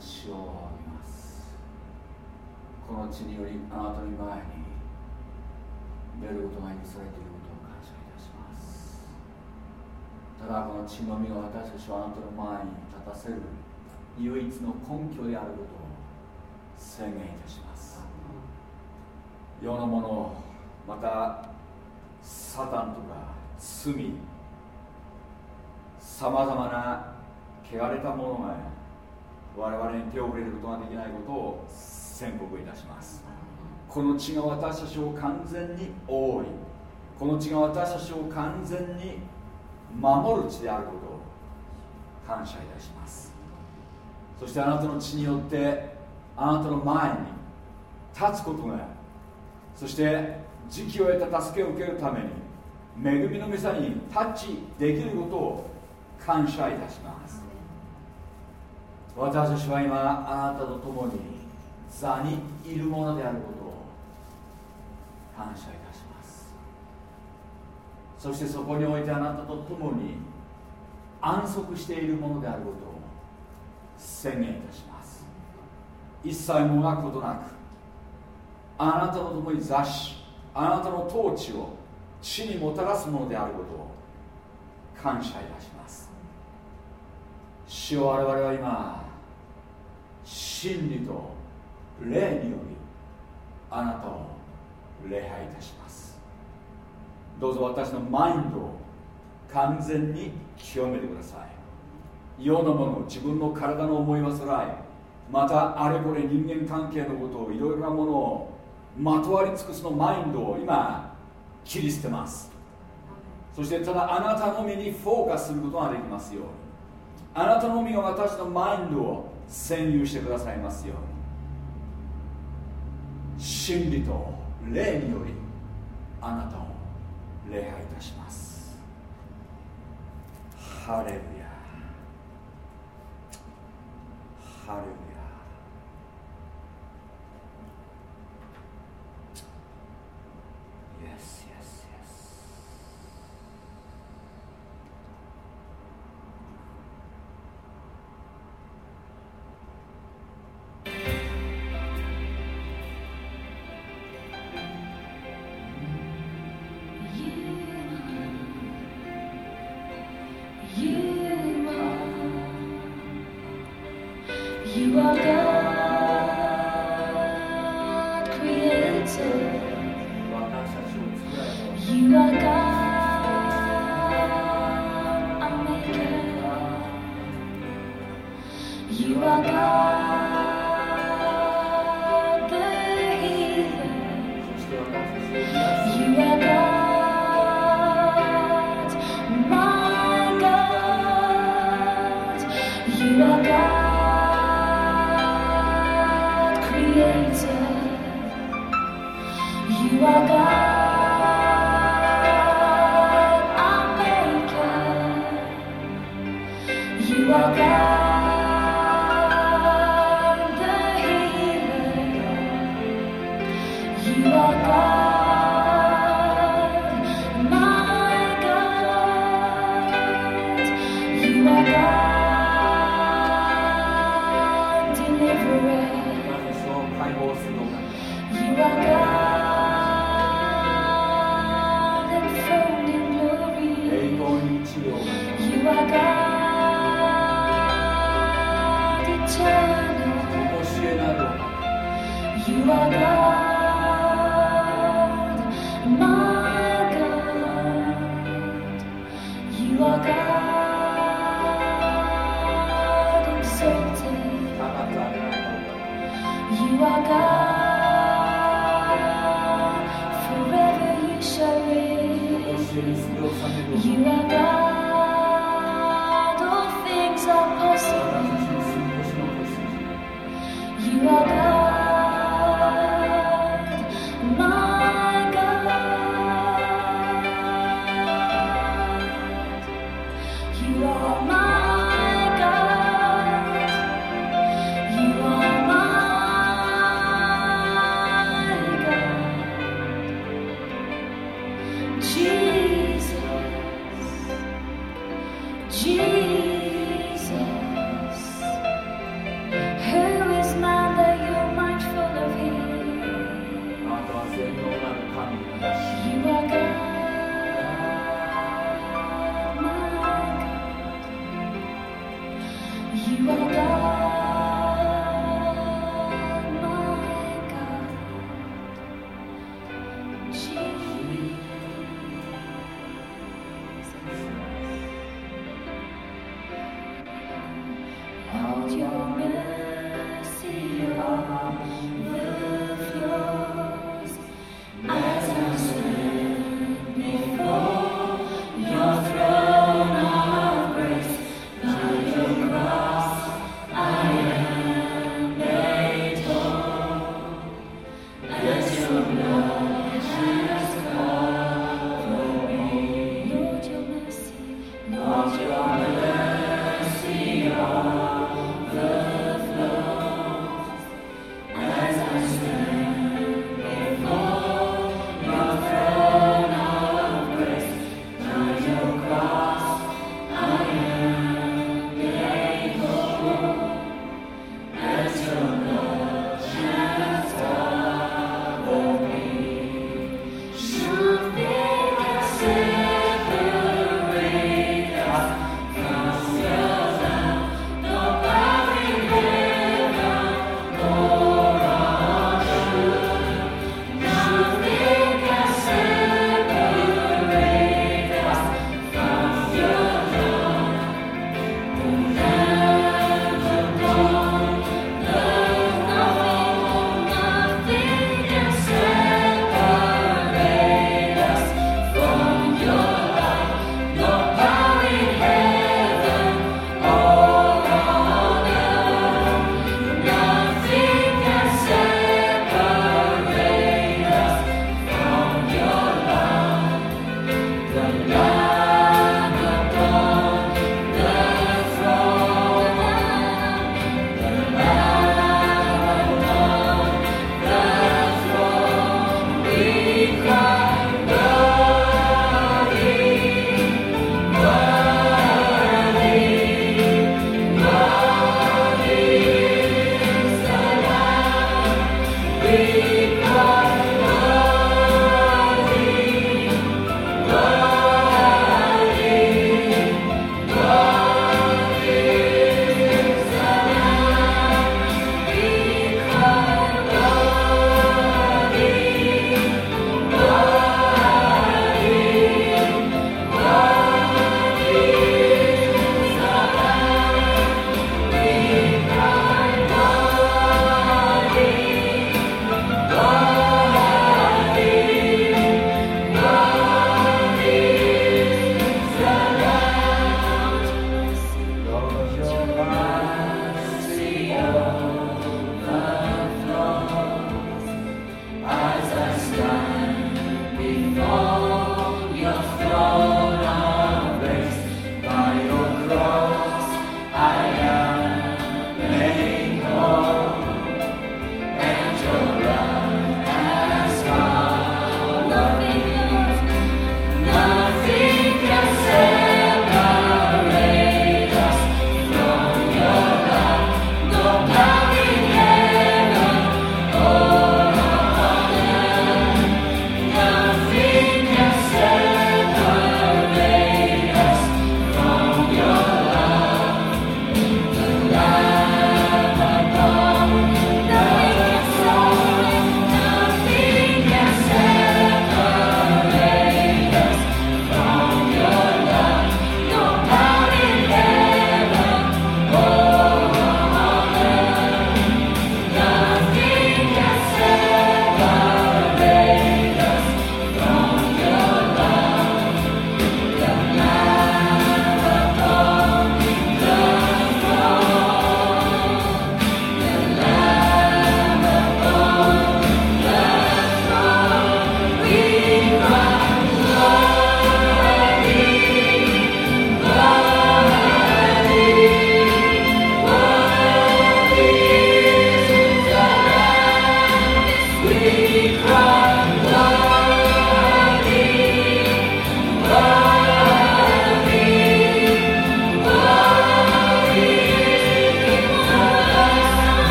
血をあげます。この血によりあなたの前に出ることが許されていることを感謝いたします。ただこの血のみが私たちをあなたの前に立たせる唯一の根拠であることを宣言いたします。世のものまたサタンとか罪さまざまな汚れたものが我々に手を触れることができないことを宣告いたします。この血が私たちを完全に覆いこの血が私たちを完全に守る血であることを感謝いたします。そしてあなたの血によってあなたの前に立つことがそして時期を得た助けを受けるために恵みの御座にタッチできることを感謝いたします。私たちは今あなたと共に座にいるものであることを感謝いたします。そしてそこにおいてあなたと共に安息しているものであることを宣言いたします。一切もがくことなくあなたと共に座しあなたの統治を地にもたらすものであることを感謝いたします。主を我々は今真理と霊によりあなたを礼拝いたします。どうぞ私のマインドを完全に清めてください。世のもの自分の体の思い煩い。またあれこれ人間関係のことをいろいろなものをまとわり尽くすのマインドを今切り捨てます。そしてただあなたのみにフォーカスすることができますように。あなたのみが私のマインドを占有してくださいますように。真理と霊によりあなたを礼拝いたします。ハレルヤ。ハレルヤ。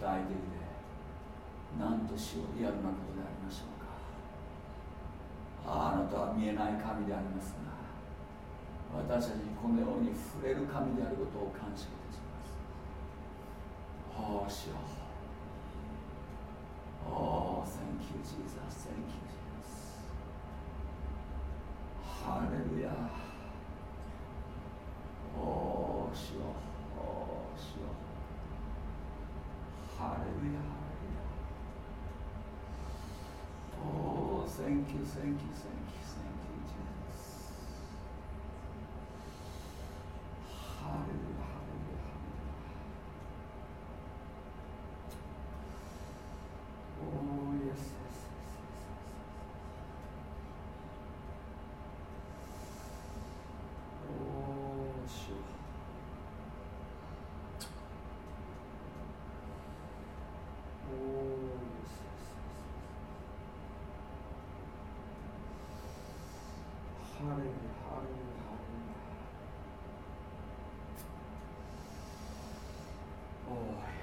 体的でなんとしようリアルなことでありましょうか。あなたは見えない神でありますが私たちにこのように触れる神であることを感謝いたします。ああしよう。ああ Thank you Jesus Thank you Jesus ハレルヤ。おーしよう。おーしよう。ハレルヤハレルヤ Oh, thank you, thank you, thank you, thank you, Jesus. Hallelujah, hallelujah, hallelujah. Oh, yes, yes, yes, yes, yes. Oh, sure. Oh, yes, yes, yes, yes. Hallelujah, hallelujah, hallelujah. Oh, yes, 哦，哈林，哈林，哈林，哦。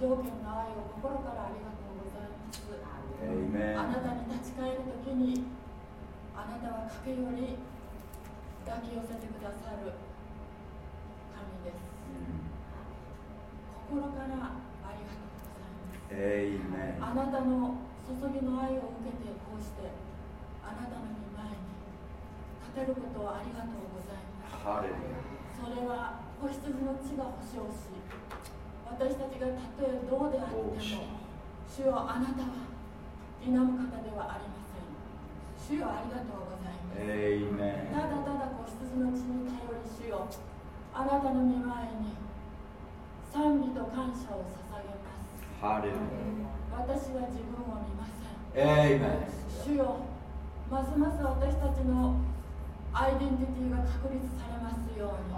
条件の愛を心からありがとうございます」.あなたに立ち返るときにあなたは駆け寄り抱き寄せてくださる神です心からありがとうございます.あなたの注ぎの愛を受けてこうしてあなたの御前に立てることをありがとうございます.それは子羊の血が保証し主よあなたは否む方ではありません主よありがとうございます.ただただ子羊の血に頼り主よあなたの御前に賛美と感謝を捧げます.私は自分を見ません.主よますます私たちのアイデンティティが確立されますように.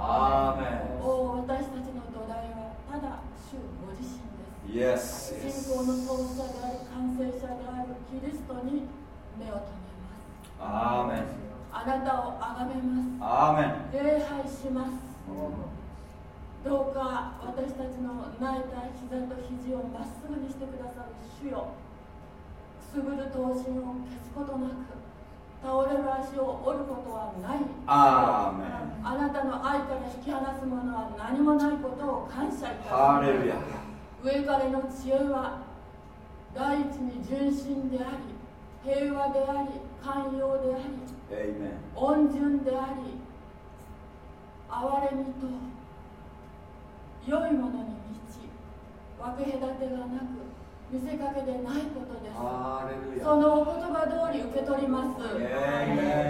お私たちの土台はただ主ご自身 Yes. 信仰の創始者であり完成者であるキリストに目を留めます Amen. あなたを崇めま Amen. す礼拝しますどうか私たちの泣いた膝と肘をまっすぐにしてくださる主よくすぐる闘心を消すことなく倒れる足を折ることはない.あなたの愛から引き離さを感謝いたします上からの知恵は第一に純真であり平和であり寛容でありエイメン温順であり憐れみと良いものに満ち分け隔てがなく見せかけでないことです。そのお言葉通り受け取ります。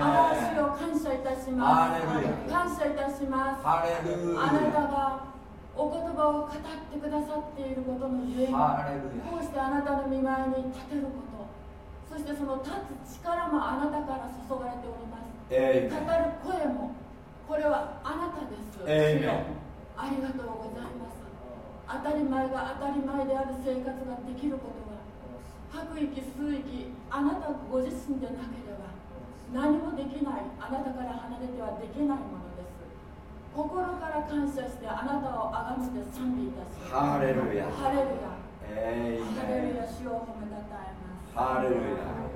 嵐を感謝いたします。感謝いたします。あなたヤがお言葉を語ってくださっていることのゆえにこうしてあなたの見舞いに立てること。そしてその立つ力もあなたから注がれております。語る声もこれはあなたですありがとうございます。当たり前が当たり前である生活ができることは吐く息吸う息あなたご自身でなければ何もできないあなたから離れてはできないもの心から感謝してあなたをあがめて賛美いたします。ハレルヤ。ハレルヤ。エイハレルヤ主を褒めたたえます。ハレルヤ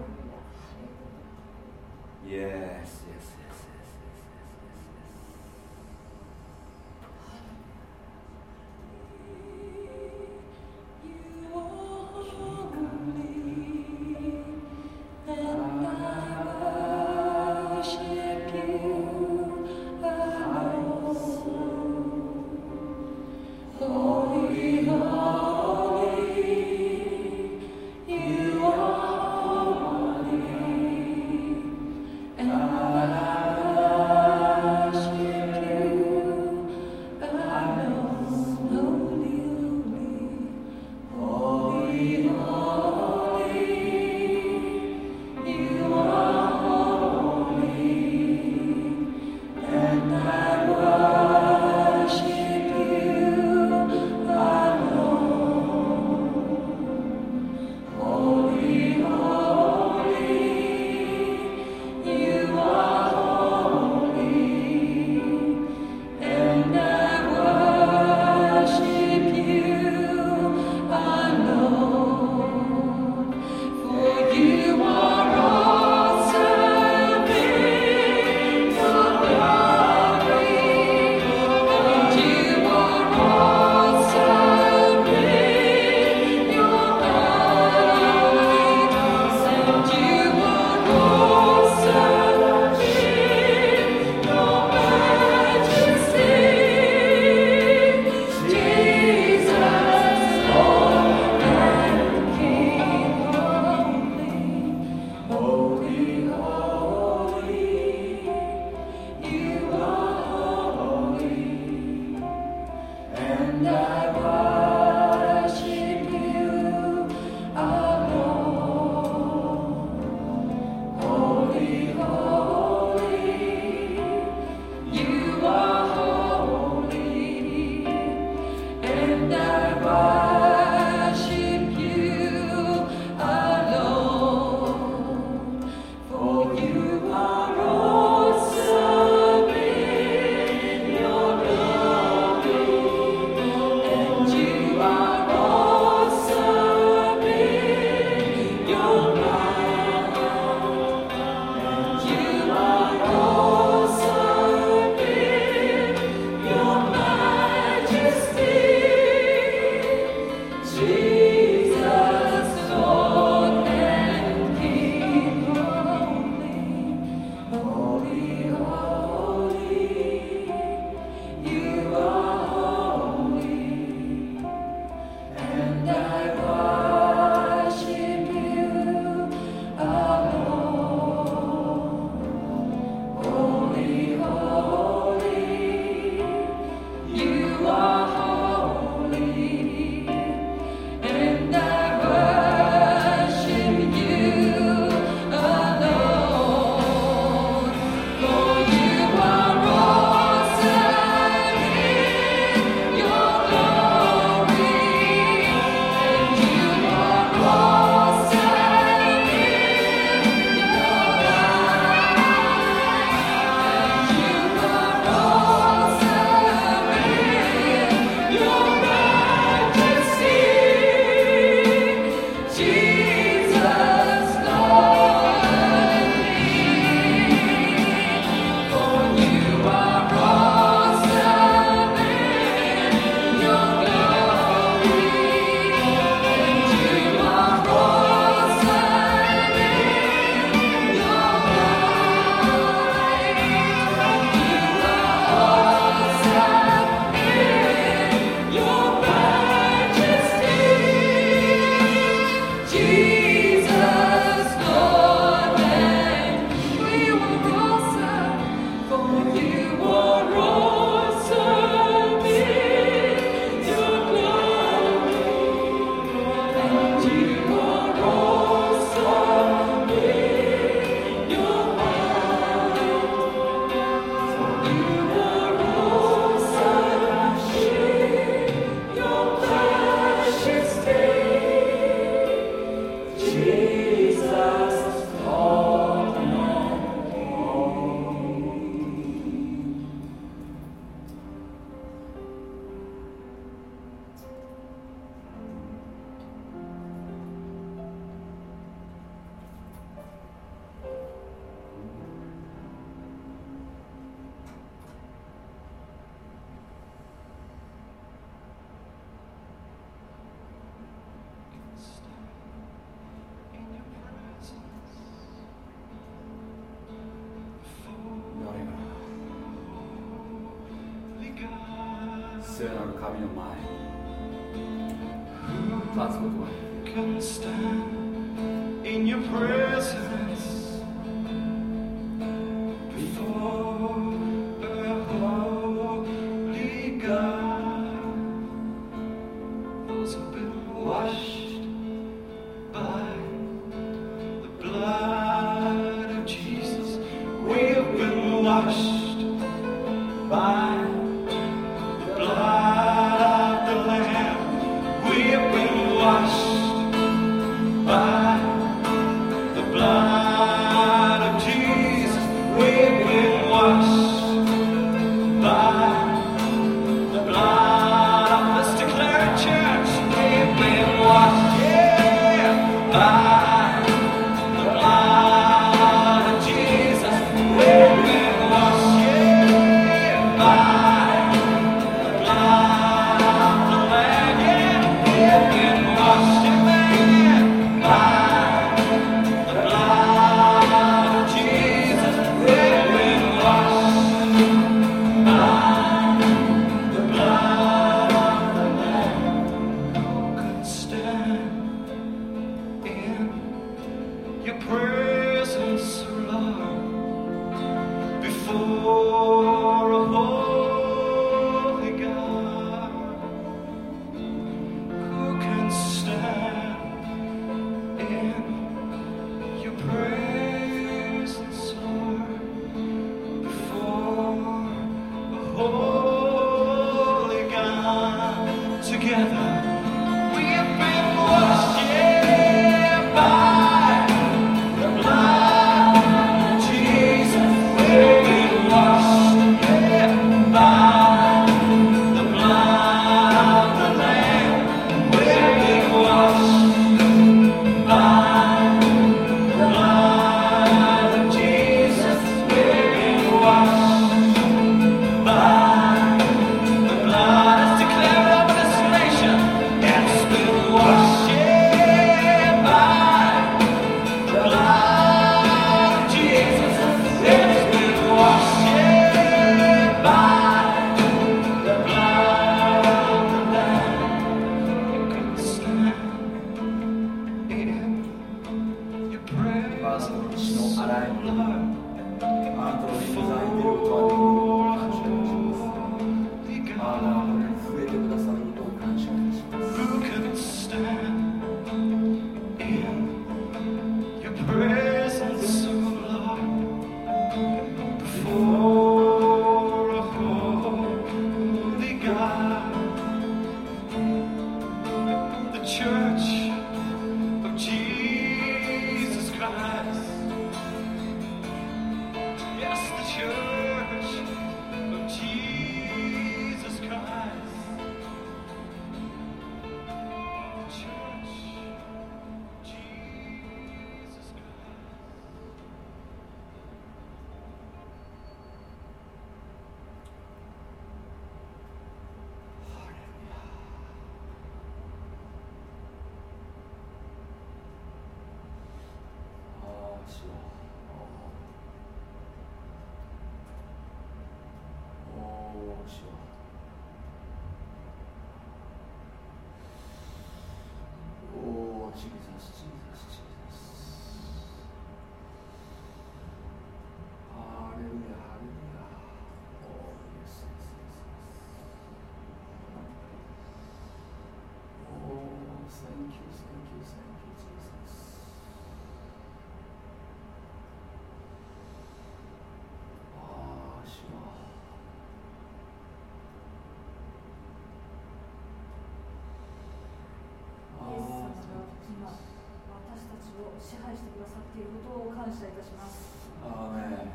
を感謝いたします。アーメン、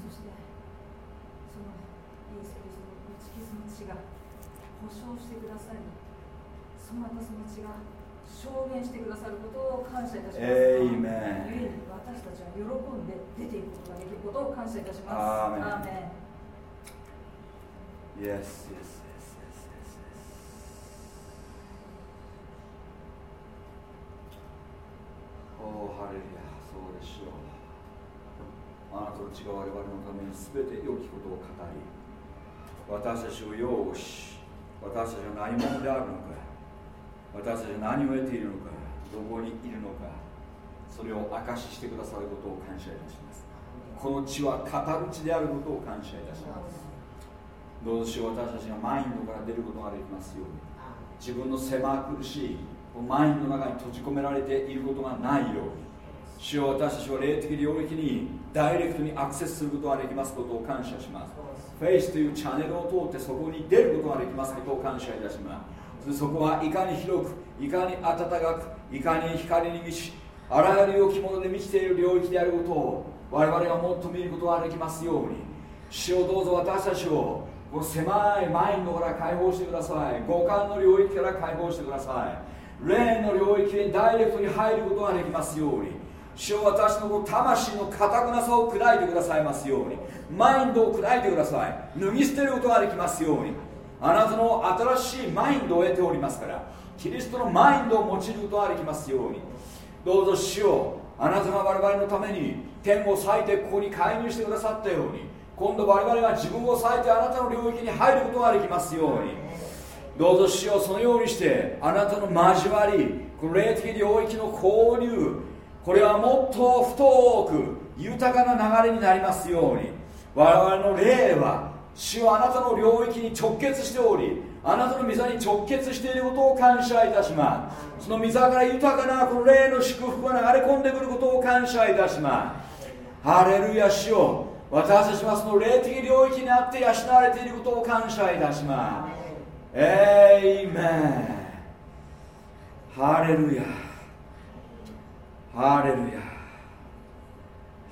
そしてそのイエス・キリストの打ち傷の血が保証してくださりそのまたその血が証言してくださることを感謝いたします。えいめゆ私たちは喜んで出ていくことができることを感謝いたします。アーメンイエスイエス主よあなたの血が我々のために全て良きことを語り私たちを擁護し私たちは何者であるのか私たちは何を得ているのかどこにいるのかそれを証ししてくださることを感謝いたします。この血は片口であることを感謝いたします。どうしよう私たちがマインドから出ることができますように。自分の狭苦しいマインドの中に閉じ込められていることがないように。主よ私たちは霊的領域にダイレクトにアクセスすることができますことを感謝します。フェイスというチャンネルを通ってそこに出ることができますことを感謝いたします。そこはいかに広くいかに暖かくいかに光に満ちあらゆる置物で満ちている領域であることを我々がもっと見ることができますように。主をどうぞ私たちをこの狭いマインドから解放してください。五感の領域から解放してください。霊の領域にダイレクトに入ることができますように主を私の魂の堅くなさを砕いてくださいますように。マインドを砕いてください。脱ぎ捨てることができますように。あなたの新しいマインドを得ておりますからキリストのマインドを用いることができますように。どうぞ主をあなたが我々のために天を裂いてここに介入してくださったように。今度我々が自分を裂いてあなたの領域に入ることができますように。どうぞ主よそのようにしてあなたの交わりこの霊的領域の交流これはもっと太く豊かな流れになりますように。我々の霊は主はあなたの領域に直結しておりあなたの御座に直結していることを感謝いたします。その御座から豊かなこの霊の祝福が流れ込んでくることを感謝いたします。ハレルヤ主よ。私たちはその霊的領域にあって養われていることを感謝いたします。エイメンハレルヤ。ハレルヤ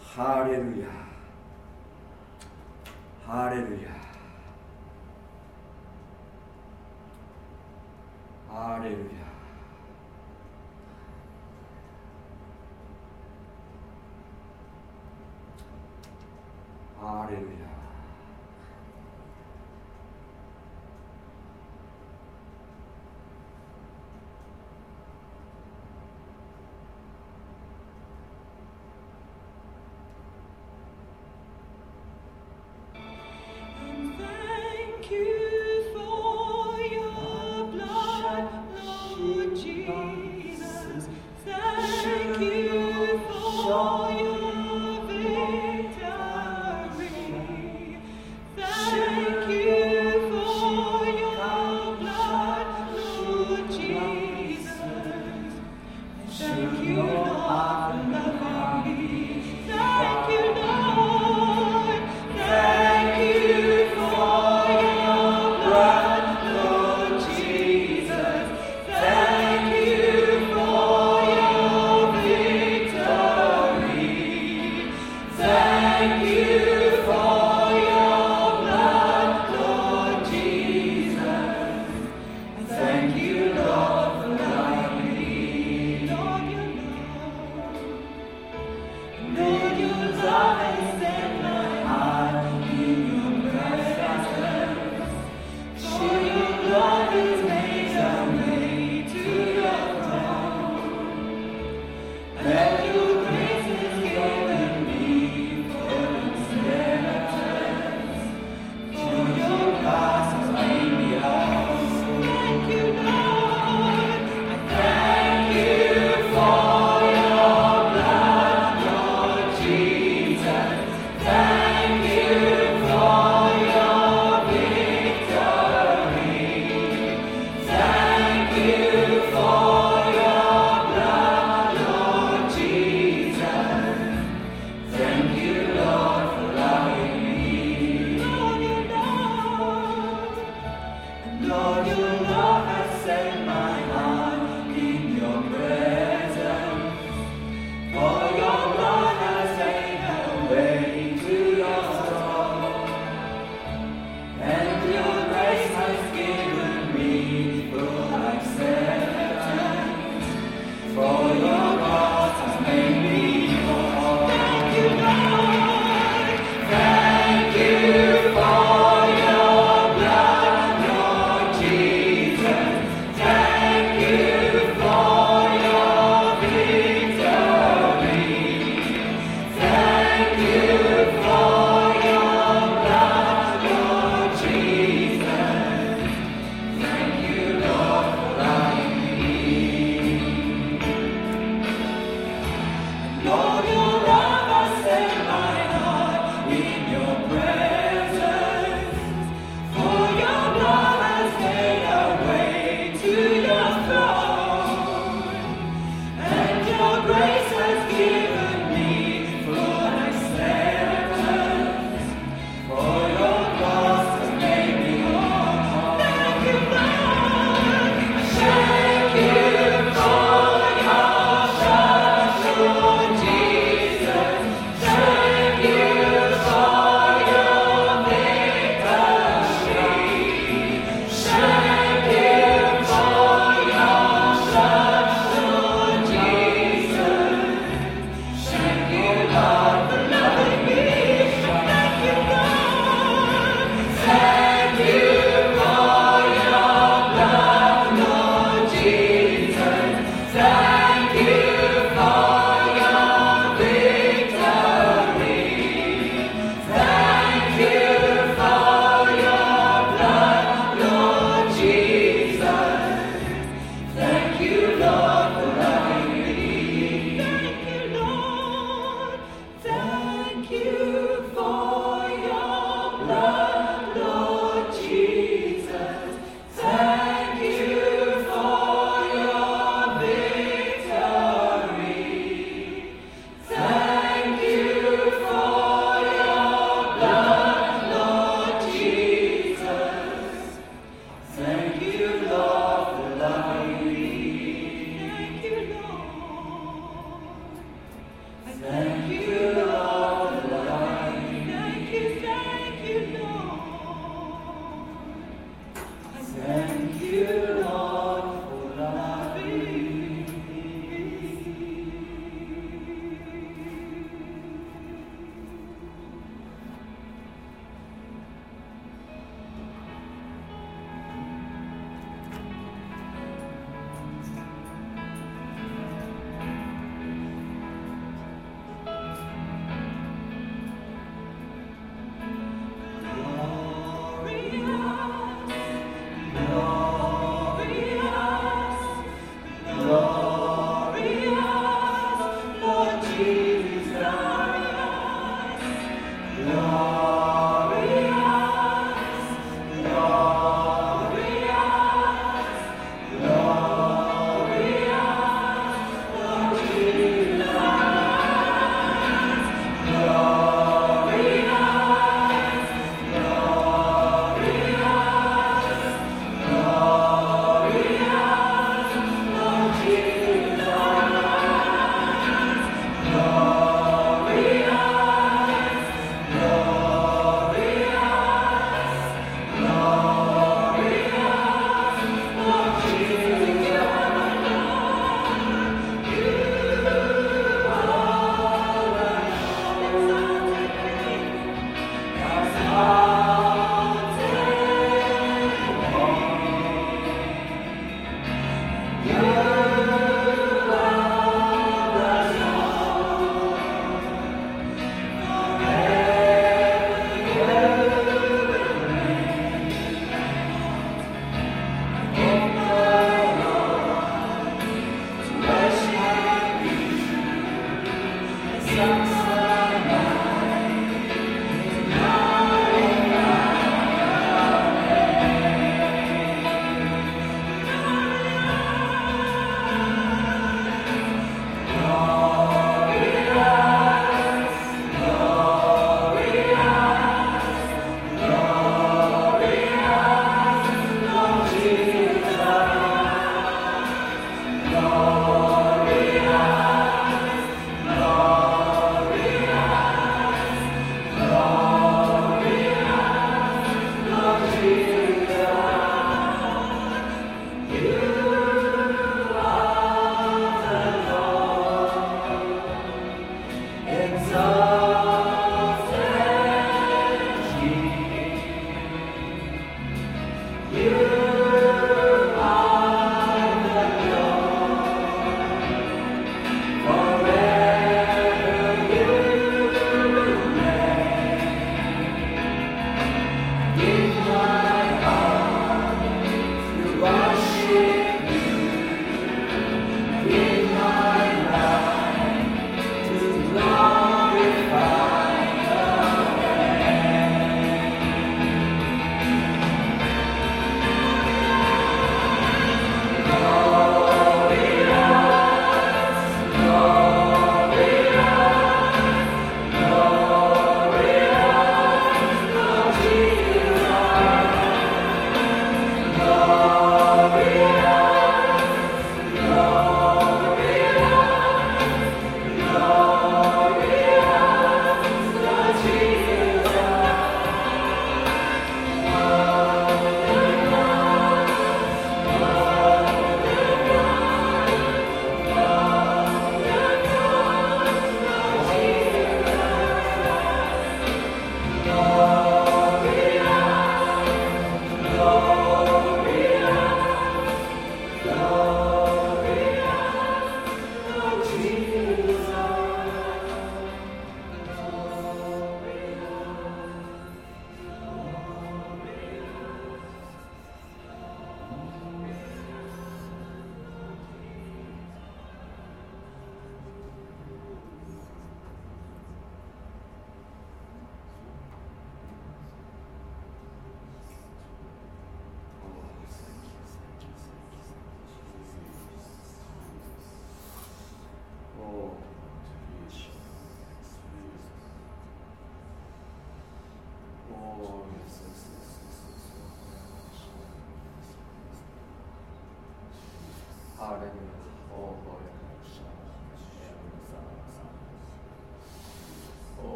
ハレルヤハレルヤハレルヤハレルヤ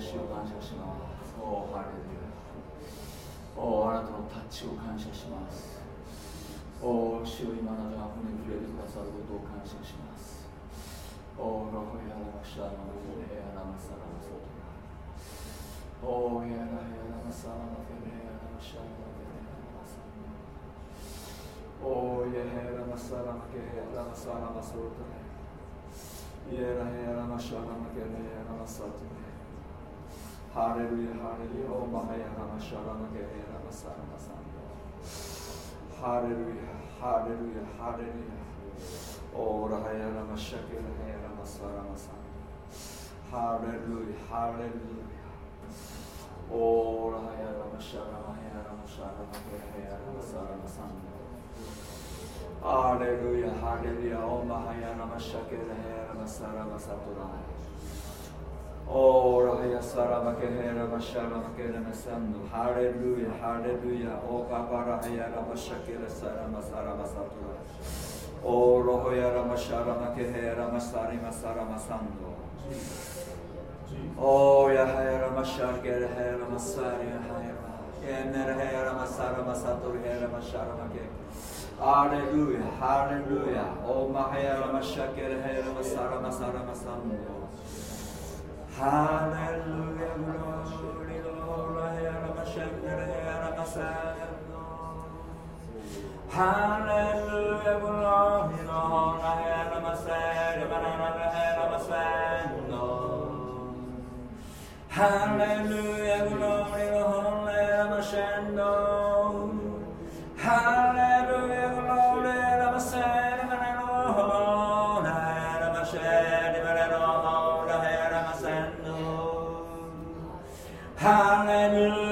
主を感謝します。おーハレルヤおーあなたのタッチを感謝します。おー主よ今あなたが骨に触れてくださることを感謝します。おーロホヤラマシャラマケヘアラマサラマサトラおーヤラヘアラマサラマケヘアラマシャラマケヘアラマサおーヤヘアラマサラマケヘアラマサラマソトライエラヘアラマシャラマケヘアラマサトラハレルヤハレルヤオマハヤラマシャラマケヘラマサラマサンドハレルヤ、ハレルヤ、ハレルヤ。オーラハヤラマシャケラヘラマサラマサンド。ハレルヤ、ハレルヤ。オーラハヤラマシャラマヘラマシャラマケヘラマサラマサンド。ハレルヤ、ハレルヤ、オマハヤラマシャケラヘラマサラマサトラ。オーラヤサラマケヘラマシャラマケラマサンドハレルヤハレルヤオーパパラハヤラマシャケラサラマサラマサトラオーロホヤラマシャラマケヘラマサリマサラマサンドオーヤハヤラマシャケラヘラマサリヤハヤラエネルヘラマサラマサトルヘラマシャラマケハレルヤハレルヤオーマハヤラマシャケラヘラマサラマサラマサンド Hallelujah, glory, Hallelujah, glory, Hallelujah, glory, Hallelujah, glory, Hallelujah, glory, 하나님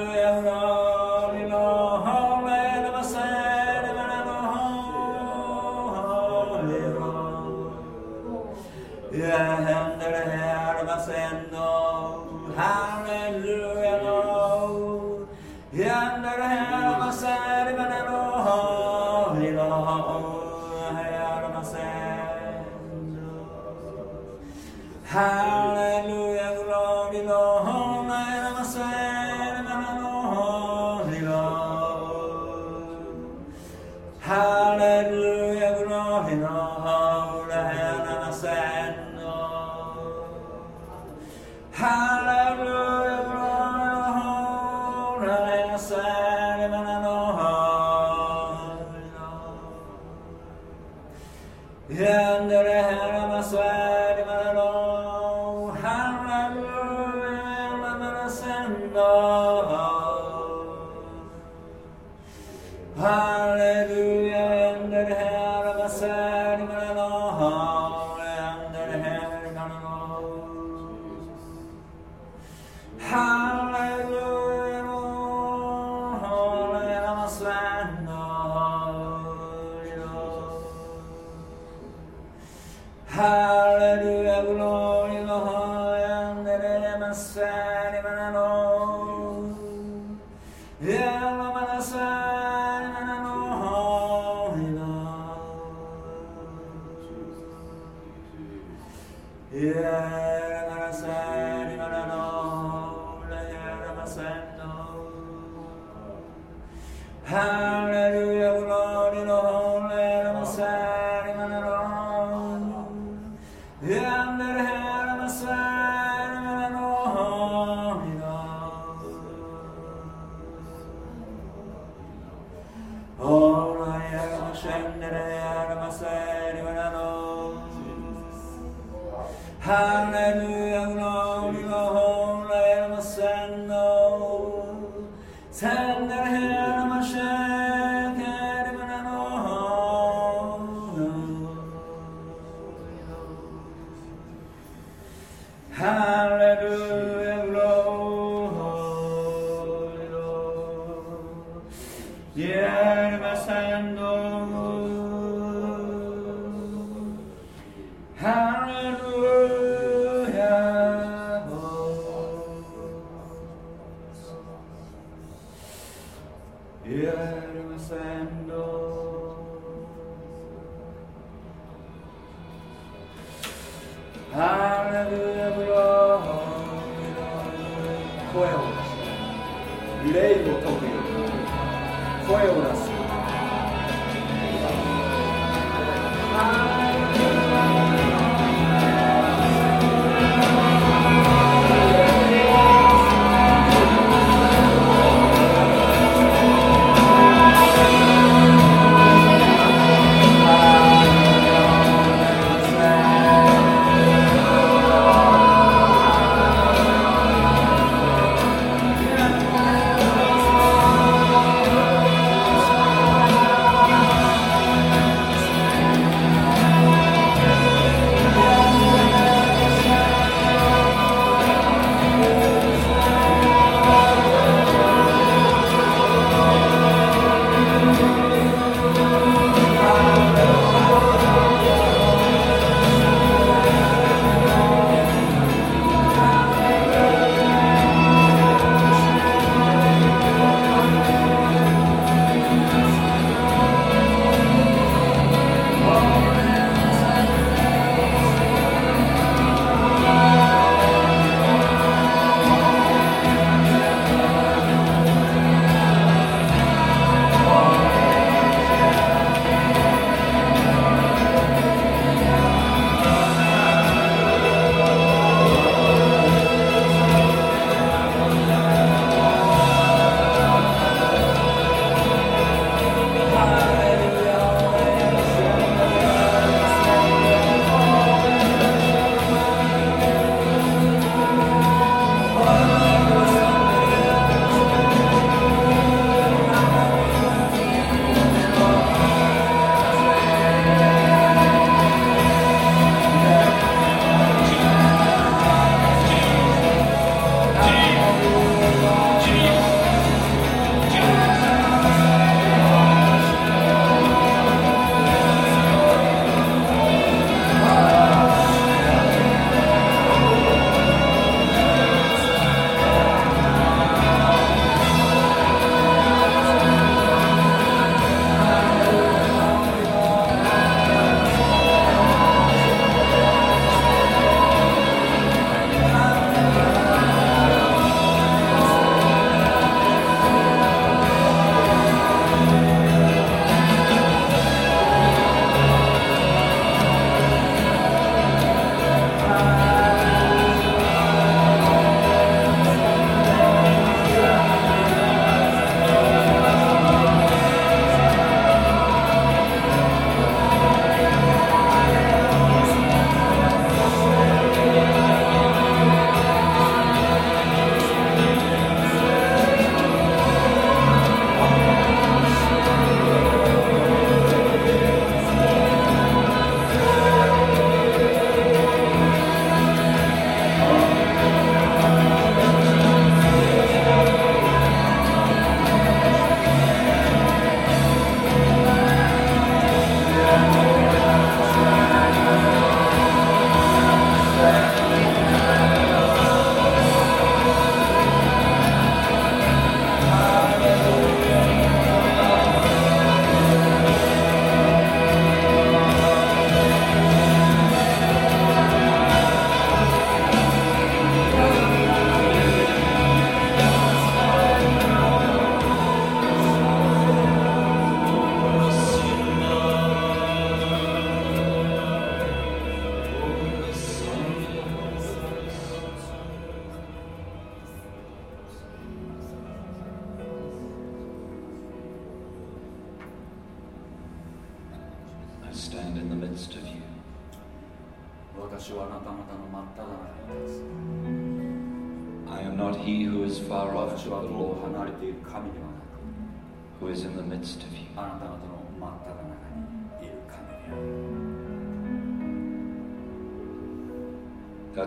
hierba santo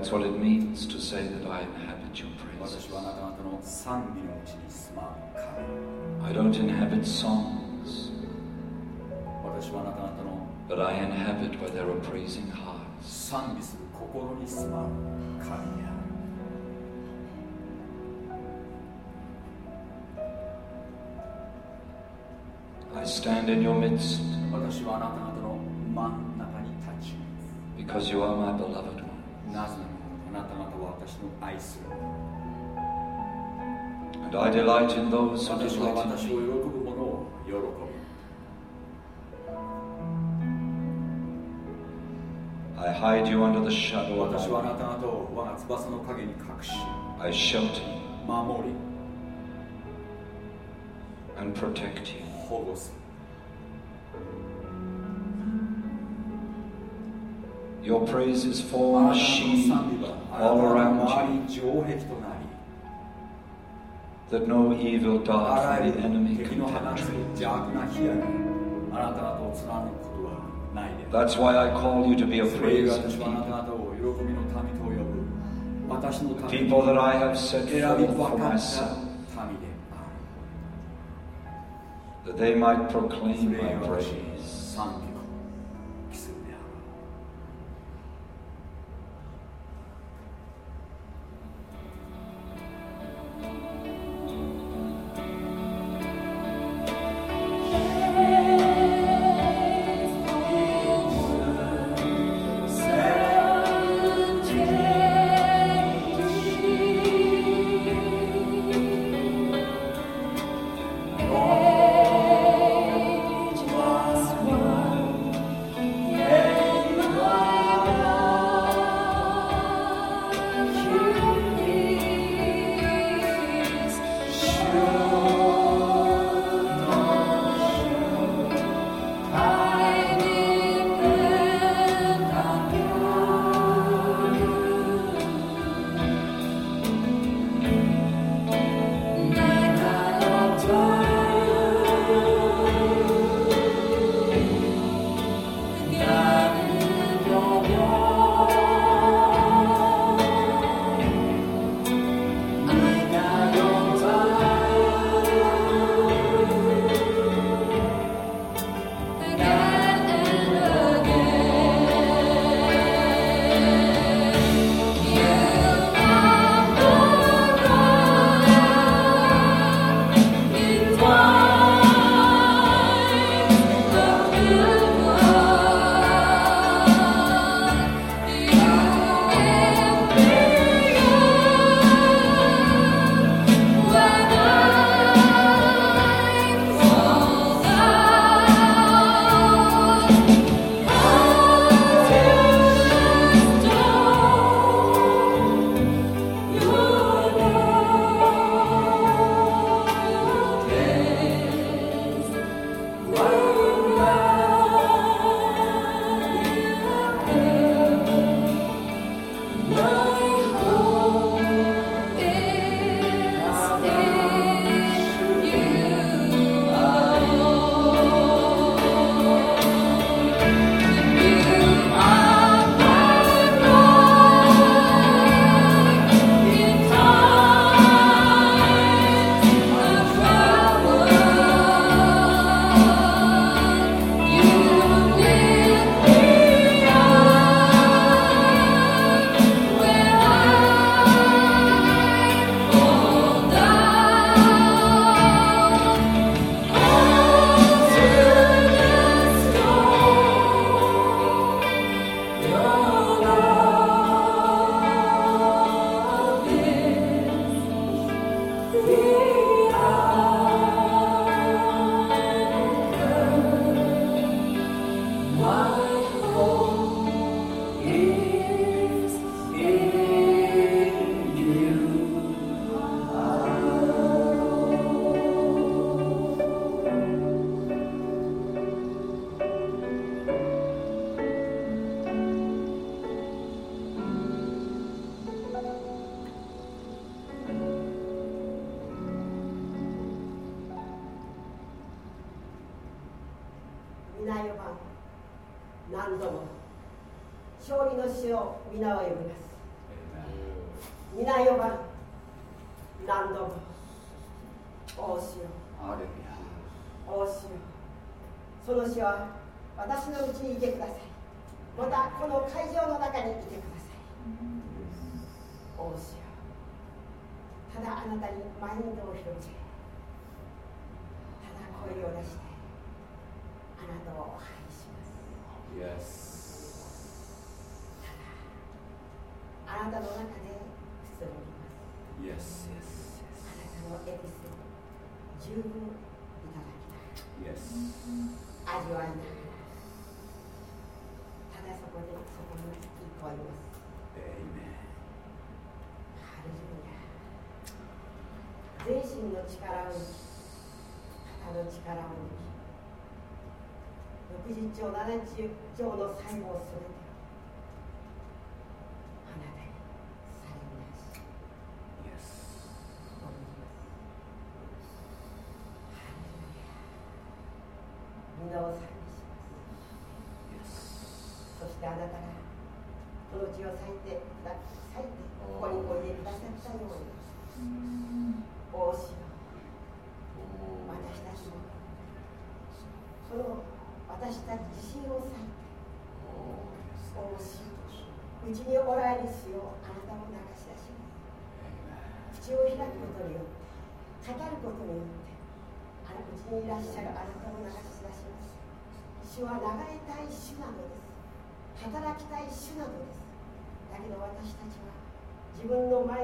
That's what it means to say that I inhabit your presence. I don't inhabit songs, but I inhabit where there are praising hearts. I stand in your midst because you are my beloved one. なた方は私の愛する。私は。あなたを我が翼の影に隠し。守り。保護する。Your praise is for she all around you. That no evil dart from the enemy can penetrate. That's why I call you to be a praise people. People that I have set forth for myself. That they might proclaim my praise. 1条70条の最後をする。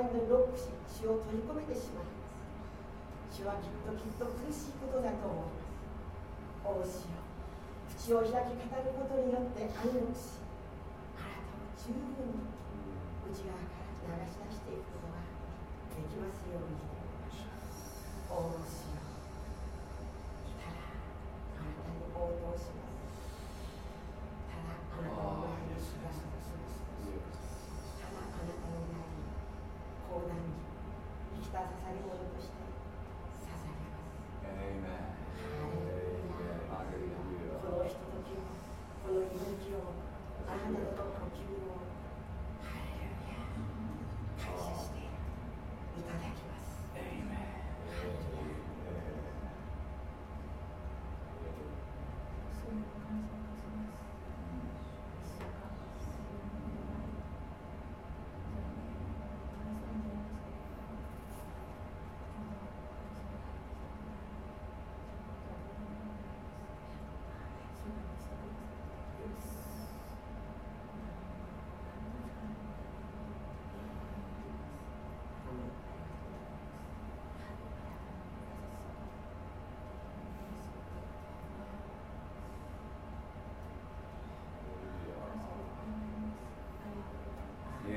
闇ロックし血を取り込めてしまいます。血はきっときっと苦しいことだと思います大子よ。口を開き語ることによって愛の口あなたを十分に内側から流し出していくことができますように。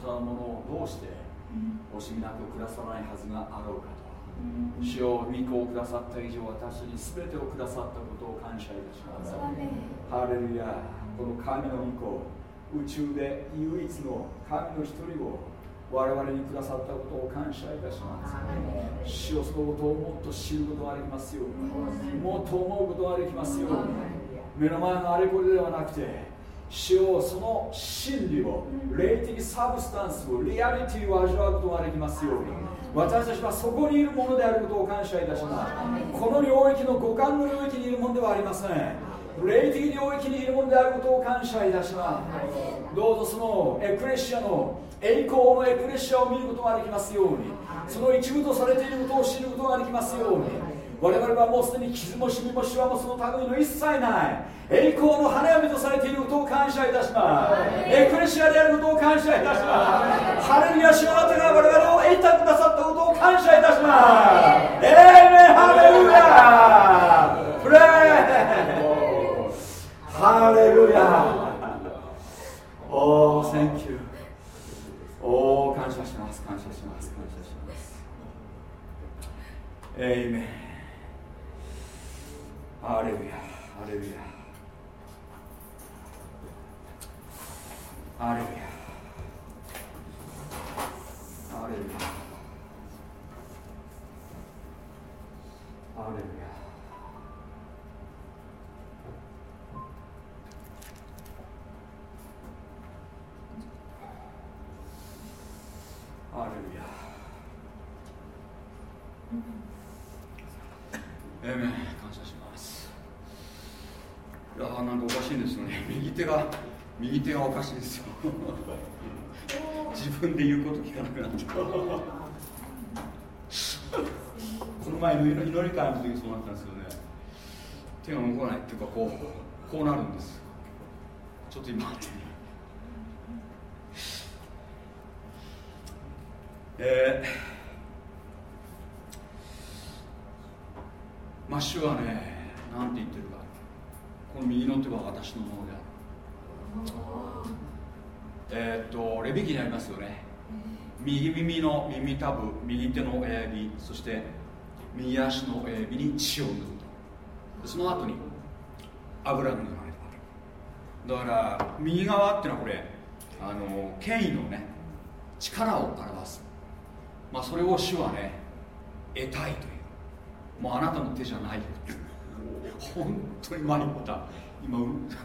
父がその他のものをどうして惜しみなくくださらないはずがあろうかと。主よ御子をくださった以上私に全てをくださったことを感謝いたします。ハレルヤ。この神の御子宇宙で唯一の神の一人を我々にくださったことを感謝いたします。主よそのことをもっと知ることができますよ。うにもっと思うことができますよ。うに目の前のあれこれではなくて主よその真理を霊的サブスタンスをリアリティを味わうことができますように。私たちはそこにいるものであることを感謝いたします。この領域の五感の領域にいるものではありません。霊的領域にいるものであることを感謝いたします。どうぞそのエクレシアの栄光のエクレシアを見ることができますように。その一部とされていることを知ることができますように我々はもうすでに傷もシミもシワもその類の一切ない。栄光の花嫁とされていることを感謝いたします。エクレシアであることを感謝いたします。ハレルヤ主あなたが我々を得てくださったことを感謝いたします。エイメンハレルヤ。プレーハレルヤおー、 Thank you。おー、感謝します、感謝します、感謝します。エイメン。ハレルヤ、ハレルヤ。ハレルヤ。右手がおかしいですよ。自分で言うこと聞かなくなっちゃう。この前の祈り祈り会の時そうなったんですよね。手が動かないっていうかこうこうなるんです。ちょっと今待ってね。えー、まあ主はね、なんて言ってるか、この右の手は私のものである。えーっと、レビ記にありますよね。右耳たぶ、右手の親指、そして右足の親指に血を塗ると。その後に油が塗られるわけ。だから、右側っていうのはこれ、あの権威のね、力を表す。まあ、それを主はね得たいというもうあなたの手じゃないよ本当に参った今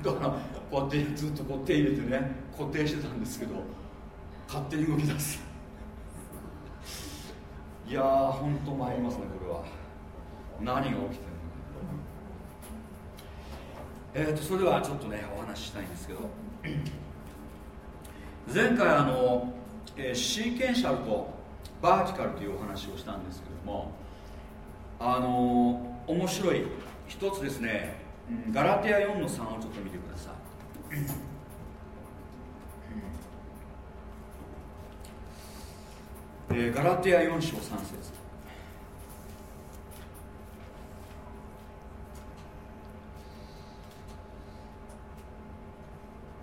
だからこうやってずっとこう手入れてね固定してたんですけど勝手に動き出すいやー本当参りますねこれは。何が起きてるのか。えー、とそれではちょっとねお話ししたいんですけど。前回あの、えーシーケンシャルとバーティカルというお話をしたんですけどもあの面白い一つですね。ガラテヤ4の3をちょっと見てください。えーガラテヤ4章3節。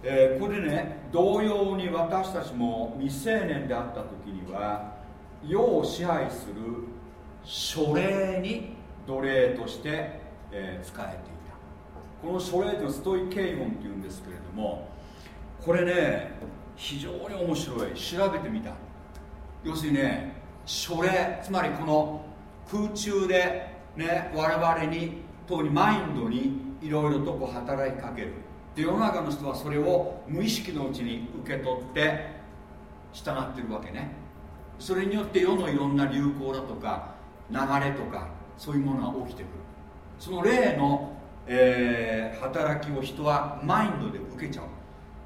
えーこれね同様に私たちも未成年であった時には世を支配する書霊に奴隷として、えー使えていた。この書霊というのはストイケイモンっていうんですけれどもこれね非常に面白い。調べてみた。要するにね書霊つまりこの空中でね我々に特にマインドにいろいろとこう働きかける。で世の中の人はそれを無意識のうちに受け取って従ってるわけね。それによって世のいろんな流行だとか流れとかそういうものが起きてくる。その霊の、えー働きを人はマインドで受けちゃう。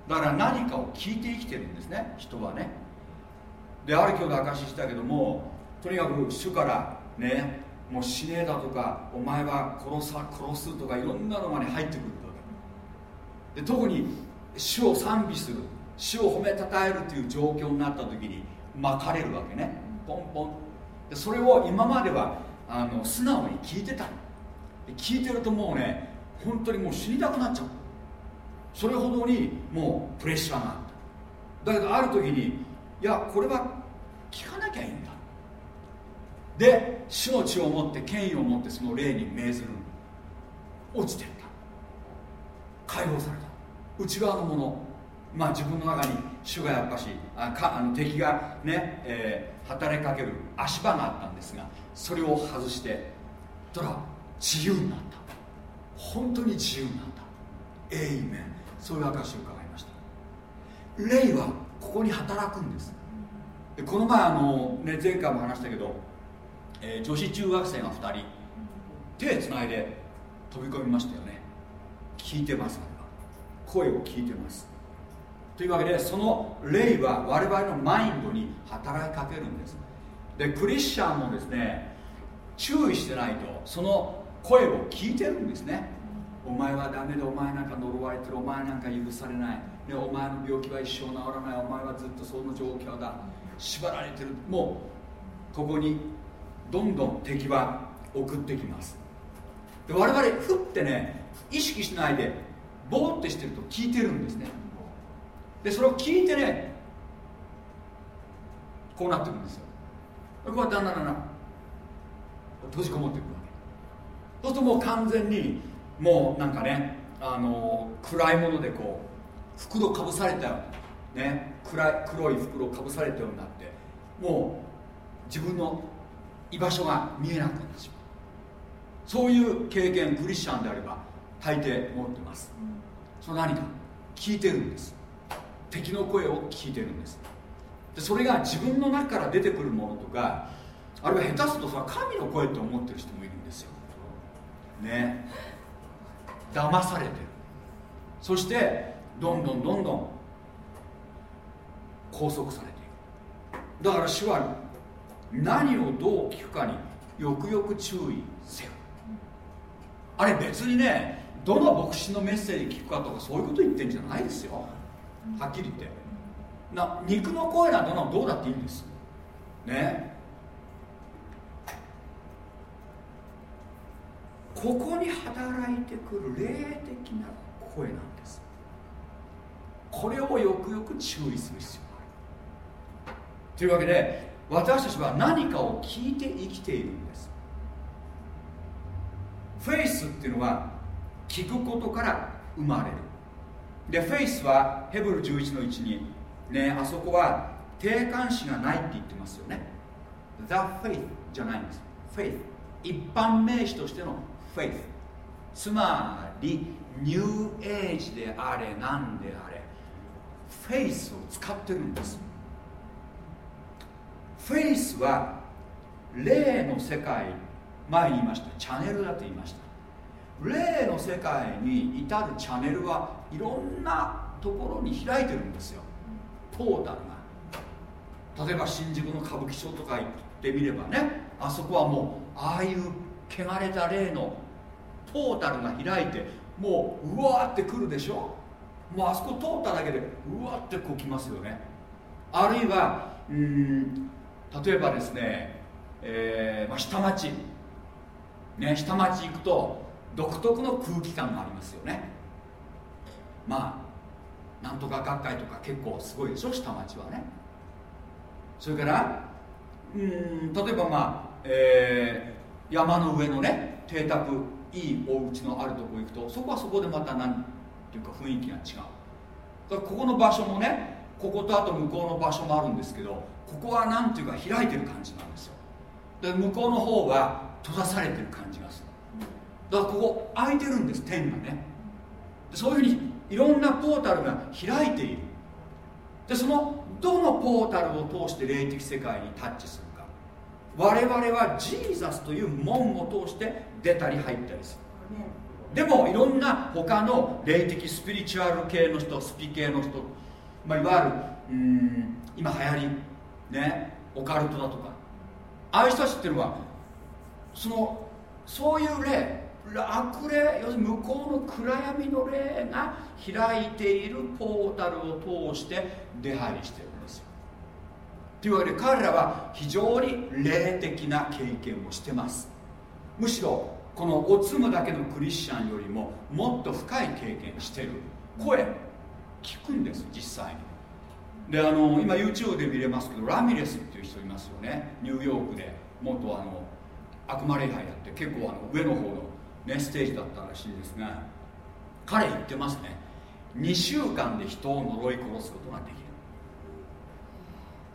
だから何かを聞いて生きてるんですね人はね。である兄弟証ししたけどもとにかく主からねもう死ねえだとかお前は殺さ殺すとかいろんなのがね入ってくるわけ。で特に主を賛美する主を褒めたたえるという状況になった時に巻かれるわけね。ポンポン。でそれを今まではあの素直に聞いてた聞いてるともうね本当にもう死にたくなっちゃう。それほどにもうプレッシャーがあった。だけどある時にいやこれは聞かなきゃいいんだ。で主の血を持って権威を持ってその霊に命ずる。落ちてった。解放された。内側のもの。まあ自分の中に主がやっぱしあかあの敵がね、えー働きかける足場があったんですがそれを外してたら自由になった。本当に自由になった。エイメン。そういう証を伺いました。霊はここに働くんです。でこの前あの、ね、前回も話したけど、えー女子中学生が2人手つないで飛び込みましたよね。聞いてます声を聞いてます。というわけでその霊は我々のマインドに働きかけるんです。でクリスチャンもですね注意してないとその声を聞いてるんですね。お前はダメでお前なんか呪われてるお前なんか許されない、ね、お前の病気は一生治らない。お前はずっとその状況だ。縛られてる。もうここにどんどん敵は送ってきます。で我々ふってね意識しないでボーってしてると聞いてるんですね。でそれを聞いてねこうなってくるんですよ。こうやってだんだんだんだん閉じこもっていくわけ。そうするともう完全にもうなんかねあの暗いものでこう袋かぶされたよ。ね。暗い黒い袋かぶされたようになって。もう自分の居場所が見えなくなってしまう。そういう経験クリスチャンであれば大抵持ってます。それ何か聞いてるんです。敵の声を聞いてるんです。でそれが自分の中から出てくるものとかあるいは下手するとさ神の声と思ってる人もいるんですよ。ね。騙されてる。そしてどんどんどんどん拘束されていく。だから主は何をどう聞くかによくよく注意せよ。あれ別にねどの牧師のメッセージ聞くかとかそういうこと言ってんじゃないですよ。はっきり言って。な肉の声なんてのどうだっていいんです。ね。ここに働いてくる霊的な声なんですこれをよくよく注意する必要がある。というわけで私たちは何かを聞いて生きているんです。フェイスっていうのは聞くことから生まれる。でフェイスはヘブル11の1にねあそこは定冠詞がないって言ってますよね。The faith じゃないんです。Faith 一般名詞としての faith つまりニューエイジであれなんであれ。フェイスを使ってるんです。フェイスは霊の世界前に言いました。チャンネルだと言いました。霊の世界に至るチャンネルはいろんなところに開いてるんですよ。ポータルが。例えば新宿の歌舞伎町とか行ってみればねあそこはもうああいう汚れた霊のポータルが開いてもううわーってくるでしょ。もうあそこ通っただけでうわってこう来ますよね。あるいはうん例えばですね、えーまあ、下町。ね下町行くと独特の空気感がありますよね。まあなんとか学会とか結構すごいでしょ？下町はね。それからうん例えばまあ、えー山の上のね邸宅いいお家のあるとこ行くとそこはそこでまた何っていうか雰囲気が違う。だからここの場所もねこことあと向こうの場所もあるんですけどここは何ていうか開いてる感じなんですよ。で向こうの方は閉ざされてる感じがする。だからここ開いてるんです天がね。でそういうふうにいろんなポータルが開いている。でそのどのポータルを通して霊的世界にタッチするか。我々はジーザスという門を通して出たり入ったりする。でもいろんな他の霊的スピリチュアル系の人スピ系の人、まあ、いわゆるうん今流行りねオカルトだとかああいう人たちっていうのはそのそういう霊悪霊要するに向こうの暗闇の霊が開いているポータルを通して出入りしてるんですよ。というわけで彼らは非常に霊的な経験をしてます。むしろこのおつむだけのクリスチャンよりももっと深い経験してる。声。聞くんです実際に。であの今 YouTube で見れますけどラミレスっていう人いますよね。ニューヨークで。元あの悪魔礼拝やって結構あの上の方の、ね、ステージだったらしいですが彼言ってますね。2週間で人を呪い殺すことができ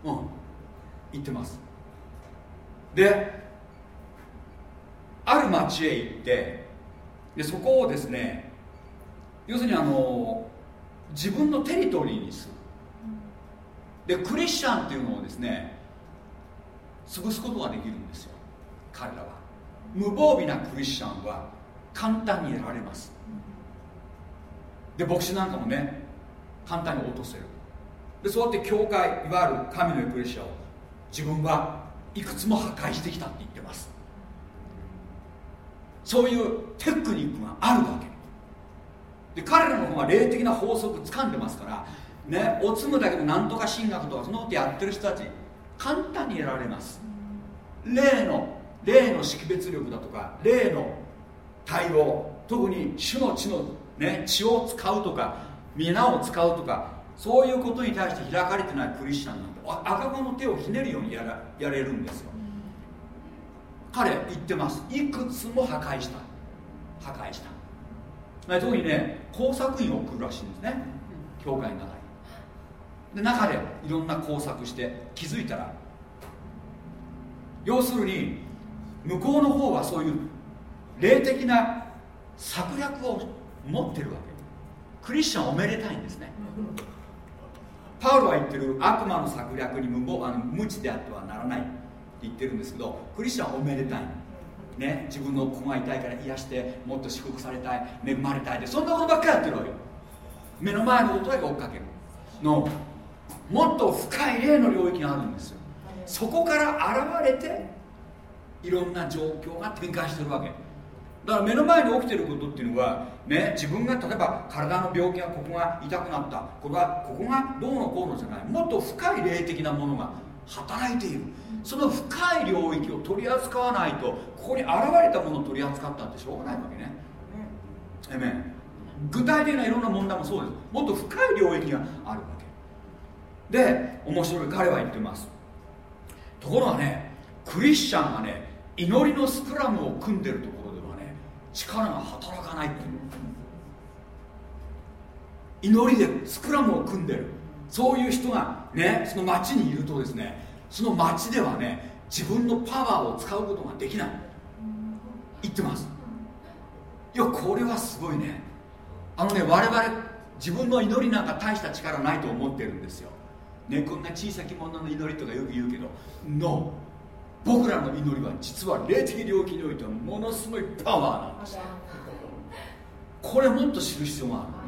る。うん。言ってます。である町へ行ってでそこをですね要するにあの自分のテリトリーにする。でクリスチャンっていうのをですね潰すことができるんですよ。彼らは。無防備なクリスチャンは簡単にやられます。で牧師なんかもね簡単に落とせる。でそうやって教会いわゆる神のエクレシアを自分はいくつも破壊してきたって言ってます。そういうテクニックがあるわけ。で彼らの方が霊的な法則掴んでますからねおつむだけどなんとか神学とかそのことやってる人たち簡単にやられます。霊の霊の識別力だとか霊の対応特に主の血の、ね、血を使うとか皆を使うとかそういうことに対して開かれてないクリスチャンなんて赤子の手をひねるようにやらやれるんですよ。彼言ってます。いくつも破壊した。破壊した。特にね工作員を送るらしいんですね。教会の中に。で中でいろんな工作して気づいたら要するに向こうの方はそういう霊的な策略を持ってるわけ。クリスチャンおめでたいんですね。パウロは言ってる悪魔の策略に無謀あの無知であってはならない言ってるんですけどクリスチャンはおめでたい。ね、自分の子が痛いから癒してもっと祝福されたい恵まれたいでそんなことばっかりやってるわけ。目の前のことだけ追っかける。のもっと深い霊の領域があるんですよ。そこから現れていろんな状況が展開してるわけ。だから目の前に起きてることっていうのは、ね、自分が例えば体の病気がここが痛くなった。これはここがどうのこうのじゃない。もっと深い霊的なものが働いている。その深い領域を取り扱わないとここに現れたものを取り扱ったってしょうがないわけね。えめ具体的ないろんな問題もそうです。もっと深い領域があるわけ。で面白い。彼は言ってます。ところがねクリスチャンがね祈りのスクラムを組んでるところではね力が働かないっていう。祈りでスクラムを組んでる。そういう人がねその町にいるとですねその町ではね自分のパワーを使うことができない。言ってます。いやこれはすごいね。あのね我々自分の祈りなんか大した力ないと思ってるんですよ。ねこんな小さき者の祈りとかよく言うけど No 僕らの祈りは実は霊的領域においてはものすごいパワーなんです。これもっと知る必要がある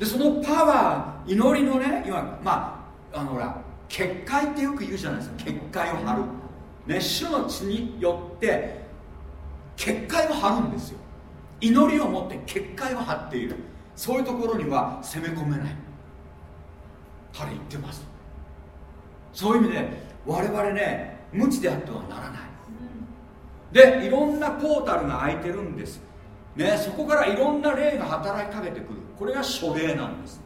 でそのパワー祈りのね今まああのほら結界ってよく言うじゃないですか。結界を張る、ね、主の血によって結界を張るんですよ。祈りを持って結界を張っている。そういうところには攻め込めない。彼言ってます。そういう意味で我々ね無知であってはならない。でいろんなポータルが開いてるんです。ねそこからいろんな霊が働きかけてくる。これが書霊なんです。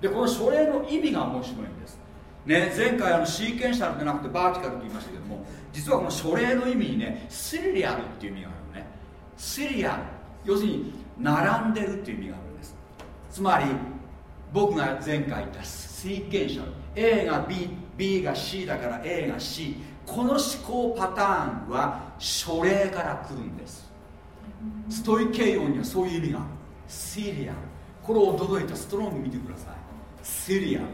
でこの書霊の意味が面白いんです。ね、前回あのシーケンシャルじゃなくてバーティカルと言いましたけども実はこの書霊の意味にねシリアルっていう意味があるのね。シリアル。要するに並んでるっていう意味があるんです。つまり僕が前回言ったシーケンシャル。A が BB が C だから A が C この思考パターンは書霊から来るんです。ストイケイオンにはそういう意味がある。シリアル。これを驚いたストロング見てください。シリア。ル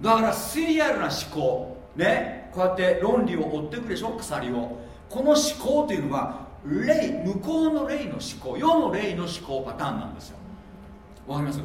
だからシリアルな思考。ね。こうやって論理を追っていくでしょ鎖を。この思考というのは霊向こうの霊の思考。世の霊の思考パターンなんですよ。わかります？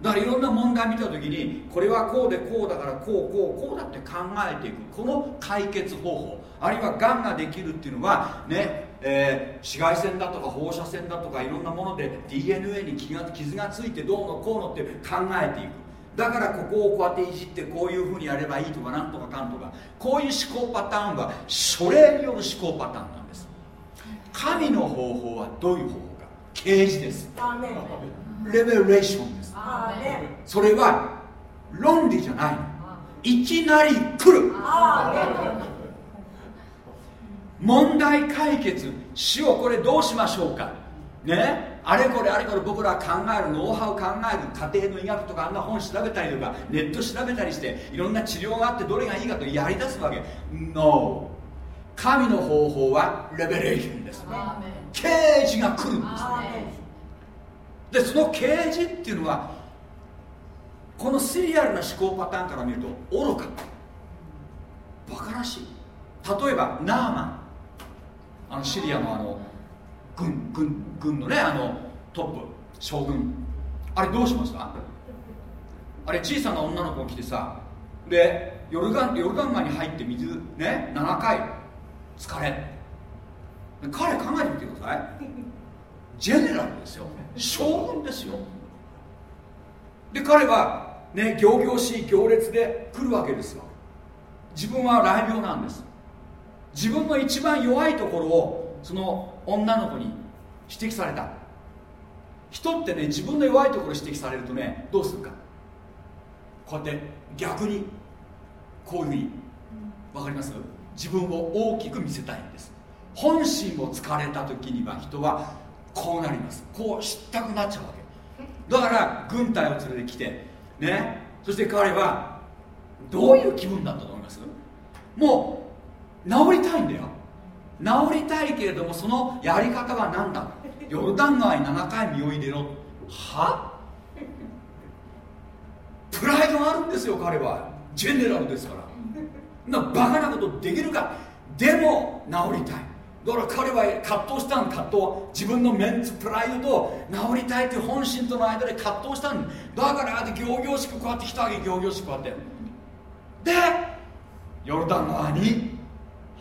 だからいろんな問題見た時にこれはこうでこうだからこうこうこうだって考えていく。この解決方法。あるいはがんができるっていうのはね、えー、紫外線だとか放射線だとかいろんなもので DNA に傷が傷がついてどうのこうのって考えていく。だからここをこうやっていじってこういうふうにやればいいとかなんとかかんとかこういう思考パターンは書霊による思考パターンなんです。神の方法はどういう方法か。啓示です。レベレーションです。それは論理じゃないの。いきなり来る問題解決主をこれどうしましょうか？ね？あれこれあれこれ僕ら考えるノウハウ考える家庭の医学とかあんな本調べたりとかネット調べたりしていろんな治療があってどれがいいかとやり出すわけ。No 神の方法はレベレーションですアーメン啓示が来るんですでその啓示っていうのはこのシリアルな思考パターンから見ると愚か。バカらしい。例えばナーマンあのシリアのあの軍軍軍のねあのトップ将軍。あれどうしました？あれ小さな女の子が来てさでヨルガンヨルガン川に入って水ね7回疲れ。彼考えてみてください。ジェネラルですよ。将軍ですよ。で彼はね仰々しい行列で来るわけですよ。自分は雷病なんです。自分の一番弱いところをその女の子に指摘された。人ってね自分の弱いところ指摘されるとねどうするか。こうやって逆にこういうふうにわかります？自分を大きく見せたいんです。本心を突かれた時には人はこうなります。こう知ったくなっちゃうわけ。だから軍隊を連れてきてね。そして彼はどういう気分だったと思います？もう治りたいんだよ。治りたいけれどもそのやり方は何だ？ヨルダン川に7回身を入れろ。は？プライドがあるんですよ彼は。ジェネラルですから。なバカなことできるか。でも治りたい。だから彼は葛藤したん葛藤自分のメンツプライドと治りたいという本心との間で葛藤したんだだからあって行々しくこうやって来たわけ行々しくこうやって。でヨルダン川に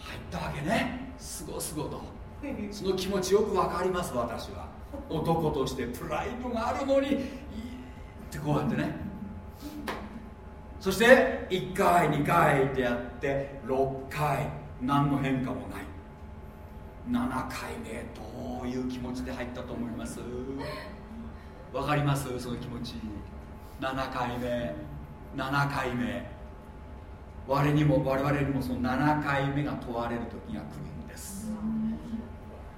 入ったわけね。すごすごと。その気持ちよく分かります私は。男としてプライドがあるのにってこうやってね。そして1回2回ってやって6回何の変化もない。7回目どういう気持ちで入ったと思います？わかります？その気持ち。7回目7回目我にも我々にもその7回目が問われる時が来るんです。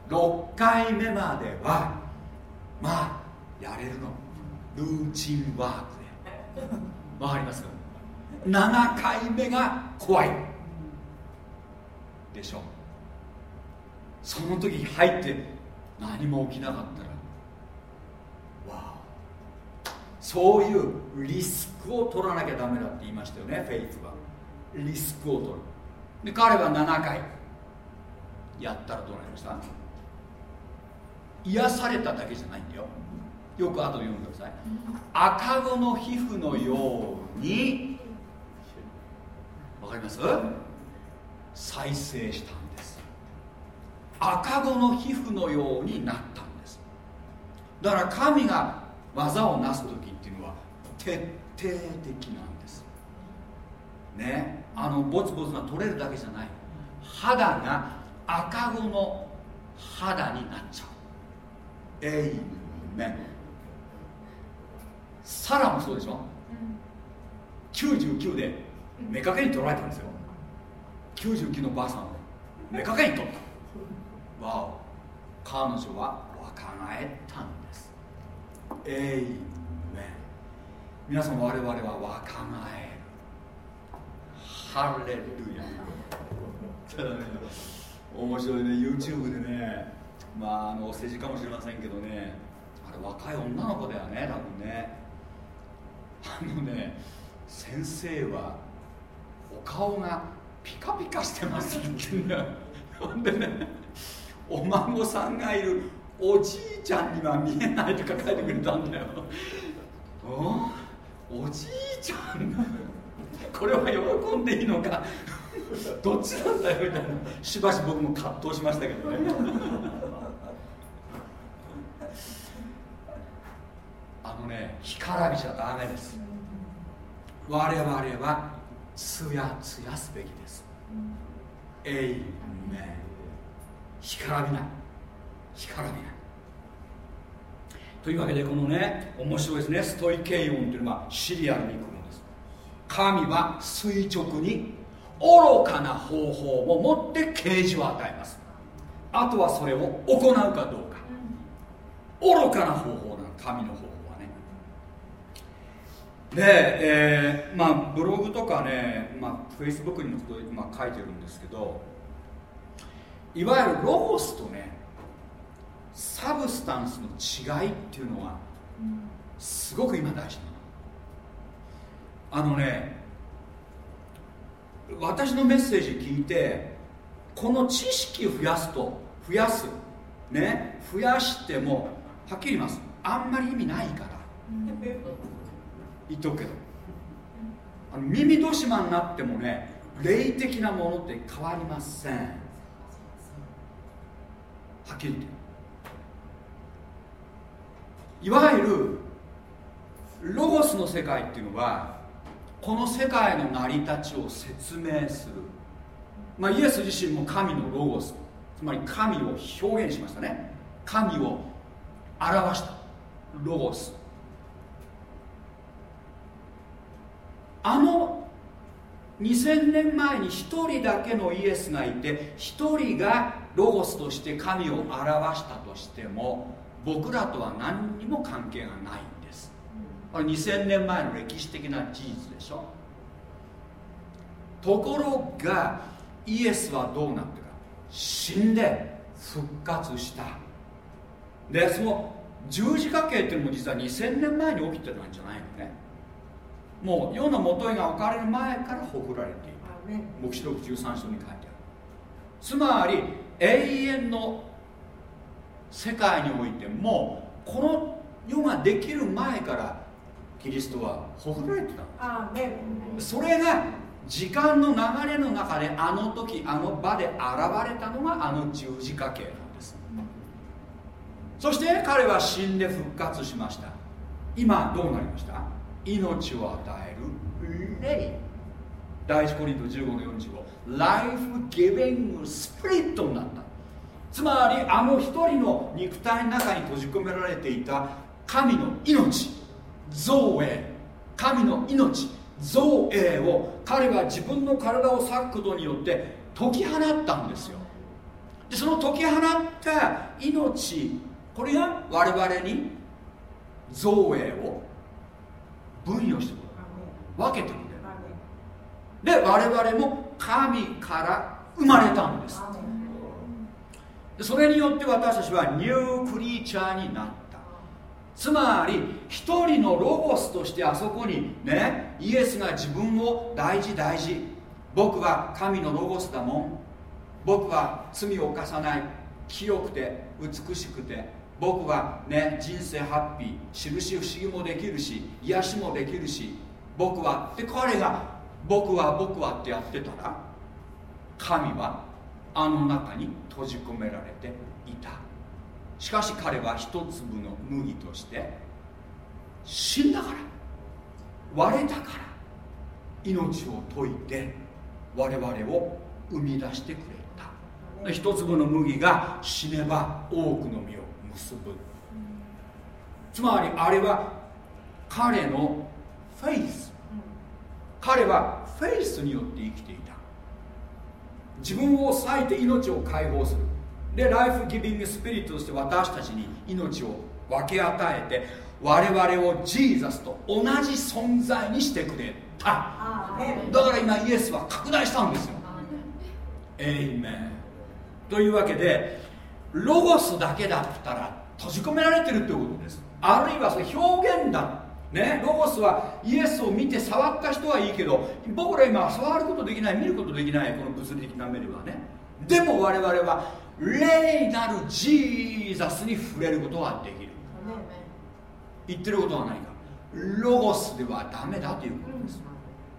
6回目まではまあやれるの。ルーチンワークで。わかります7回目が怖い。でしょその時入って何も起きなかったらわお。そういうリスクを取らなきゃダメだって言いましたよねフェイスは。リスクを取る。で彼は7回。やったらどうなりました？癒されただけじゃないんだよ。よく後で読んでください。赤子の皮膚のように。わかります？再生したんです。赤子の皮膚のようになったんです。だから神が技をなす時っていうのは徹底的なんです。ね？あのボツボツが取れるだけじゃない。肌が赤子の肌になっちゃう。エイメン。サラもそうでしょ？99で目かけに取られたんですよ。99のばあさんを目かけに取った。わお。彼女は若返ったんです。エイメン。皆さん我々は若返るハレルヤただね面白いね。YouTube でねまああのお世辞かもしれませんけどね。あれ若い女の子だよね多分ね。あのね先生はお顔がピカピカしてますってねほんでねお孫さんがいるおじいちゃんには見えないとか書いてくれたんだよ。お？おじいちゃん？これは喜んでいいのか。どっちなんだよみたいな。しばし僕も葛藤しましたけどね。あのね干からびちゃダメです。我々はつやつやすべきです。エイメン。干からびない。干からびない。というわけでこのね面白いですね。ストイケイオンというのはシリアルに神は垂直に愚かな方法を持って啓示を与えます。あとはそれを行うかどうか。愚かな方法なの神の方法はね。で、えーまあブログとかね、まあ、フェイスブックにも今書いてるんですけどいわゆるロゴスとねサブスタンスの違いっていうのはすごく今大事あのね私のメッセージ聞いてこの知識増やすと増やす。ね増やしてもはっきり言います。あんまり意味ないから。言っとくけど。あの耳戸島になってもね霊的なものって変わりません。はっきり言って。いわゆるロゴスの世界っていうのはこの世界の成り立ちを説明する、まあ、イエス自身も神のロゴス。つまり神を表現しましたね。神を表したロゴス。あの2000年前に1人だけのイエスがいて1人がロゴスとして神を表したとしても僕らとは何にも関係がない。んですあれ2000年前の歴史的な事実でしょ？ところがイエスはどうなってか？死んで復活した。でその十字架形っていうのも実は2000年前に起きてたんじゃないのね。もう世の元へが置かれる前からほふられていた。黙示録13章に書いてある。つまり永遠の世界においてもこの世ができる前からキリストはほふられてた。それが時間の流れの中であの時あの場で現れたのがあの十字架形なんです。そして彼は死んで復活しました。今どうなりました？命を与える霊。第一コリント15の45ライフギビングスピリットになった。つまりあの一人の肉体の中に閉じ込められていた神の命造営神の命造営を彼は自分の体を裂くことによって解き放ったんですよ。でその解き放った命これが我々に造営を分与してくれる分けてくれるで我々も神から生まれたんです。それによって私たちはニュークリーチャーになったつまり一人のロゴスとしてあそこにねイエスが自分を大事大事。僕は神のロゴスだもん。僕は罪を犯さない。清くて美しくて。僕はね人生ハッピー。印不思議もできるし癒しもできるし。僕はで彼が僕は僕はってやってたら神はあの中に閉じ込められていた。しかし彼は一粒の麦として死んだから割れたから命を解いて我々を生み出してくれた。一粒の麦が死ねば多くの実を結ぶ。つまりあれは彼のフェイス。彼はフェイスによって生きていた。自分を割いて命を解放する。でライフギビングスピリットとして私たちに命を分け与えて我々をジーザスと同じ存在にしてくれた。だから今イエスは拡大したんですよ。エイメンというわけでロゴスだけだったら閉じ込められてるってことです。あるいはそれ表現だ。ね、ロゴスはイエスを見て触った人はいいけど僕ら今触ることできない見ることできないこの物理的な目ではね。でも我々は霊なるジーザスに触れることができる。言ってることは何か。ロゴスではダメだということです。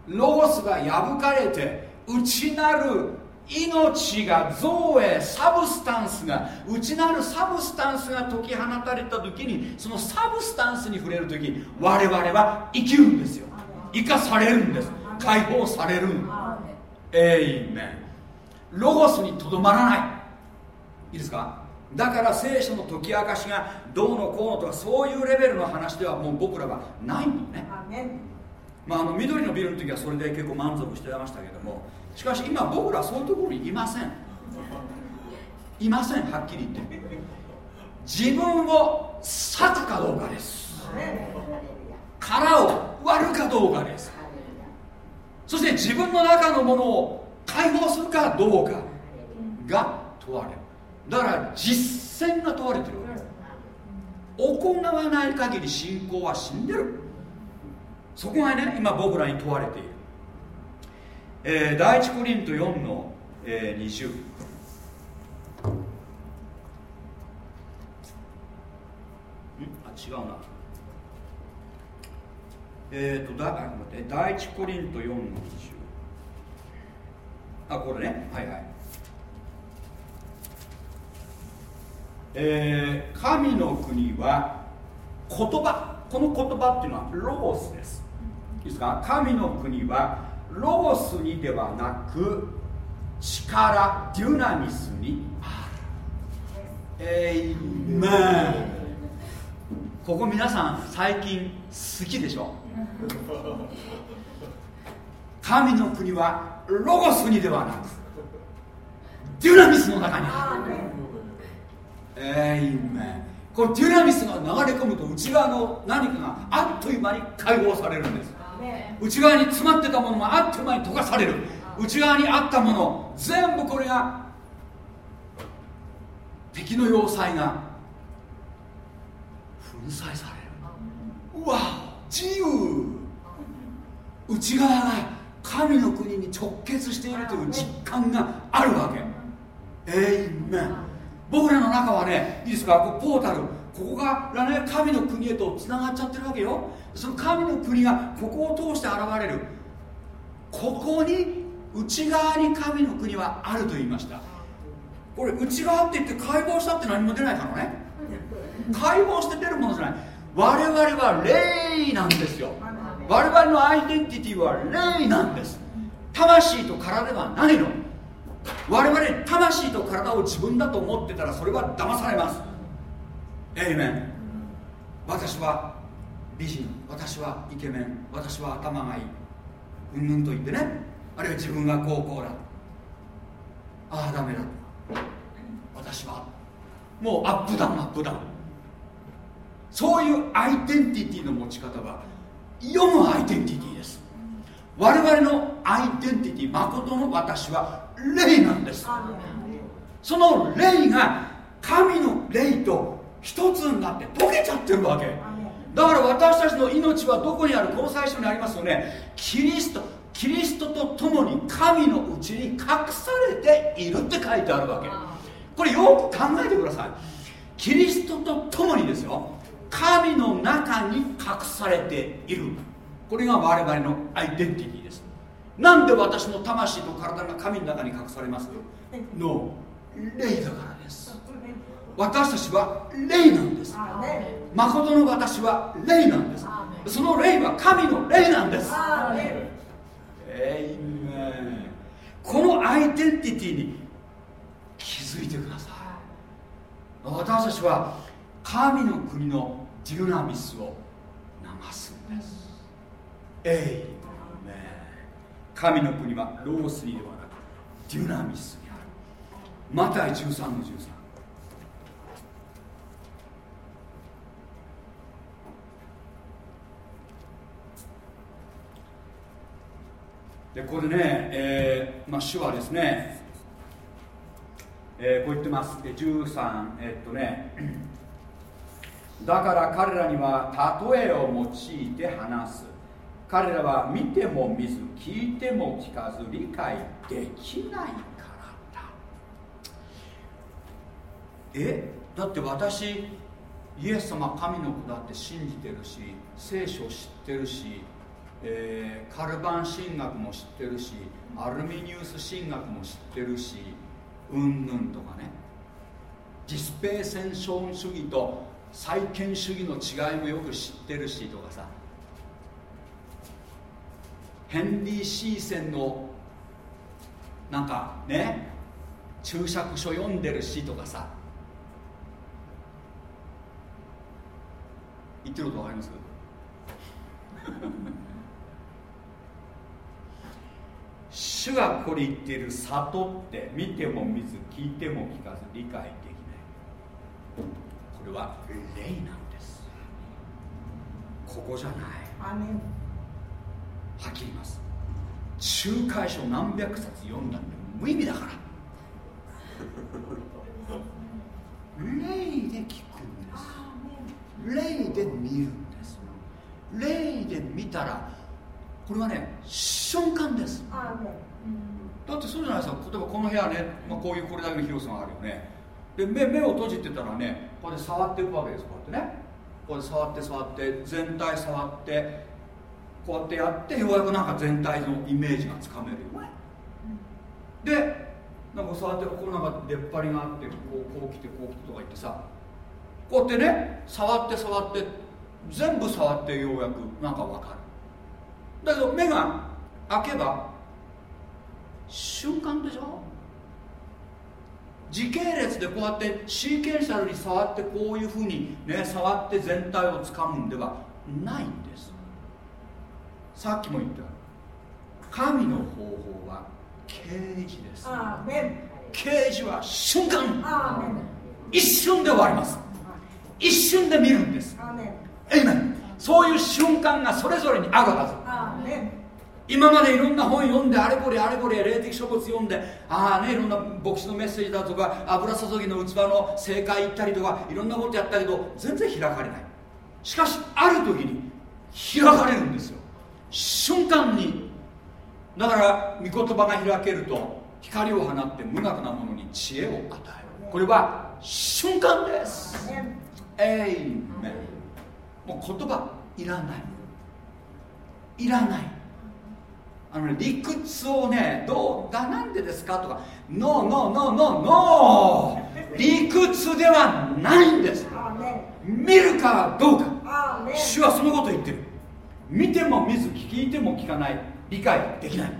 ロゴスが破かれて内なる命が造営サブスタンスが内なる substance が解き放たれた時にその substance に触れる時に我々は生きるんですよ。生かされるんです。解放される Amen。ロゴスにとどまらないいいですか？だから聖書の解き明かしがどうのこうのとかそういうレベルの話ではもう僕らはないのね。まあ、あの緑のビルの時はそれで結構満足してましたけどもしかし今僕らはそういうところにいません。いませんはっきり言って。自分を裂くかどうかです。殻を割るかどうかです。そして自分の中のものを解放するかどうかが問われるだから実践が問われてる。行わない限り信仰は死んでる。そこがね今僕らに問われている、えー、第一コリント4の、えー、20あ違うな。えっ、ー、とだ待って第一コリント4の20あこれね。はいはい。えー、神の国は言葉。この言葉っていうのはロゴスです。いいですか？神の国はロゴスにではなく力デュナミスにある。えいめここ皆さん最近好きでしょ？神の国はロゴスにではなくデュナミスの中にある。えいめこのデュナミスが流れ込むと内側の何かがあっという間に解放されるんです。内側に詰まってたものがあっという間に溶かされる。内側にあったもの全部これが敵の要塞が粉砕される。うわ自由。内側が神の国に直結しているという実感があるわけ。えいめ僕らの中はねいいですか？ポータル。ここがね神の国へとつながっちゃってるわけよ。その神の国がここを通して現れる。ここに内側に神の国はあると言いました。これ内側って言って解放したって何も出ないからね。解放して出るものじゃない。我々は霊なんですよ。我々のアイデンティティは霊なんです。魂と体ではないの？我々魂と体を自分だと思ってたらそれは騙されます。エイメン私は美人。私はイケメン。私は頭がいい。うんぬんと言ってね。あるいは自分が高校だ。ああダメだ。私は。もうアップダウンアップダウン。そういうアイデンティティの持ち方は世のアイデンティティです。我々のアイデンティティ誠の私は霊なんです。その霊が神の霊と一つになって溶けちゃってるわけ。だから私たちの命はどこにあるこの最初にありますよね。キリストキリストと共に神のうちに隠されているって書いてあるわけ。これよく考えてください。キリストと共にですよ。神の中に隠されている。これが我々のアイデンティティですなんで私の魂と体が神の中に隠されます？の霊だからです。私たちは霊なんです。誠の私は霊なんです。その霊は神の霊なんです。このアイデンティティに気づいてください。私たちは神の国のデュナミスを流すんです。えい神の国はロースにではなくデュナミスにある。マタイ13の13でこれね、えーまあ、主はですね、えー、こう言ってます。13えっとねだから彼らには例えを用いて話す。彼らは見ても見ず聞いても聞かず理解できないからだ。えだって私イエス様神の子だって信じてるし聖書知ってるしえー、カルバン神学も知ってるしアルミニウス神学も知ってるしうんぬんとかね。ディスペーセンション主義と再建主義の違いもよく知ってるしとかさ。ヘンリー・シーセンのなんかね注釈書読んでるしとかさ。言ってること分かります？主がこれ言ってる悟って見ても見ず聞いても聞かず理解できない。これは霊なんです。ここじゃない。はっきり言います。仲介書何百冊読んだんで無意味だから。霊で聞くんです。霊で見るんです。霊で見たらこれはね瞬間です。だってそうじゃないですか。例えばこの部屋ね、まあ、こういうこれだけの広さがあるよね。で目目を閉じてたらねこうやって触っていくわけです。こうやってね。こうやって触って触って全体触ってこうやってやってようやくなんか全体のイメージがつかめるよね。でなんか触ってこうなんか出っ張りがあってこうこう来てこう来てとか言ってさこうやってね触って触って全部触ってようやくなんかわかる。だけど目が開けば瞬間でしょ？時系列でこうやってシーケンシャルに触ってこういうふうにね触って全体をつかむんではない。んさっきも言った神の方法は啓示です。アーメン。啓示は瞬間。一瞬で終わります。一瞬で見るんです。そういう瞬間がそれぞれにあるはず。今までいろんな本読んであれこれあれこれ霊的書物読んでああねいろんな牧師のメッセージだとか油注ぎの器の正解言ったりとかいろんなことやったけど全然開かれない。しかしある時に開かれるんですよ瞬間にだから御言葉が開けると光を放って無学なものに知恵を与える。これは瞬間です。エイメンもう言葉いらない。いらない。あのね理屈をねどうだなんでですかとかノーノーノーノーノー理屈ではないんです。見るかどうか。主はそのことを言ってる見ても見ず聞いても聞かない。理解できない。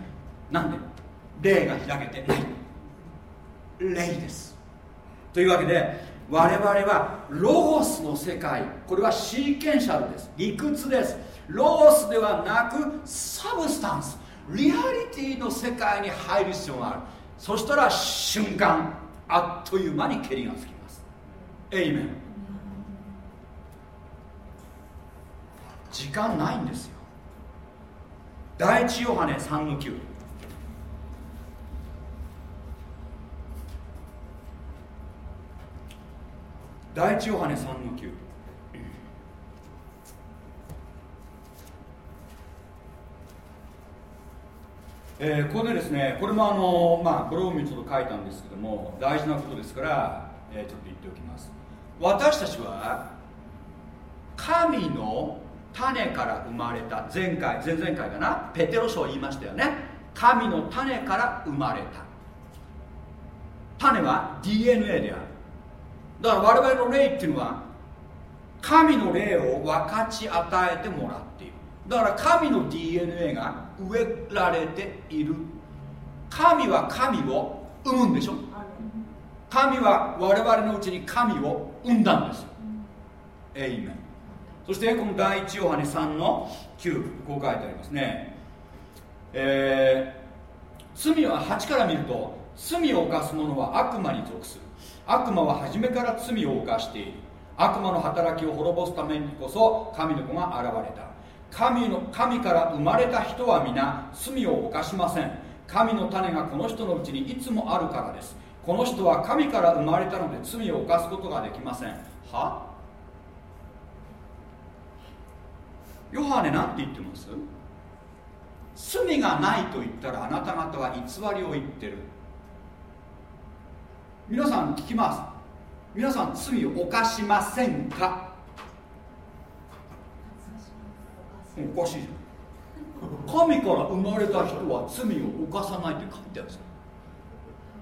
なんで？霊が開けてない。霊です。というわけで我々はロゴスの世界。これは Sequential です。理屈です。ロゴスではなく substance。リアリティの世界に入る必要がある。そしたら瞬間あっという間に蹴りがつきます。エイメン時間ないんですよ。第一ヨハネ3の9第一ヨハネ3の9えーここでですねこれもあのまあブログにちょっと書いたんですけども大事なことですから、えーちょっと言っておきます。私たちは神の種から生まれた。前回前々回かな？ペテロ書を言いましたよね。神の種から生まれた。種は DNA である。だから我々の霊っていうのは神の霊を分かち与えてもらっている。だから神の DNA が植えられている。神は神を生むんでしょ？神は我々のうちに神を生んだんですエイメンそしてこの第一ヨハネ3の9こう書いてありますね。えー罪は8から見ると罪を犯す者は悪魔に属する。悪魔は初めから罪を犯している。悪魔の働きを滅ぼすためにこそ神の子が現れた。神の神から生まれた人は皆罪を犯しません。神の種がこの人のうちにいつもあるからです。この人は神から生まれたので罪を犯すことができません。は？ヨハネなんて言ってます？罪がないと言ったらあなた方は偽りを言ってる。皆さん聞きます。皆さん罪を犯しませんか？おかしいじゃん。神から生まれた人は罪を犯さないって書いてある。んですよ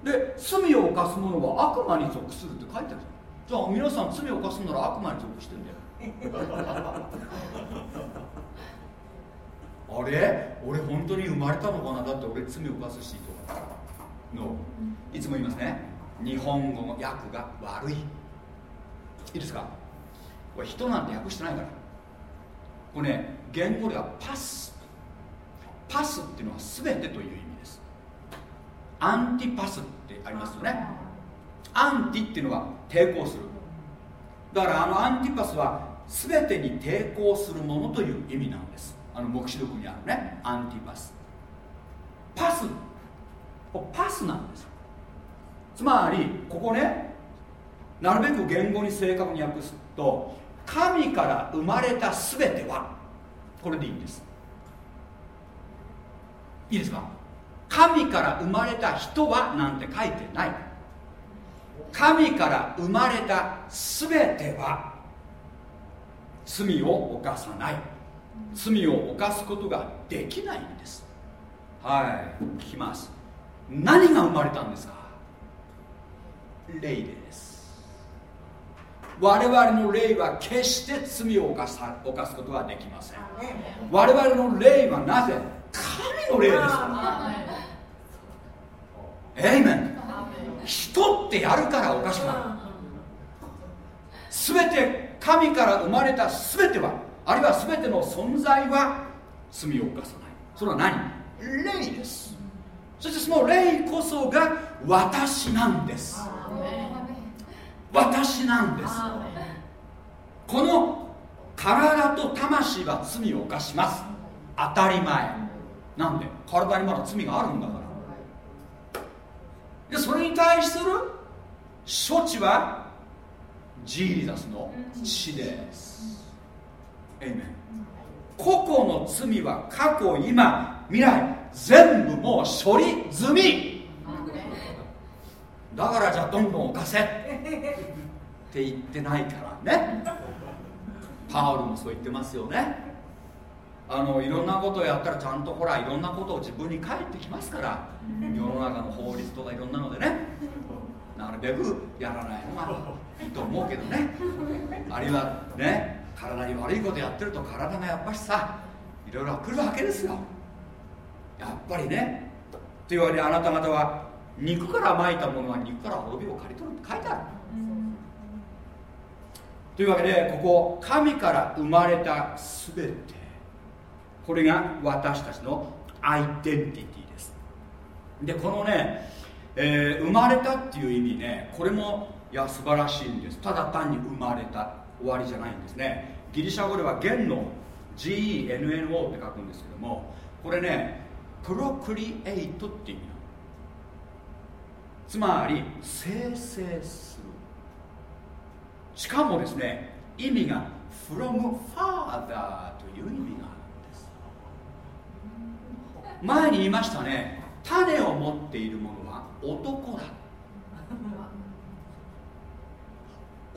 で罪を犯す者は悪魔に属するって書いてある。んですよじゃあ皆さん罪を犯すなら悪魔に属してんだよ。あれ？俺本当に生まれたのかな？だって俺罪を犯すしとか。のいつも言いますね。日本語の訳が悪い。いいですか？これ人なんて訳してないから。これね言語ではパス。パスっていうのは全てという意味です。アンティパスってありますよね。アンティっていうのは抵抗する。だからあのアンティパスは全てに抵抗するものという意味なんです。あの黙示録にあるね。アンティパス。パス。パスなんですつまりここねなるべく言語に正確に訳すと神から生まれた全てはこれでいいんです。いいですか？神から生まれた人はなんて書いてない。神から生まれた全ては罪を犯さない。罪を犯すことができないんです。はい。聞きます。何が生まれたんですか？霊です。我々の霊は決して罪を犯さ犯すことができません。我々の霊はなぜ？神の霊ですか？らエイメン人ってやるからおかしくなる。全て神から生まれた全てはあるいは全ての存在は罪を犯さない。それは何？霊です。そしてその霊こそが私なんです。私なんです。この体と魂は罪を犯します。当たり前。なんで？体にまだ罪があるんだから。でそれに対する処置はジーザスの血です。個々の罪は過去今未来全部もう処理済み。だからじゃあどんどん犯せって言ってないからね。パウルもそう言ってますよね。あのいろんなことをやったらちゃんとほらいろんなことを自分に返ってきますから。世の中の法律とかいろんなのでね。なるべくやらないのがいいと思うけどね。あるいはね体に悪いことやってると体がやっぱしさいろいろ来るわけですよ。やっぱりね。というわけであなた方は肉からまいたものは肉から滅びを刈り取るって書いてある、というわけでここ神から生まれた全てこれが私たちのアイデンティティです。でこのね、えー生まれたっていう意味ねこれもいや素晴らしいんです。ただ単に生まれた。終わりじゃないんですね。ギリシャ語では弦の GENNO って書くんですけどもこれねプロクリエイトって意味なの。つまり生成する。しかもですね意味が from father という意味があるんです。前に言いましたね。種を持っているものは男だ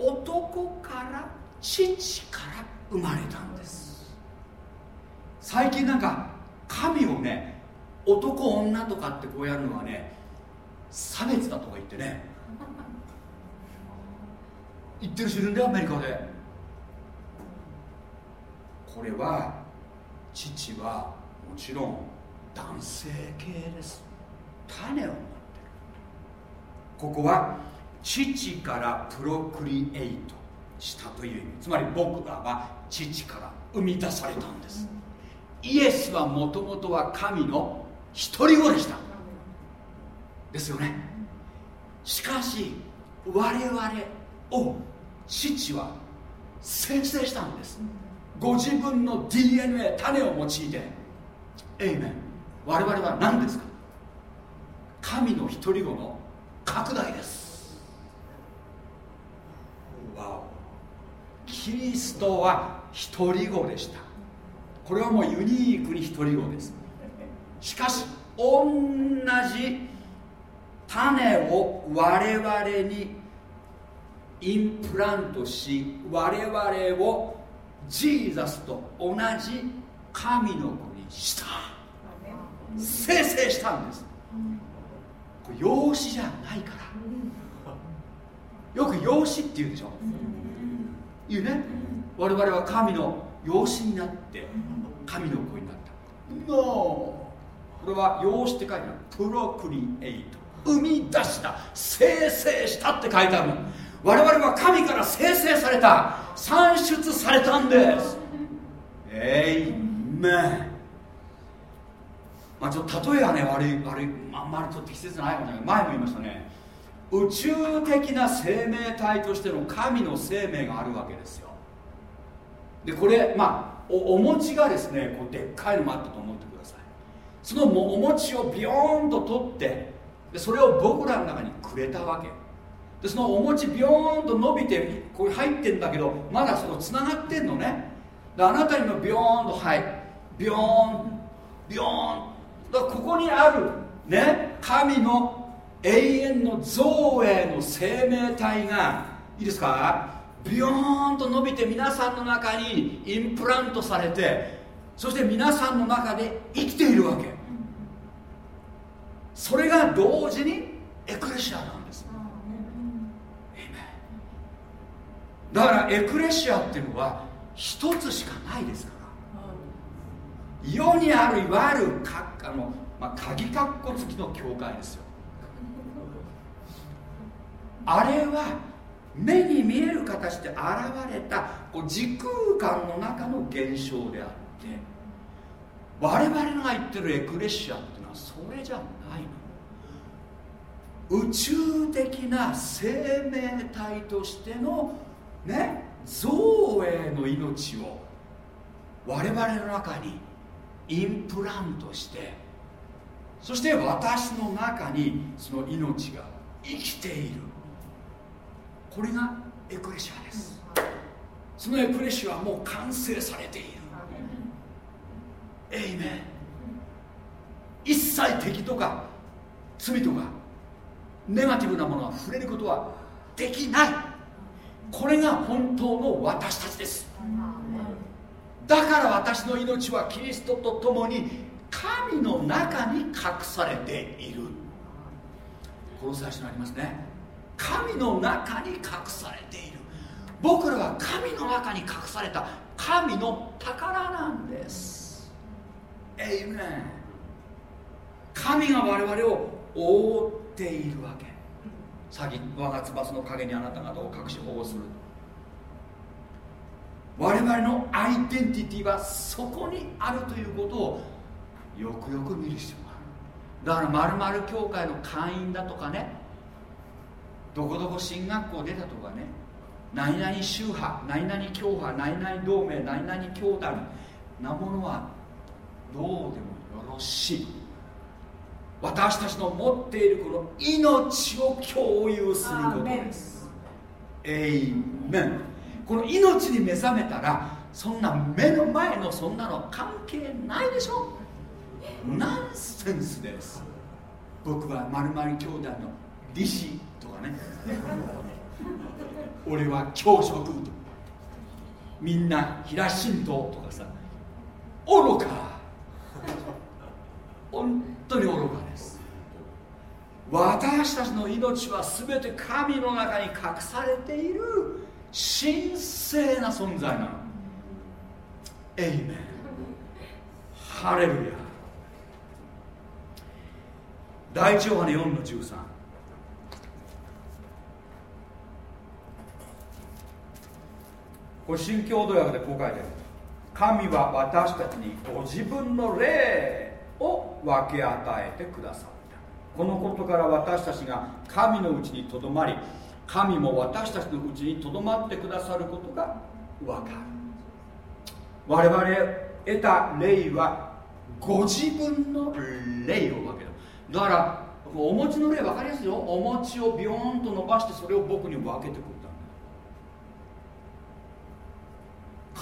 男から父から生まれたんです。最近なんか神をね男女とかってこうやるのはね差別だとか言ってね。言ってる人いるんだよアメリカで。これは父はもちろん男性系です。種を持ってる。ここは父からプロクリエイトしたという意味。つまり僕らは父から生み出されたんです。イエスはもともとは神の一人子でした。ですよね。しかし我々を父は先制したんです。ご自分の DNA 種を用いて。エイメン我々は何ですか？神の一人子の拡大ですわおキリストは一人子でした。これはもうユニークに一人子です。しかし同じ種を我々にインプラントし我々をジーザスと同じ神の子にした。生成したんです。これ養子じゃないからよく養子って言うでしょ？言うね。我々は神の養子になって神の子になった。NO これは養子って書いてある。プロクリエイト。生み出した。生成したって書いてある我々は神から生成された。産出されたんです。えいめまあちょっと例えはね悪い悪い。あんまりちょっと適切じゃないかもしれない。前も言いましたね宇宙的な生命体としての神の生命があるわけですよ。でこれまあおお餅がですねこうでっかいのもあったと思ってください。そのもお餅をビヨーンと取ってでそれを僕らの中にくれたわけ。でそのお餅ビヨーンと伸びてこう入ってんだけどまだそのつながってんのね。であなたにもビヨーンとはい。ビヨーンビヨーン。だここにあるね神の永遠の造営の生命体がいいですか？ビヨーンと伸びて皆さんの中にインプラントされてそして皆さんの中で生きているわけ。それが同時にエクレシアなんです。だからエクレシアっていうのは一つしかないですから。世にあるいわゆるかあの、まあ、鍵括弧付きの教会ですよ。あれは目に見える形で現れたこう時空間の中の現象であって我々が言ってるエクレシアっていうのはそれじゃないの。宇宙的な生命体としてのね造営の命を我々の中にインプラントしてそして私の中にその命が生きている。これがエクレシアです。そのエクレシアはもう完成されている。エイメン。一切敵とか罪とかネガティブなものは触れることはできない。これが本当の私たちです。だから私の命はキリストと共に神の中に隠されている。この最初にありますね。神の中に隠されている。僕らは神の中に隠された神の宝なんです。エイメン神が我々を覆っているわけ。さっき我が翼の陰にあなた方を隠し保護する。我々のアイデンティティはそこにあるということをよくよく見る必要がある。だからまる教会の会員だとかね。どこどこ進学校出たとかね。何々宗派何々教派何々同盟何々教団。なものはどうでもよろしい。私たちの持っているこの命を共有することです。エイメンこの命に目覚めたらそんな目の前のそんなの関係ないでしょ。ナンセンスです。僕はまるまる教団の理事ね。俺は教職と。みんな平神道とかさ。愚か。本当に愚かです。私たちの命は全て神の中に隠されている。神聖な存在なの。エイメンハレルヤ。第一ヨハネ4の13これ新共同訳でこう書いてある。神は私たちにご自分の霊を分け与えてくださった。このことから私たちが神のうちにとどまり神も私たちのうちにとどまってくださることが分かる。我々得た霊はご自分の霊を分ける。だからお餅の霊分かりやすいよ。お餅をビヨーンと伸ばしてそれを僕に分けてくれた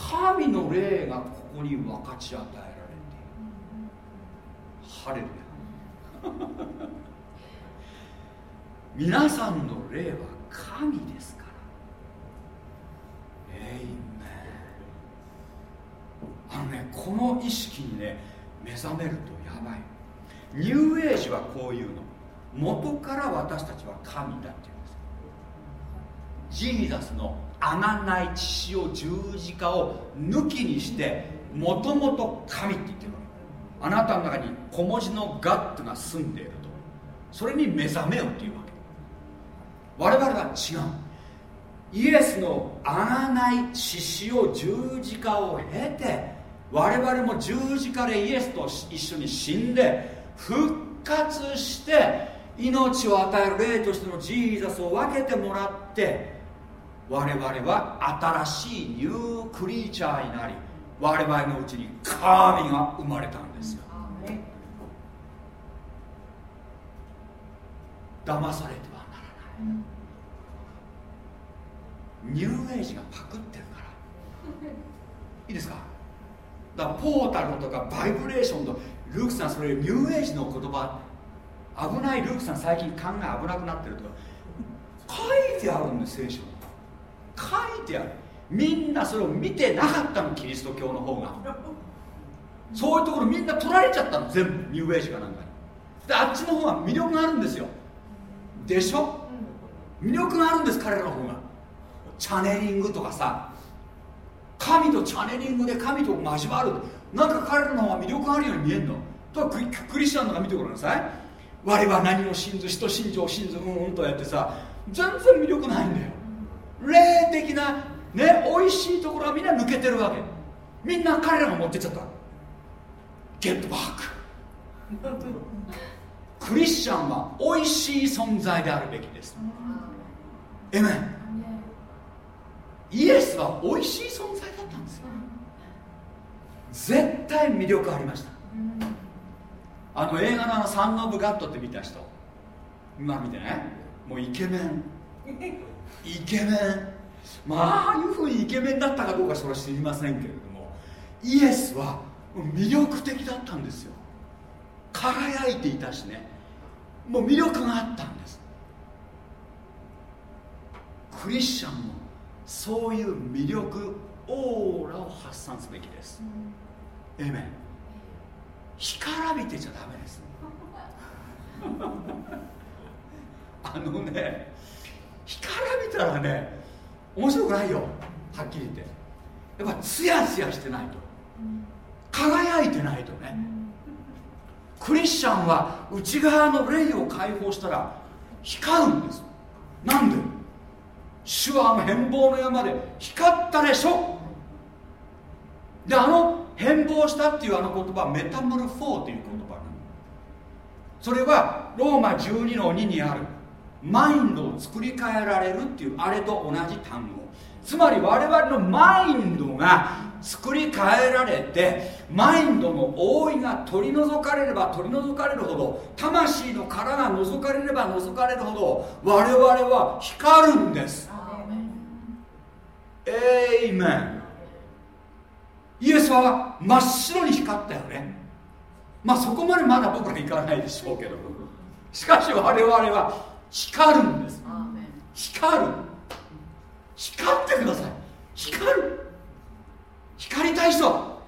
神の霊がここに分かち与えら。れているハレルヤ皆さんの霊は神ですから。エイメン。あのねこの意識にね目覚めるとやばい。ニューエイジはこういうの。元から私たちは神だっていうんですジーザスの穴ない血潮十字架を抜きにしてもともと神って言ってるわけ。あなたの中に小文字のガットが住んでいると。それに目覚めよっていうわけ。我々は違う。イエスの穴ない血潮十字架を経て我々も十字架でイエスと一緒に死んで復活して命を与える霊としてのジーザスを分けてもらって我々は新しいニュークリーチャーになり我々のうちに神が生まれたんですよ。騙されてはならない。ニューエイジがパクってるから。いいですか？だからポータルとかバイブレーションとルークさんそれニューエイジの言葉危ないルークさん最近考え危なくなってるとか書いてあるんです聖書に書いてある。みんなそれを見てなかったのキリスト教の方が。そういうところみんな取られちゃったの全部。ニューエイジかなんかに。であっちの方は魅力があるんですよ。でしょ？魅力があるんです彼らの方が。チャネリングとかさ。神とチャネリングで神と交わる。なんか彼らの方が魅力があるように見えるの。とククリスチャンのが見てごらんなさい。我は何を信ず人信条信ずうんうんとやってさ全然魅力ないんだよ。霊的なね美味しいところはみんな抜けてるわけ。みんな彼らが持ってっちゃった。ゲットバック。クリスチャンは美味しい存在であるべきです。えめイエスは美味しい存在だったんですよ。絶対魅力ありました。あの映画のサン・オブ・ガットって見た人。今見てね。もうイケメン イケメン。まああいうふうにイケメンだったかどうかそれは知りませんけれどもイエスは魅力的だったんですよ。輝いていたしね。もう魅力があったんです。クリスチャンもそういう魅力オーラを発散すべきです、エメン干からびてちゃダメです。あのね干からびたらね面白くないよ。はっきり言って。やっぱツヤツヤしてないと。輝いてないとね。クリスチャンは内側の霊を解放したら光るんです。なんで？主はあの変貌の山で光ったでしょ。であの変貌したっていうあの言葉メタモルフォーという言葉なのそれはローマ12の2にある。マインドを作り変えられるっていうあれと同じ単語。つまり我々のマインドが作り変えられてマインドの覆いが取り除かれれば取り除かれるほど魂の殻が除かれれば除かれるほど我々は光るんです。エイメンイエスは真っ白に光ったよね。まあそこまでまだ僕ら行かないでしょうけど。しかし我々は光るんです。光る。光ってください。光る。光りたい人。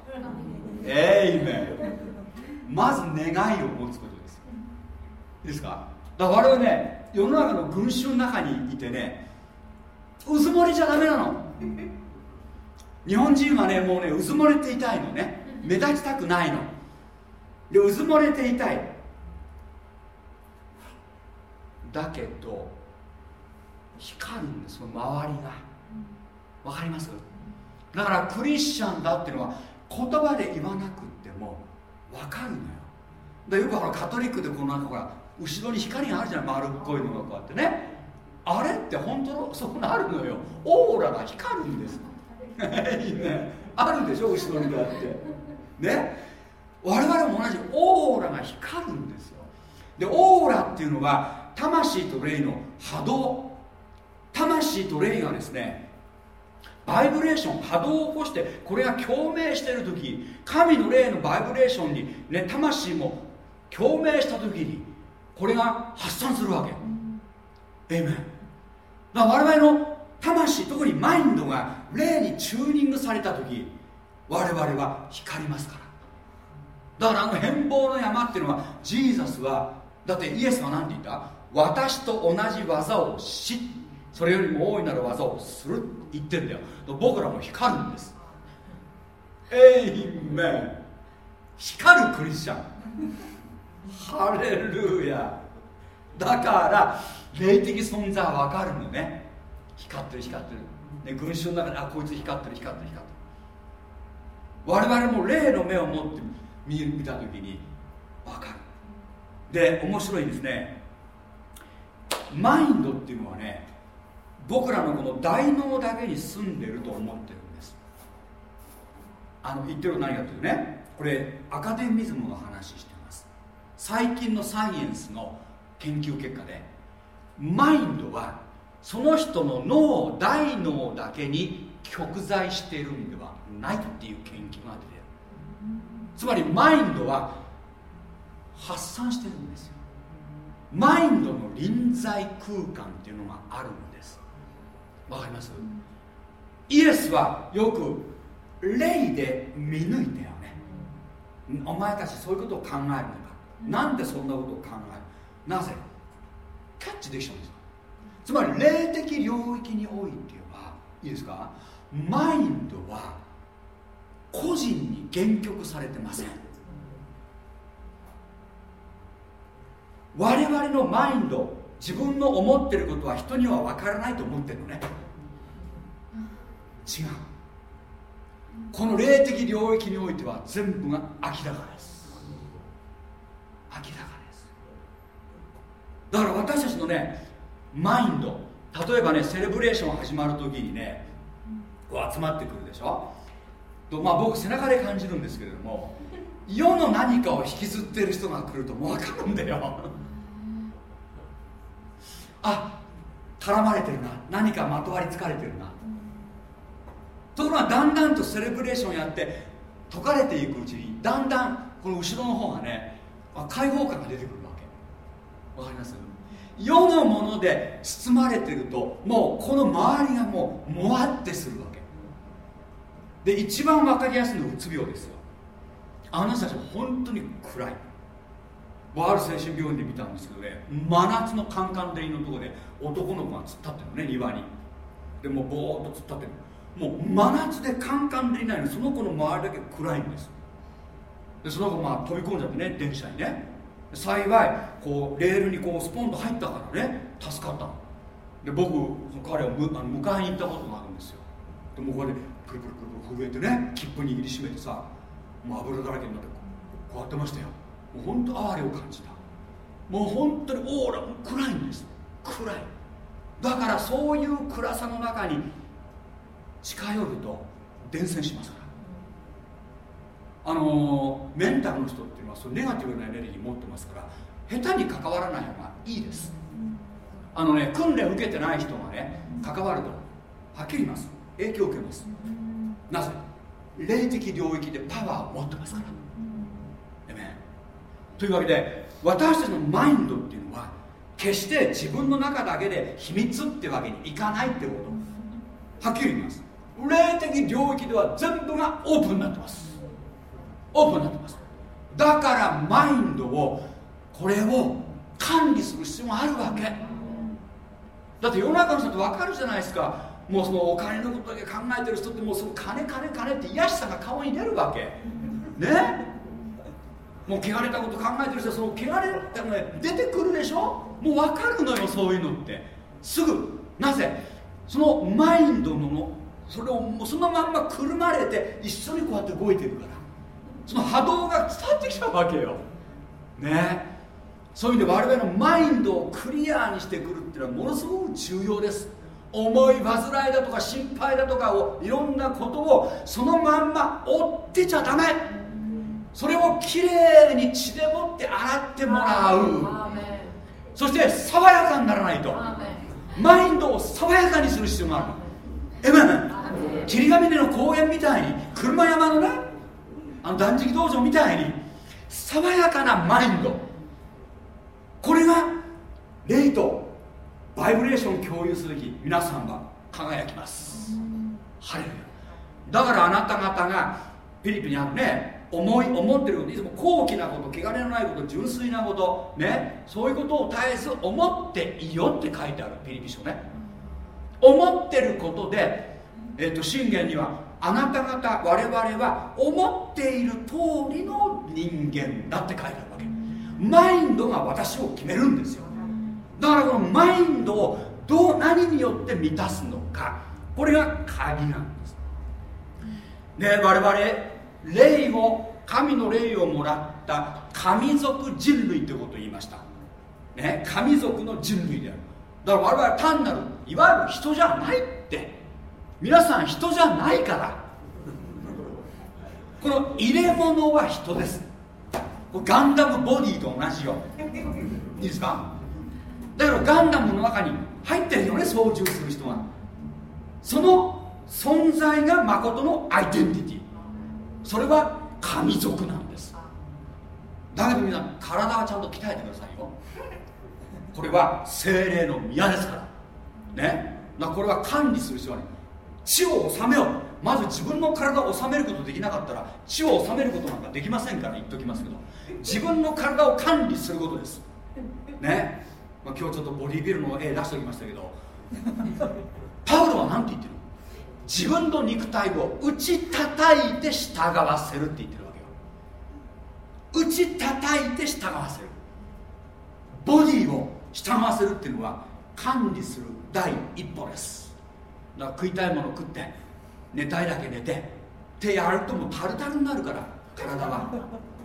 エイメンまず願いを持つことです。いいですか？だから我々ね世の中の群衆の中にいてねうずもれじゃダメなの。日本人はねもうねうずもれていたいのね。目立ちたくないの。でうずもれていたいだけど光るんですその周りが。わかります？だからクリスチャンだっていうのは言葉で言わなくても分かるのよ。でよくほらカトリックでこのなんかほら後ろに光があるじゃない？丸っこいのがこうやってね。あれって本当のそうなるのよ。オーラが光るんです。いいね。あるでしょ？後ろにだって。ね？我々も同じオーラが光るんですよ。でオーラっていうのは魂と霊の波動。魂と霊がですねバイブレーション波動を起こしてこれが共鳴している時神の霊のバイブレーションに、ね、魂も共鳴した時にこれが発散するわけ。エイメンだ我々の魂特にマインドが霊にチューニングされた時我々は光りますから。だからあの変貌の山っていうのはジーザスはだってイエスは何て言った？私と同じ技をしそれよりも大いなる技をするって言ってんだよ。僕らも光るんです。エイメン。光るクリスチャン。ハレルヤ。だから霊的存在は分かるのね。光ってる光ってる、ね、群衆の中であこいつ光ってる光ってる光ってる。我々も霊の目を持って見見た時に分かる。で面白いですね。マインドっていうのはね僕らのこの大脳だけに住んでると思ってるんです。あの言ってること何かというとねこれアカデミズムの話してます。最近のサイエンスの研究結果でマインドはその人の脳大脳だけに極在しているんではないっていう研究が出てるつまりマインドは発散してるんですよ。マインドの臨在空間っていうのがあるんです。わかります？イエスはよく霊で見抜いたよね。お前たちそういうことを考えるのか？なんでそんなことを考える？なぜ？キャッチできちゃうんですよつまり霊的領域においてはいいですか？マインドは個人に限局されてません。我々のマインド自分の思ってることは人には分からないと思ってるのね。違う。この霊的領域においては全部が明らかです。明らかです。だから私たちのねマインド例えばねセレブレーション始まる時にねこう集まってくるでしょ？とまあ僕背中で感じるんですけれども世の何かを引きずってる人が来るともう分かるんだよ。あ絡まれてるな。何かまとわりつかれてるな。ところがだんだんとセレブレーションやって解かれていくうちにだんだんこの後ろの方がねあ開放感が出てくるわけ。わかります？世のもので包まれてるともうこの周りがもうもわってするわけ。で一番分かりやすいのはうつ病ですよ。あの人たちは本当に暗い。ある精神病院で見たんですけどね真夏のカンカン照りのとこで男の子が突っ立ってるのね庭に。でもうぼーっと突っ立ってるもう真夏でカンカン照りないのその子の周りだけ暗いんです。でその子まあ飛び込んじゃってね電車にね。幸いこうレールにこうスポンと入ったからね助かったの。で僕彼をむあの迎えに行ったことがあるんですよ。でもうこれでプルプルプル震えてね切符握りしめてさもう油だらけになってこうやってましたよ。もう本当哀れを感じた。もう本当にオーラ暗いんです。暗い。だからそういう暗さの中に近寄ると伝染しますから。あのー、メンタルの人っていうのはそのネガティブなエネルギー持ってますから下手に関わらない方がいいです。あのね訓練受けてない人がね関わるとはっきり言います。影響を受けます。なぜ？霊的領域でパワーを持ってますからというわけで私たちのマインドっていうのは決して自分の中だけで秘密ってわけにいかないってこと。はっきり言います。霊的領域では全部がオープンになってます。オープンになってます。だからマインドをこれを管理する必要があるわけ。だって世の中の人って分かるじゃないですか。もうそのお金のことだけ考えてる人ってもうその金金金って癒しさが顔に出るわけ。ね？もう汚れたこと考えてる人はその汚れたの出てくるでしょ？もう分かるのよそういうのって。すぐ。なぜ？そのマインドのそれをもうそのまんまくるまれて一緒にこうやって動いてるから。その波動が伝わってきちゃうわけよ。ね？そういう意味で我々のマインドをクリアにしてくるっていうのはものすごく重要です。思い煩いだとか心配だとかをいろんなことをそのまんま追ってちゃダメ。それをきれいに血でもって洗ってもらう。そして爽やかにならないと。マインドを爽やかにする必要がある。えめ霧ヶ峰の公園みたいに車山のねあの断食道場みたいに爽やかなマインド。これが霊とバイブレーションを共有する時皆さんは輝きます。はれだからあなた方がフィリピンにあるね思い思ってることいつも高貴なこと汚れのないこと純粋なことねそういうことを絶えず思っていいよって書いてあるピリピ書ね。思ってることで、えーと、信玄にはあなた方我々は思っている通りの人間だって書いてあるわけ。マインドが私を決めるんですよ。だからこのマインドをどう何によって満たすのか。これが鍵なんです。で我々霊を神の霊をもらった神族人類ということを言いました。ね神族の人類である。だから我々単なるいわゆる人じゃないって。皆さん人じゃないから。この入れ物は人です。ガンダムボディと同じよ。いいですか？だからガンダムの中に入ってるよね操縦する人がその存在が誠のアイデンティティ。それは神族なんです。だけど皆さん体はちゃんと鍛えてくださいよ。これは精霊の宮ですから。ね。だこれは管理する必要はない。血を治めよう。まず自分の体を治めることできなかったら血を治めることなんかできませんから言っときますけど。自分の体を管理することです。ね、まあ、今日ちょっとボディビルの絵出しておきましたけど。パウロは何て言ってる自分の肉体を打ち叩いて従わせるって言ってるわけよ。打ち叩いて従わせる。ボディを従わせるっていうのは管理する第一歩です。だから食いたいもの食って寝たいだけ寝てってやるともうタルタルになるから体は。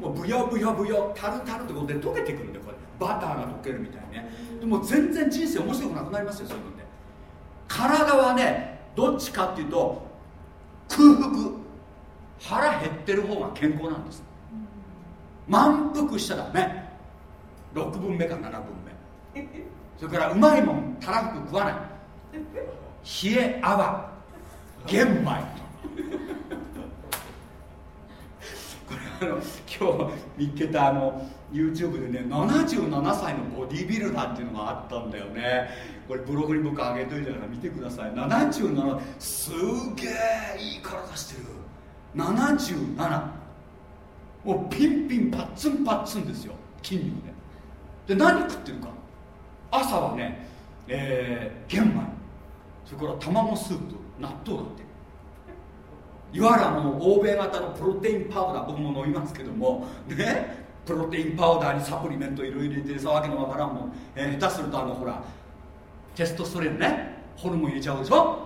もうブヨブヨブヨタルタルってことで溶けてくるんだよこれ。バターが溶けるみたいね。でも全然人生面白くなくなりますよそういうので。体はねどっちかっていうと空腹。腹減ってる方が健康なんです。満腹しちゃダメ。6分目か7分目。それからうまいもんたらふく食わない。冷え泡。玄米。これあの今日見っけたあの YouTube でね77歳のボディービルダーっていうのがあったんだよね。これブログに僕上げといたから見てください。77すげえいい体してる。77もうピンピンパッツンパッツンですよ。筋肉で。で何食ってるか。朝はね、えー、玄米。それから卵スープ納豆だって。いわゆるあの欧米型のプロテインパウダー僕も飲みますけども。ねプロテインパウダーにサプリメントいろいろ入れてさわけのわからんもん、えー、下手するとあのほらテストストレンね。ホルモン入れちゃうでしょ。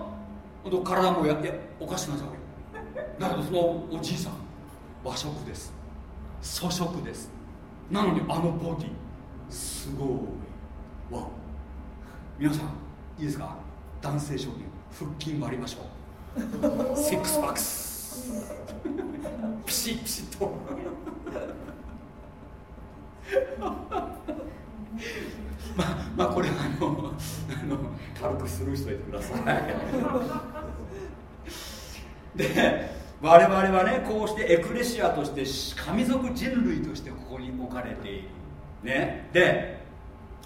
体もややおかしくなっちゃうわけ。だけどそのおじいさん。和食です。粗食です。なのにあのボディ。すごい。わ。皆さんいいですか？男性諸君腹筋割りましょう。シックスパックス。ピシッピシッとまあまあこれはあの あの軽くスルーしといてください。で我々はねこうしてエクレシアとして神族人類としてここに置かれている。ね。で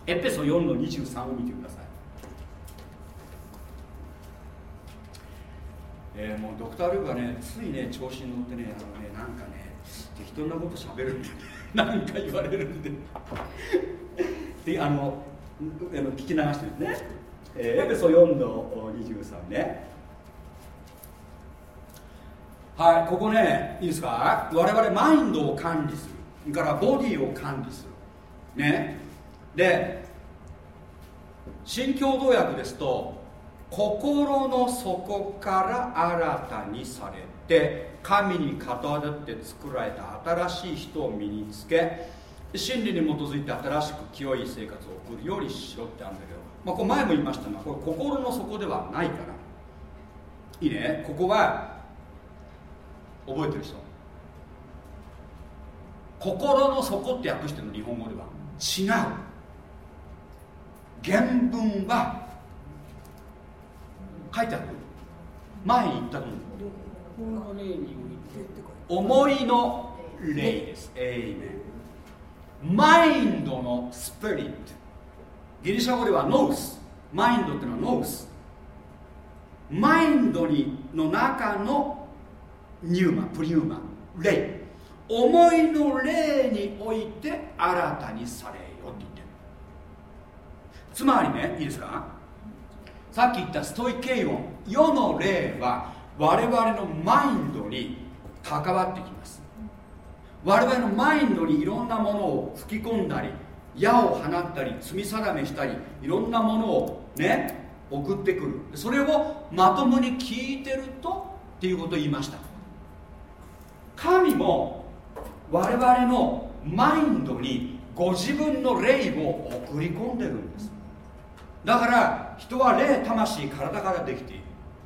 エペソ4の23を見てください。えー、もうドクター・ルーがねついね調子に乗ってねあのねなんかね適当なこと喋るんで、ね、なんか言われるんで。であのあの聞き流してるね、えー、エペソ4の23ね。はいここねいいですか？我々マインドを管理する。からボディを管理する。ね。で新共同訳ですと心の底から新たにされて神にかたわって作られた新しい人を身につけ真理に基づいて新しく清い生活を送るようにしろってあるんだけど、まあ、これ前も言いましたがこれ心の底ではないから。いいね。ここは覚えてる人。心の底って訳してるの日本語では。違う。原文は書いてある。前に言ったの思思いの霊です。エイメンマインドの spirit。ギリシャ語ではヌース。マインドっていうのはヌース。マインドにの中のプニューマプニューマ霊。思いの霊において新たにされよって言ってる。つまりねいいですか？さっき言ったストイケイオン世の霊は我々のマインドに関わってきます。我々のマインドにいろんなものを吹き込んだり矢を放ったり罪定めしたりいろんなものをね送ってくる。それをまともに聞いてるとっていうことを言いました。神も我々のマインドにご自分の霊を送り込んでるんです。だから人は霊魂体からできてい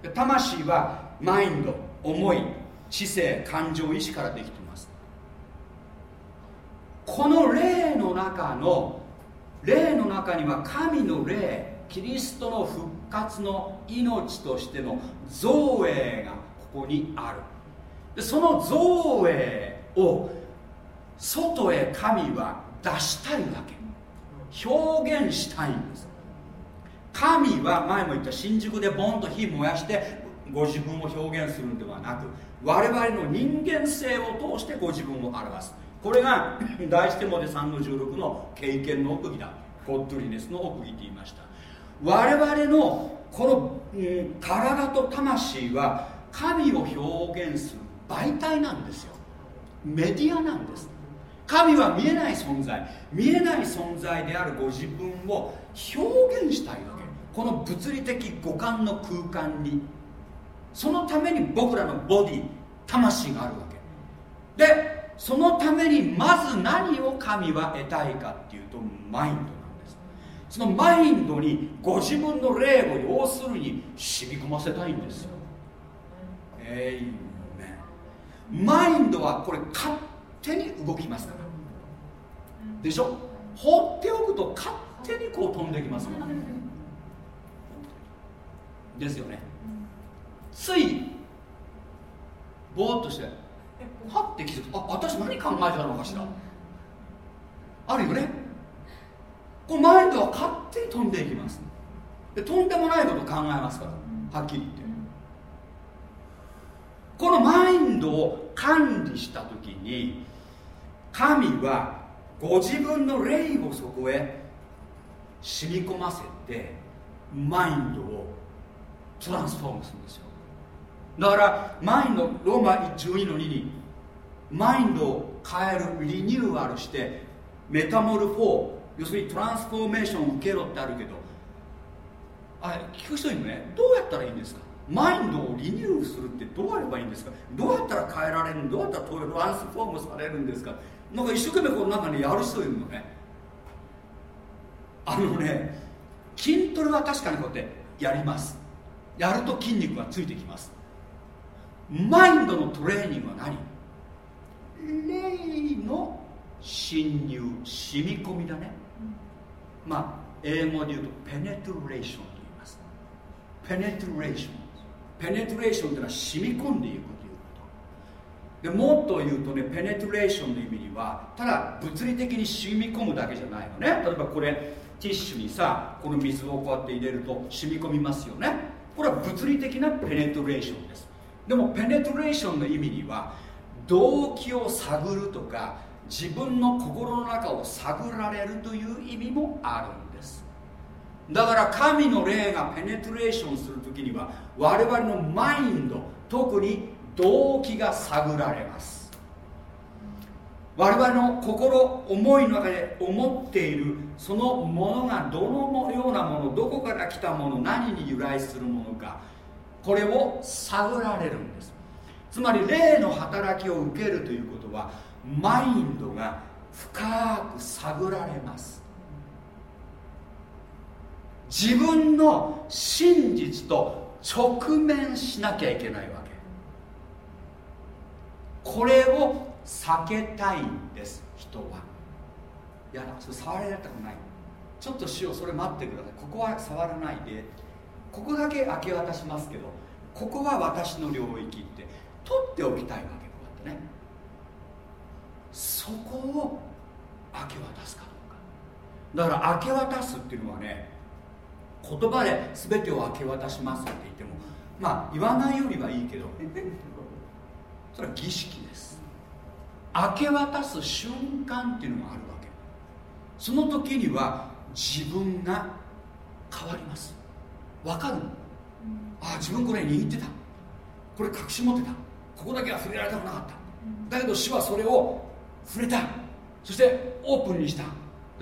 る。魂はマインド思い知性感情意志からできています。この霊の中の霊の中には神の霊キリストの復活の命としての造営がここにある。でその造営を外へ神は出したいわけ。表現したいんです。神は前も言った新宿でボンと火燃やしてご自分を表現するんではなく我々の人間性を通してご自分を表す。これが 第一手モで3の16の経験の奥義だ。ゴッドリネスの奥義って言いました。我々のこの、うん、体と魂は神を表現する媒体なんですよ。メディアなんです。神は見えない存在。見えない存在であるご自分を表現したいわけ。この物理的五感の空間にそのために僕らのボディ魂があるわけ。でそのためにまず何を神は得たいかっていうとマインドなんです。そのマインドにご自分の霊を要するに染み込ませたいんですよ。えいめマインドはこれ勝手に動きますから。でしょ？放っておくと勝手にこう飛んできますから。ですよね。ついぼーっとしてはって気づく。あ私何考えてたのかしら。あるよね。このマインドは勝手に飛んでいきます。でとんでもないこと考えますからはっきり言って。このマインドを管理した時に神はご自分の霊をそこへ染み込ませてマインドをトランスフォームするんですよ。だからマインドローマ12の2にマインドを変えるリニューアルしてメタモルフォー要するに transformation を受けろってあるけどあ聞く人にもね？どうやったらいいんですか？マインドを renew するってどうやればいいんですか？どうやったら変えられるどうやったら transform されるんですか？なんか一生懸命この中にやる人いるのね。あのね筋トレは確かにこうやってやります。やると筋肉がついてきます。マインドのトレーニングは何？霊の侵入染み込みだね。まあ英語で言うとペネトレーションと言います。ペネトレーション。ペネトレーションというのは染み込んでいくということ。でもっと言うとねペネトレーションの意味にはただ物理的に染み込むだけじゃないのね。例えばこれティッシュにさこの水をこうやって入れると染み込みますよね。これは物理的なペネトレーションですでもペネトレーションの意味には動機を探るとか自分の心の中を探られるという意味もあるんです。だから神の霊がペネトレーションする時には我々のマインド特に動機が探られます。我々の心思いの中で思っているそのものがどのようなものどこから来たもの何に由来するものかこれを探られるんです。つまり霊の働きを受けるということはマインドが深く探られます。自分の真実と直面しなきゃいけないわけ。これを避けたいんです人は。いやそれ触られたくない。ちょっと塩それ待ってください。ここは触らないで。ここだけ明け渡しますけどここは私の領域って取っておきたいわけこうやってね。そこを明け渡すかどうか。だから明け渡すっていうのはね言葉で全てを明け渡しますって言ってもまあ言わないよりはいいけど それは儀式です。明け渡す瞬間っていうのがあるわけ。その時には自分が変わります。わかるああ自分これ握ってた。これ隠し持ってた。ここだけは触れられたくなかった。だけど主はそれを触れた。そしてオープンにした。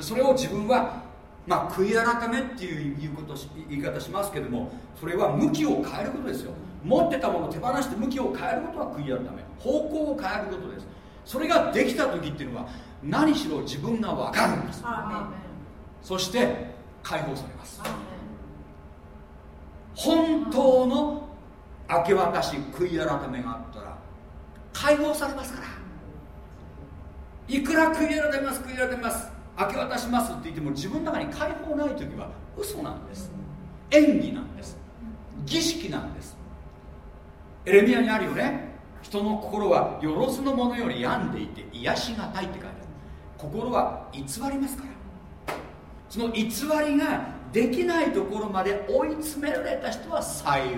それを自分はまあ悔い改めっていう言うことし言い方しますけどもそれは向きを変えることですよ。持ってたものを手放して向きを変えることは悔い改め。方向を変えることです。それができた時っていうのは何しろ自分が分かるんです。そして解放されます本当の明け渡し悔い改めがあったら解放されますから。いくら悔い改めます悔い改めます。明け渡しますって言っても自分の中に解放ない時は嘘なんです。演技なんです。儀式なんです。エレミアにあるよね。人の心はよろずのものより病んでいて癒しがたいって書いてある。心は偽りますから。その偽りができないところまで追い詰められた人は幸い。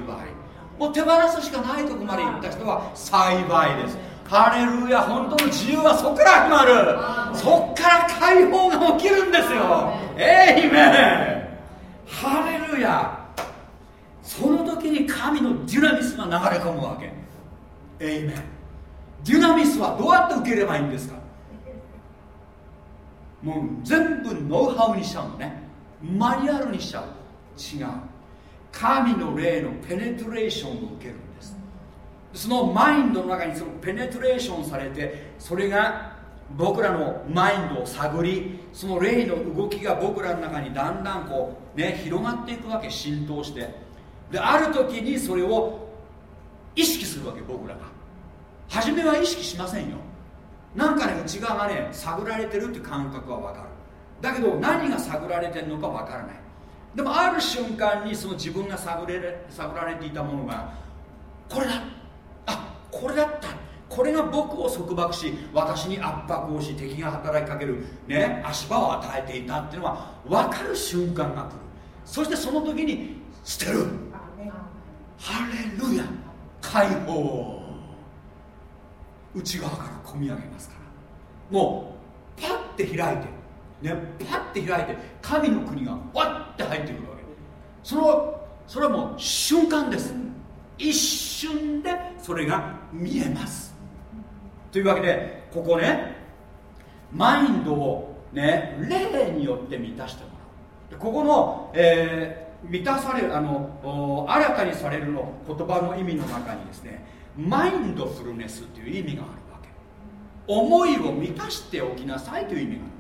もう手放すしかないところまで行った人は幸いです。ハレルヤ本当の自由はそこから始まる。そっから解放が起きるんですよ。エイメン。ハレルヤ。その時に神のデュナミスが流れ込むわけ。エイメン。デュナミスはどうやって受ければいいんですか？もう全部ノウハウにしちゃうのねマニュアルにしちゃう。違う。神の霊のペネトレーションを受けるんです。そのマインドの中にそのペネトレーションされてそれが僕らのマインドを探りその霊の動きが僕らの中にだんだんこうね広がっていくわけ。浸透して。である時にそれを意識するわけ僕らが。初めは意識しませんよ。なんかね内側がね探られてるって感覚は分かる。だけど何が探られてるのか分からない。でもある瞬間にその自分が探れ探られていたものがこれだ。あこれだった。これが僕を束縛し私に圧迫をし敵が働きかける、ね、足場を与えていたっていうのは分かる瞬間が来る。そしてその時に捨てる。ハレルヤ。解放内側から込み上げますから。もうパッて開いて。ねパッて開いて神の国がわって入ってくるわけ。そのそれはもう瞬間です。一瞬でそれが見えます。というわけでここねマインドをね霊によって満たしてもらう。ここの、えー満たされるあの新たにされるの言葉の意味の中にですねマインドフルネスという意味があるわけ。思いを満たしておきなさいという意味がある。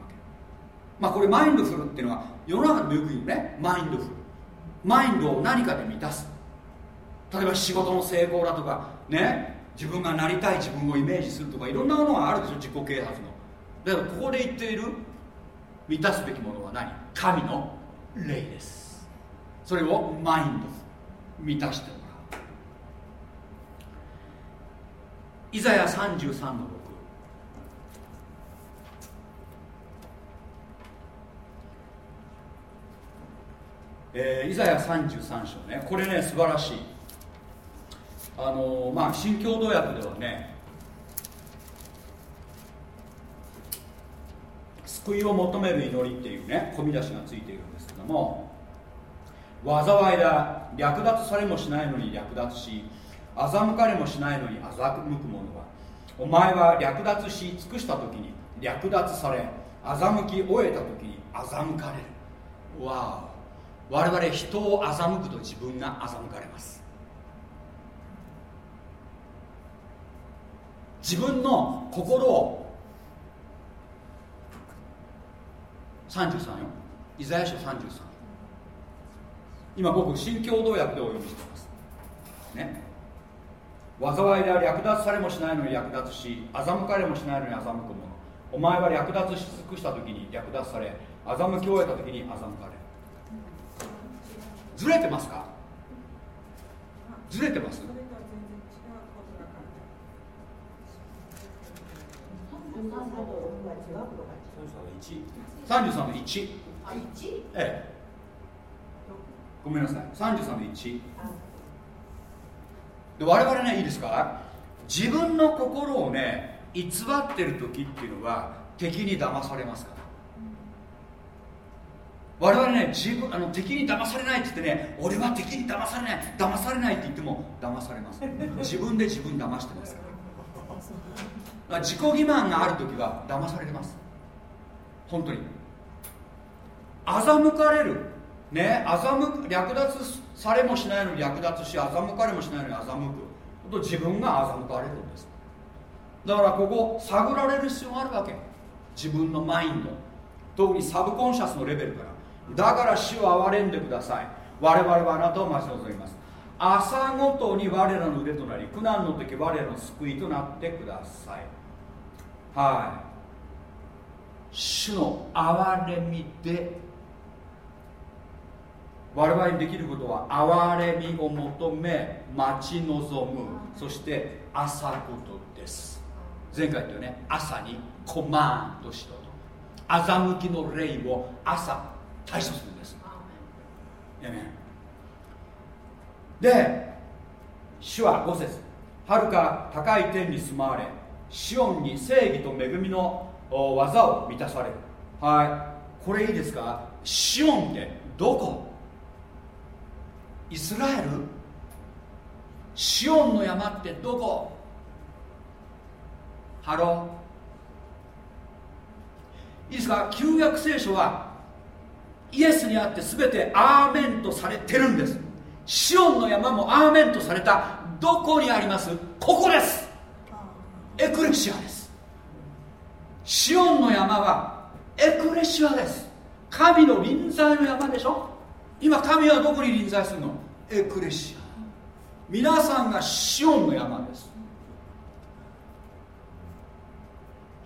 まあこれマインドフルっていうのは世の中でもよく言うね。マインドフルマインドを何かで満たす。例えば仕事の成功だとかね。自分がなりたい自分をイメージするとかいろんなものがあるでしょ自己啓発の。だからここで言っている満たすべきものは何？神の霊です。それをマインド満たしてもらう。イザヤ33の6えー、イザヤ33章ね。これね素晴らしい。あのー、まあ新共同訳ではね救いを求める祈りっていうね込み出しがついているんですけども災いだ略奪されもしないのに略奪し欺かれもしないのに欺く者はお前は略奪し尽くした時に略奪され欺き終えた時に欺かれる。わお。我々人を欺くと自分が欺かれます。自分の心を。33よ。イザヤ書33今僕新共同訳でお読みしています。ね。災いでは略奪されもしないのに略奪し欺かれもしないのに欺く者お前は略奪し尽くした時に略奪され欺き終えた時に欺かれずれてますか？ずれてます？33の1ええ。ごめんなさい。33の1で我々ねいいですか？自分の心をね偽ってる時っていうのは敵に騙されますから。我々ね自分あの敵に騙されないって言ってね俺は敵に騙されない騙されないって言っても騙されます。自分で自分騙してますから。自己欺瞞がある時は騙されてます。本当に。欺かれる。ね欺く略奪されもしないのに略奪し欺かれもしないのに欺く。と自分が欺かれるんです。だからここ探られる必要があるわけ。自分のマインド。特にサブコンシャスのレベルから。だから死を憐れんでください。我々はあなたを待ち望みます。朝ごとに我らの腕となり苦難の時我らの救いとなってください。はい。主の憐れみで我々にできることは憐れみを求め待ち望む。そして朝ことです。前回言ったよね。朝にコマンドしろと。欺きの霊を朝対処するんです。で主は5節。はるか高い天に住まわれシオンに正義と恵みの技を満たされる。はい。これいいですか？シオンってどこ？イスラエル？シオンの山ってどこ？ Hello。いいですか？旧約聖書はイエスにあって全てアーメンとされてるんです。シオンの山もアーメンとされた。どこにあります？ここです。エクレシアです。シオンの山はエクレシアです。神の臨在の山でしょ？今神はどこに臨在するの？エクレシア。皆さんがシオンの山です。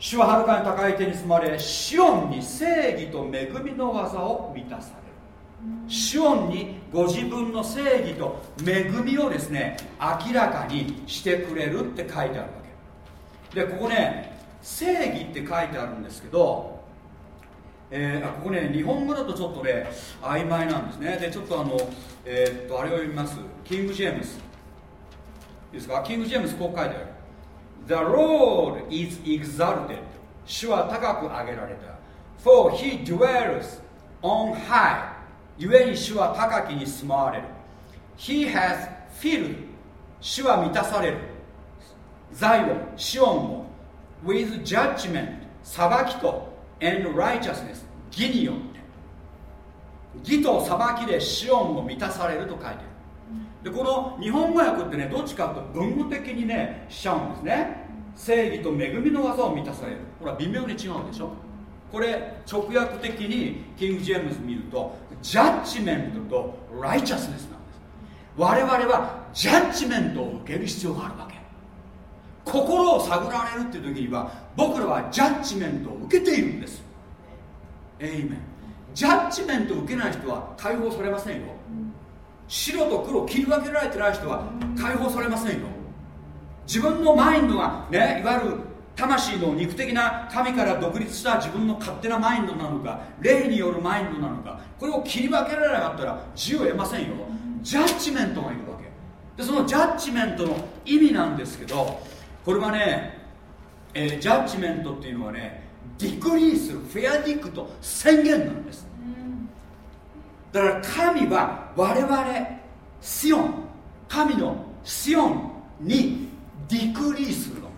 主ははるかに高い手に住まれシオンに正義と恵みの技を満たされる。シオンにご自分の正義と恵みをですね明らかにしてくれるって書いてあるわけ。でここね正義って書いてあるんですけどえー、ここね日本語だとちょっとね曖昧なんですね。でちょっとあのえー、っとあれを読みます。キング・ジェームス。いいですか？キング・ジェームスこう書いてある。The Lord is exalted 主は高く上げられた For he dwells on high 故に主は高きに住まわれる He has filled 主は満たされるザイオンシオンも with judgment 裁きと and righteousness 義によって義と裁きでシオンも満たされると書いてあるでこの日本語訳ってねどっちかと文語的にねしちゃうんですね。正義と恵みの技を満たされる。これは微妙に違うでしょ？これ直訳的にキング・ジェームズ見るとジャッジメントとライチャスネスなんです。我々はジャッジメントを受ける必要があるわけ。心を探られるっていう時には僕らはジャッジメントを受けているんです。エイメンジャッジメントを受けない人は解放されませんよ。白と黒切り分けられてない人は解放されませんよ。自分のマインドがねいわゆる魂の肉的な神から独立した自分の勝手なマインドなのか霊によるマインドなのかこれを切り分けられなかったら自由を得ませんよ。judgment がいるわけ。でその judgment の意味なんですけどこれはね、えー、 judgment っていうのはね decree する verdict 宣言なんです。だから神は我々シオン神のシオンに decree するの。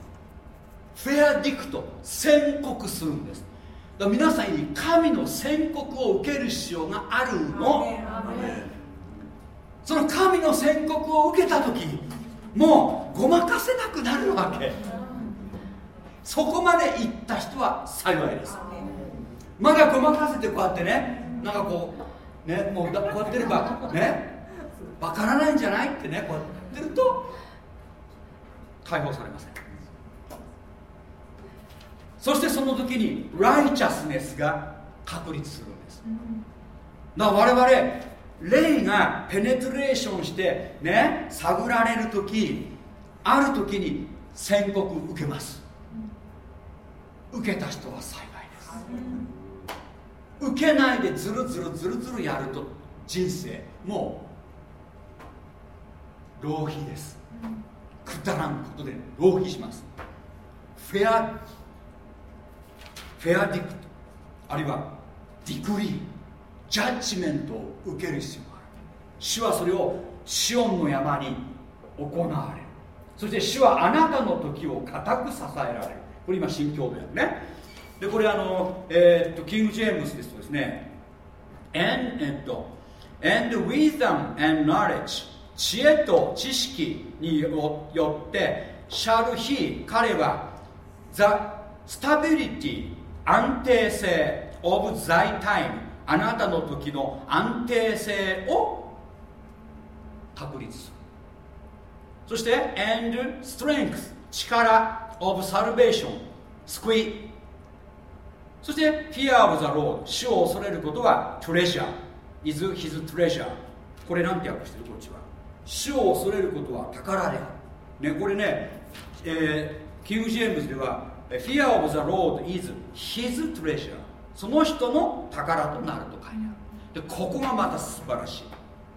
verdict 宣告するんです。だから皆さんに神の宣告を受ける必要があるの。その神の宣告を受けた時もうごまかせなくなるわけ。そこまで行った人は幸いです。まだごまかせてこうやってねなんかこうねもうこうやってればねわからないんじゃないってねこうやってると解放されません。そしてその時にライチャスネスが確立するんです。だから我々霊がペネトレーションしてね探られる時ある時に宣告受けます。受けた人は幸いです。受けないでずるずるずるずるやると人生もう浪費です。くだらんことで浪費します。フェアフェアディクトあるいはディクリージャッジメントを受ける必要がある。主はそれをシオンの山に行われる。そして主はあなたの時を固く支えられる。これ今新共同訳ね。でこれあの、えー、っとキング・ジェームスですとですね and, えっと and wisdom and knowledge 知恵と知識によよって shall he 彼は the stability 安定性 of thy time あなたの時の安定性を確立するそして and strength 力 of salvation 救いそして fear of the Lord 主を恐れることは treasure is his treasure これなんて訳してる？こっちは。主を恐れることは宝である。ねこれね、えー、キング・ジェームズでは fear of the Lord is his treasure その人の宝となると書いてある。でここがまた素晴らし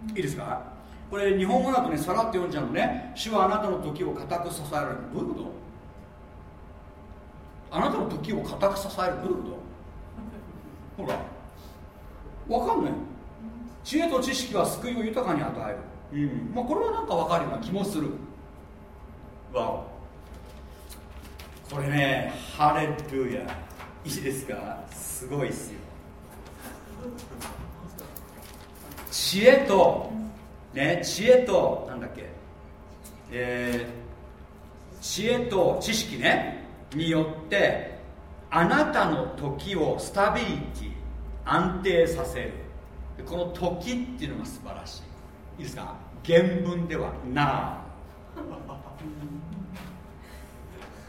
い。いいですか？これ日本語だとねさらって読んじゃうのね。主はあなたの時を固く支えられる。どういうこと？あなたの時を固く支える。どういうこと？ほらわかんない。知恵と知識は救いを豊かに与える、うん。まあ、これはなんかわかるような気もする。わお。これねハレルヤ。いいですか？すごいっすよ。知恵とね知恵となんだっけ？えー、知恵と知識ね。によってあなたの時をスタビリティ安定させる。この時っていうのが素晴らしい。いいですか？原文ではな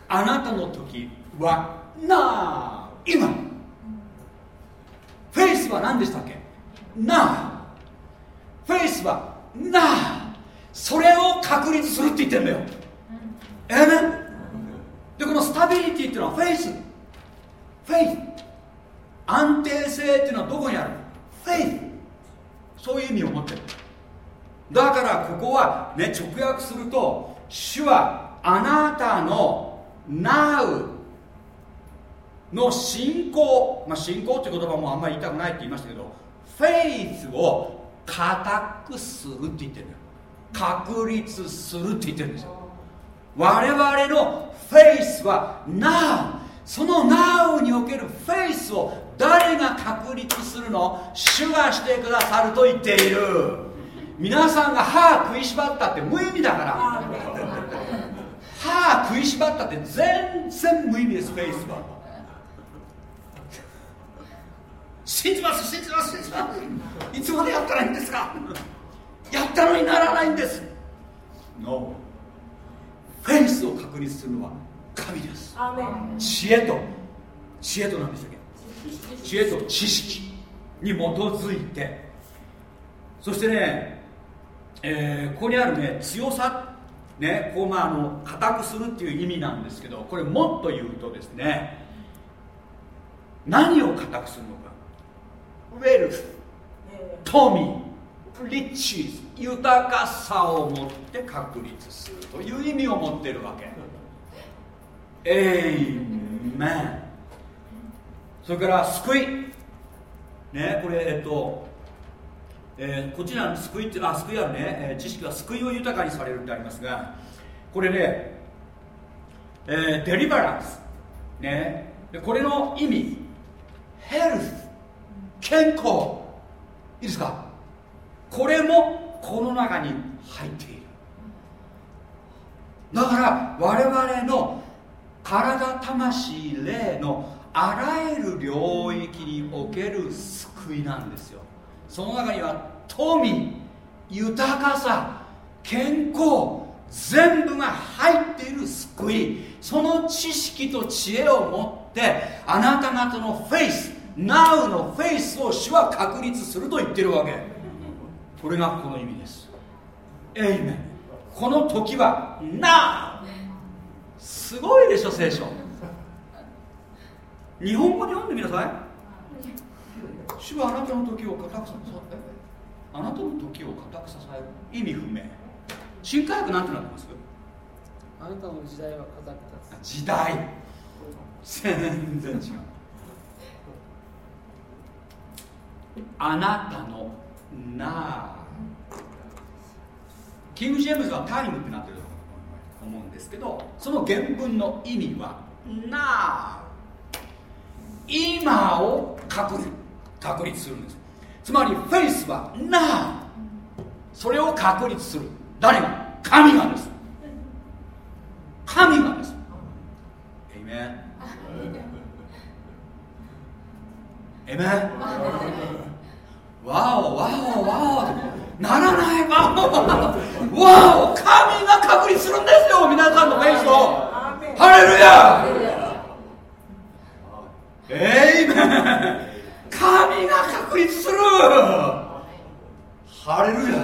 あなたの時はなあ今。フェイスは何でしたっけ？な。あフェイスはな。あそれを確立するって言ってんだよ。ええね。でこの stability っていうのは faithフェイス安定性っていうのはどこにある？フェイスそういう意味を持ってる。だからここはね直訳すると主はあなたの Now の信仰、まあ、信仰って言葉もあんまり言いたくないって言いましたけどフェイスを固くするって言ってるんだよ。確立するって言ってるんですよ。我々のフェイスは Now その Now におけるフェイスを誰が確立するの？主がしてくださると言っている。皆さんが歯食いしばったって無意味だから。歯食いしばったって全然無意味ですフェイスは。信じます信じます信じます。いつまでやったらいいんですか？やったのにならないんです。No フェイスを確立するのは神です。知恵と知恵と何でしたっけ？知恵と知識に基づいて。そしてね、えーここにあるね強さねこうまああの固くするっていう意味なんですけどこれもっと言うとですね何を固くするのか。ウェルストミーリッチーズ豊かさを持って確立するという意味を持ってるわけエイメンそれから救い。ねこれえっとえーこちには救いってあ救いあるね、えー知識は救いを豊かにされるってありますがこれね、えーデリバランスね。でこれの意味ヘルス健康。いいですか？これもこの中に入っている。だから我々の体魂霊のあらゆる領域における救いなんですよ。その中には富豊かさ健康全部が入っている救い。その知識と知恵を持ってあなた方のフェイス Now のフェイスを主は確立すると言ってるわけ。これがこの意味です。エイメンこの時は Now すごいでしょ聖書。日本語で読んでみなさい。主はあなたの時を固くさあなたの時を固く支える意味不明。新科学なんてなってます？あなたの時代は固く立時代。全然違う。あなたのなキング・ジェームズはタイムってなってる。と思うんですけどその原文の意味はな今を確立確立するんです。つまりフェイスはなそれを確立する。誰が？神がです。神がです。エイメンエイメンわおわおわおならないわおわお神が確立するんですよ皆さんのフェイスを。ハレルヤ。エイメン。神が確立する。ハレルヤ。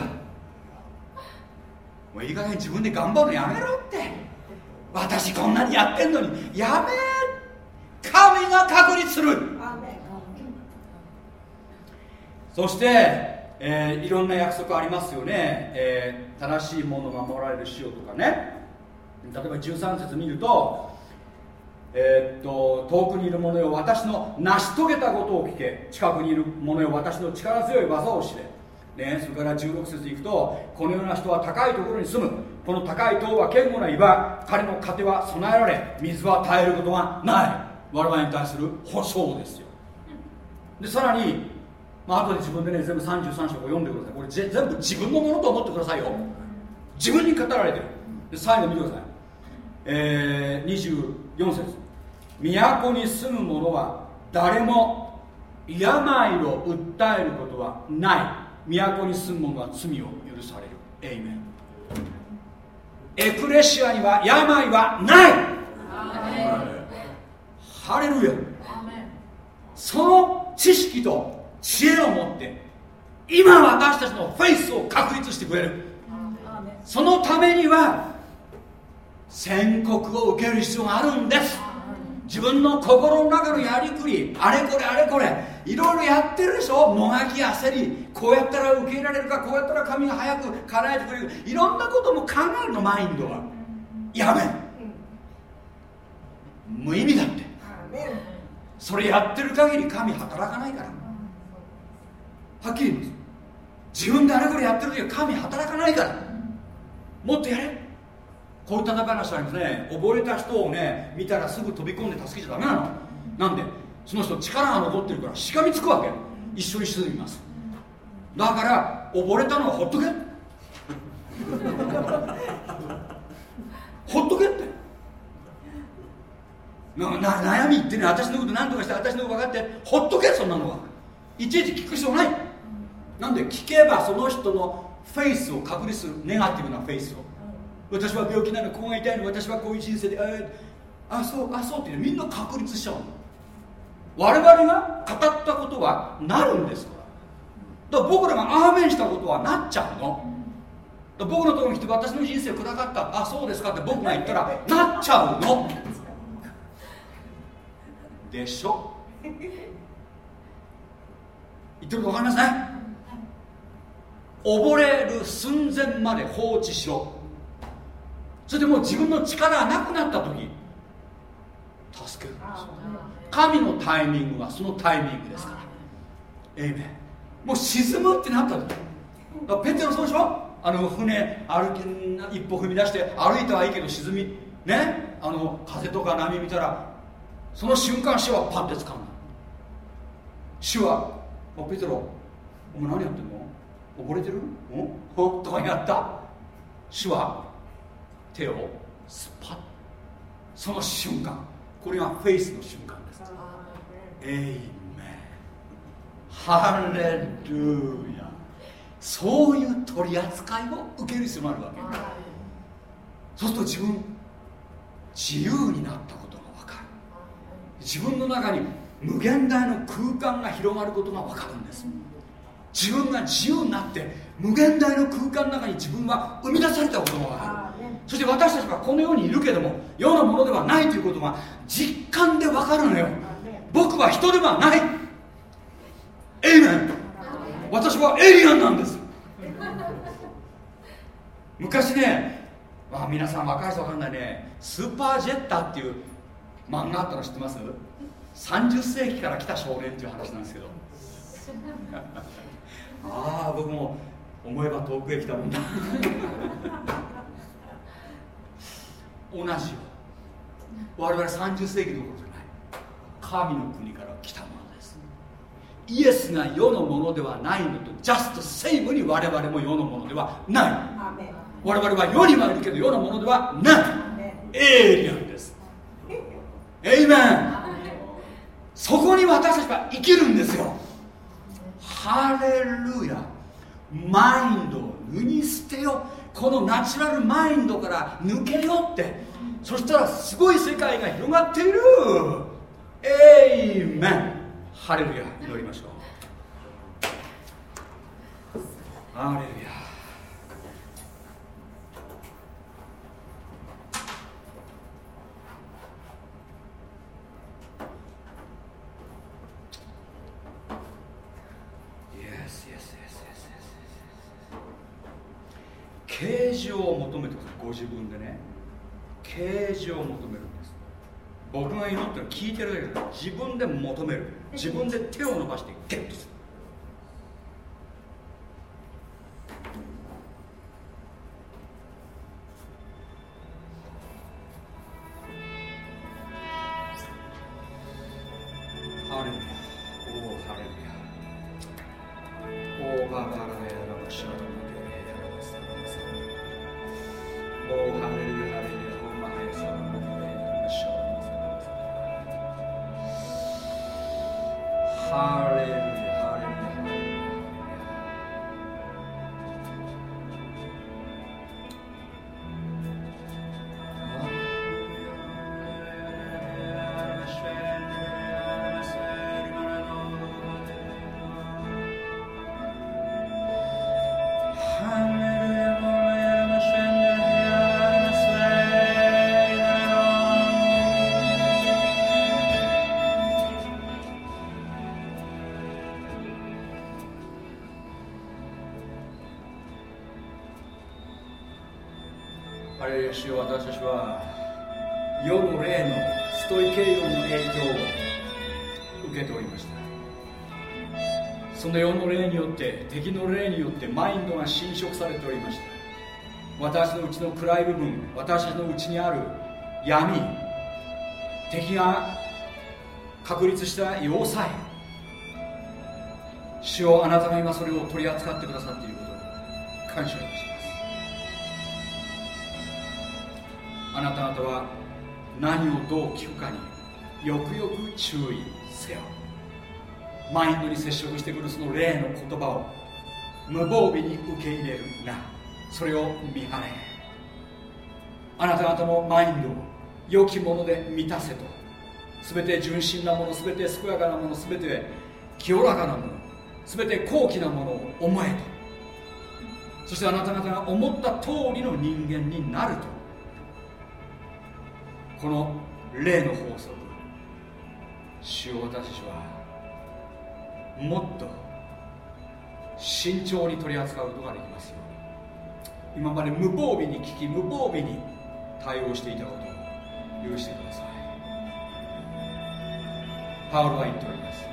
もういい加減自分で頑張るのやめろって。私こんなにやってんのに。やめ。神が確立する。そして、えーいろんな約束ありますよね、えー正しいものを守られるしようとかね。例えば13節見るとえーっと遠くにいる者よ私の成し遂げたことを聞け。近くにいる者よ私の力強い技を知れ、ね、それから16節いくとこのような人は高いところに住む。この高い塔は堅固な岩。彼の糧は備えられ水は絶えることがない。我々に対する保証ですよ。でさらに、まあ後で自分でね全部33章を読んでください。これぜ全部自分のものと思ってくださいよ。自分に語られてる。で最後見てください。えー、24節。都に住む者は誰も病を訴えることはない。都に住む者は罪を許される。エイメンエクレシアには病はない。ハレルヤ。その知識と知恵を持って今私たちのフェイスを確立してくれる。そのためには宣告を受ける必要があるんです。自分の心の中のやりくりあれこれあれこれいろいろやってるでしょ。もがき焦りこうやったら受け入れられるかこうやったら神が早く叶えてくれる。いろんなことも考えるのマインドは。やめ無意味だって。それやってる限り神働かないからはっきり言います。自分であれこれやってる時は神働かないから。もっとやれ。こういった話ありますね。溺れた人をね見たらすぐ飛び込んで助けちゃダメなの。なんでその人力が残ってるからしがみつくわけ。一緒に沈みます。だから溺れたのはほっとけ。ほっとけって。なな悩み言ってね私のこと何とかして私のこと分かってほっとけそんなのは。いちいち聞く必要ない。なんで聞けばその人のフェイスを確立するネガティブなフェイスを。私は病気なのここが痛いの私はこういう人生でああそうあそうってみんな確立しちゃうの。我々が語ったことはなるんですから。だから僕らがアーメンしたことはなっちゃうの。だから僕のところに来て私の人生暗かった。あそうですかって僕が言ったらなっちゃうの。でしょ？言ってること分かりますね溺れる寸前まで放置しろ。それでもう自分の力がなくなった時助けるんです神のタイミングはそのタイミングですから。エイメもう沈むってなった時だペテロそうでしょ？あの船歩き一歩踏み出して歩いたはいいけど沈み。ね？あの風とか波見たらその瞬間主はパンって掴んだ。主は「ペテロお前何やってんの？溺れてる？ん？ほとかやった？主は？手をスパッ。その瞬間。これがフェイスの瞬間です。エイメン。ハレルヤ。そういう取り扱いを受ける必要があるわけ。そうすると自分自由になったことが分かる。自分の中に無限大の空間が広がることが分かるんです。自分が自由になって無限大の空間の中に自分は生み出されたことが分かる。そして私たちはこの世にいるけども世のものではないということが実感で分かるのよ。僕は人ではない。エイメン私はエイリアンなんです。昔ね、まあ、皆さん若い人分かんないね。スーパージェッターっていう漫画あったの知ってます？30世紀から来た少年っていう話なんですけどああ僕も思えば遠くへ来たもんだ。同じよ。我々30世紀どころじゃない。神の国から来たものです。イエスが世のものではないのとジャストセイムに我々も世のものではない。我々は世にはいるけど世のものではない。エイリアンです。エイメン。そこに私たちは生きるんですよハレルヤ。マインドを脱ぎ捨てよこのナチュラルマインドから抜けよって。そしたらすごい世界が広がっている。エイメン。ハレルヤ祈りましょう。ハレルヤ Yes, yes, yes, yes, yes, yes. 啓示を求めてくださいご自分でね。啓示を求めるんです。僕が祈ってるの聞いてるだけで自分で求める。自分で手を伸ばしてゲットする。のうちの暗い部分私のうちにある闇敵が確立した要塞。主よあなたが今それを取り扱ってくださっていることを感謝いたします。あなた方は何をどう聞くかによくよく注意せよ。マインドに接触してくるその霊の言葉を無防備に受け入れるな。それを見張れ。あなた方のマインドを良きもので満たせと。全て純真なもの全て健やかなもの全て清らかなもの全て高貴なものを思えと。そしてあなた方が思った通りの人間になると。この霊の法則主を私たちはもっと慎重に取り扱うことができますように。今まで無防備に聞き無防備に対応していたことを許してください。パウロは言っております。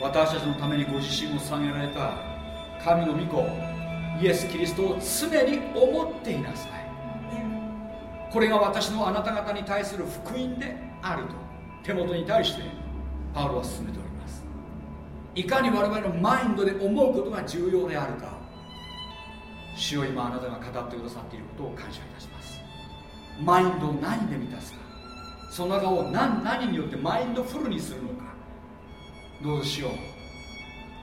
私たちのためにご自身を下げられた神の御子イエス・キリストを常に思っていなさい。これが私のあなた方に対する福音であると手元に対してパウロは進めております。いかに我々のマインドで思うことが重要であるか主を今あなたが語ってくださっていることを感謝いたします。マインドを何で満たすか。その中を何何によってマインドフルにするのか。どうしよう。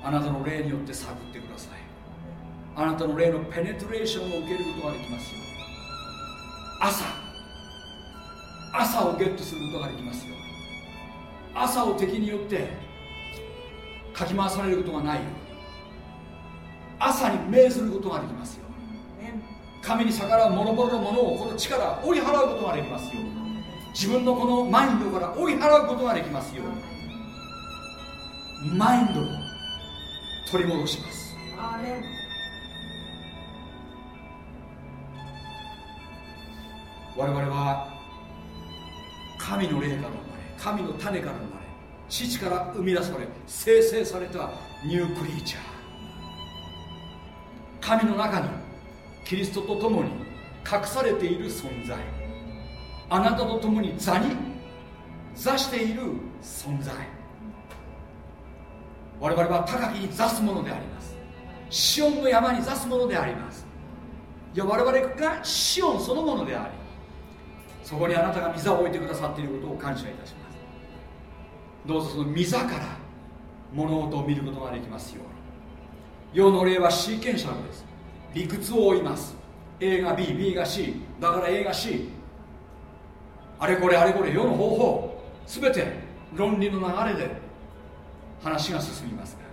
あなたの霊によって探ってください。あなたの霊のペネトレーションを受けることができますよ。朝。朝をゲットすることができますよ。朝を敵によってかき回されることがないように。朝に命ずることができますよ。神に逆らう諸々のものをこの地から追い払うことができますよ自分のこのマインドから追い払うことができますよマインドを取り戻します。我々は神の霊から生まれ神の種から生まれ父から生み出され生成されたニュークリーチャー。神の中にキリストと共に隠されている存在。あなたと共に座に座している存在。我々は高きに座すものであります。シオンの山に座すものであります。いや我々がシオンそのものでありそこにあなたが御座を置いてくださっていることを感謝いたします。どうぞその御座から物事を見ることができますように。世の霊はシーケンシャルです。理屈を追います。A が BB が C だから A が C あれこれあれこれ世の方法。全て論理の流れで。話が進みます。が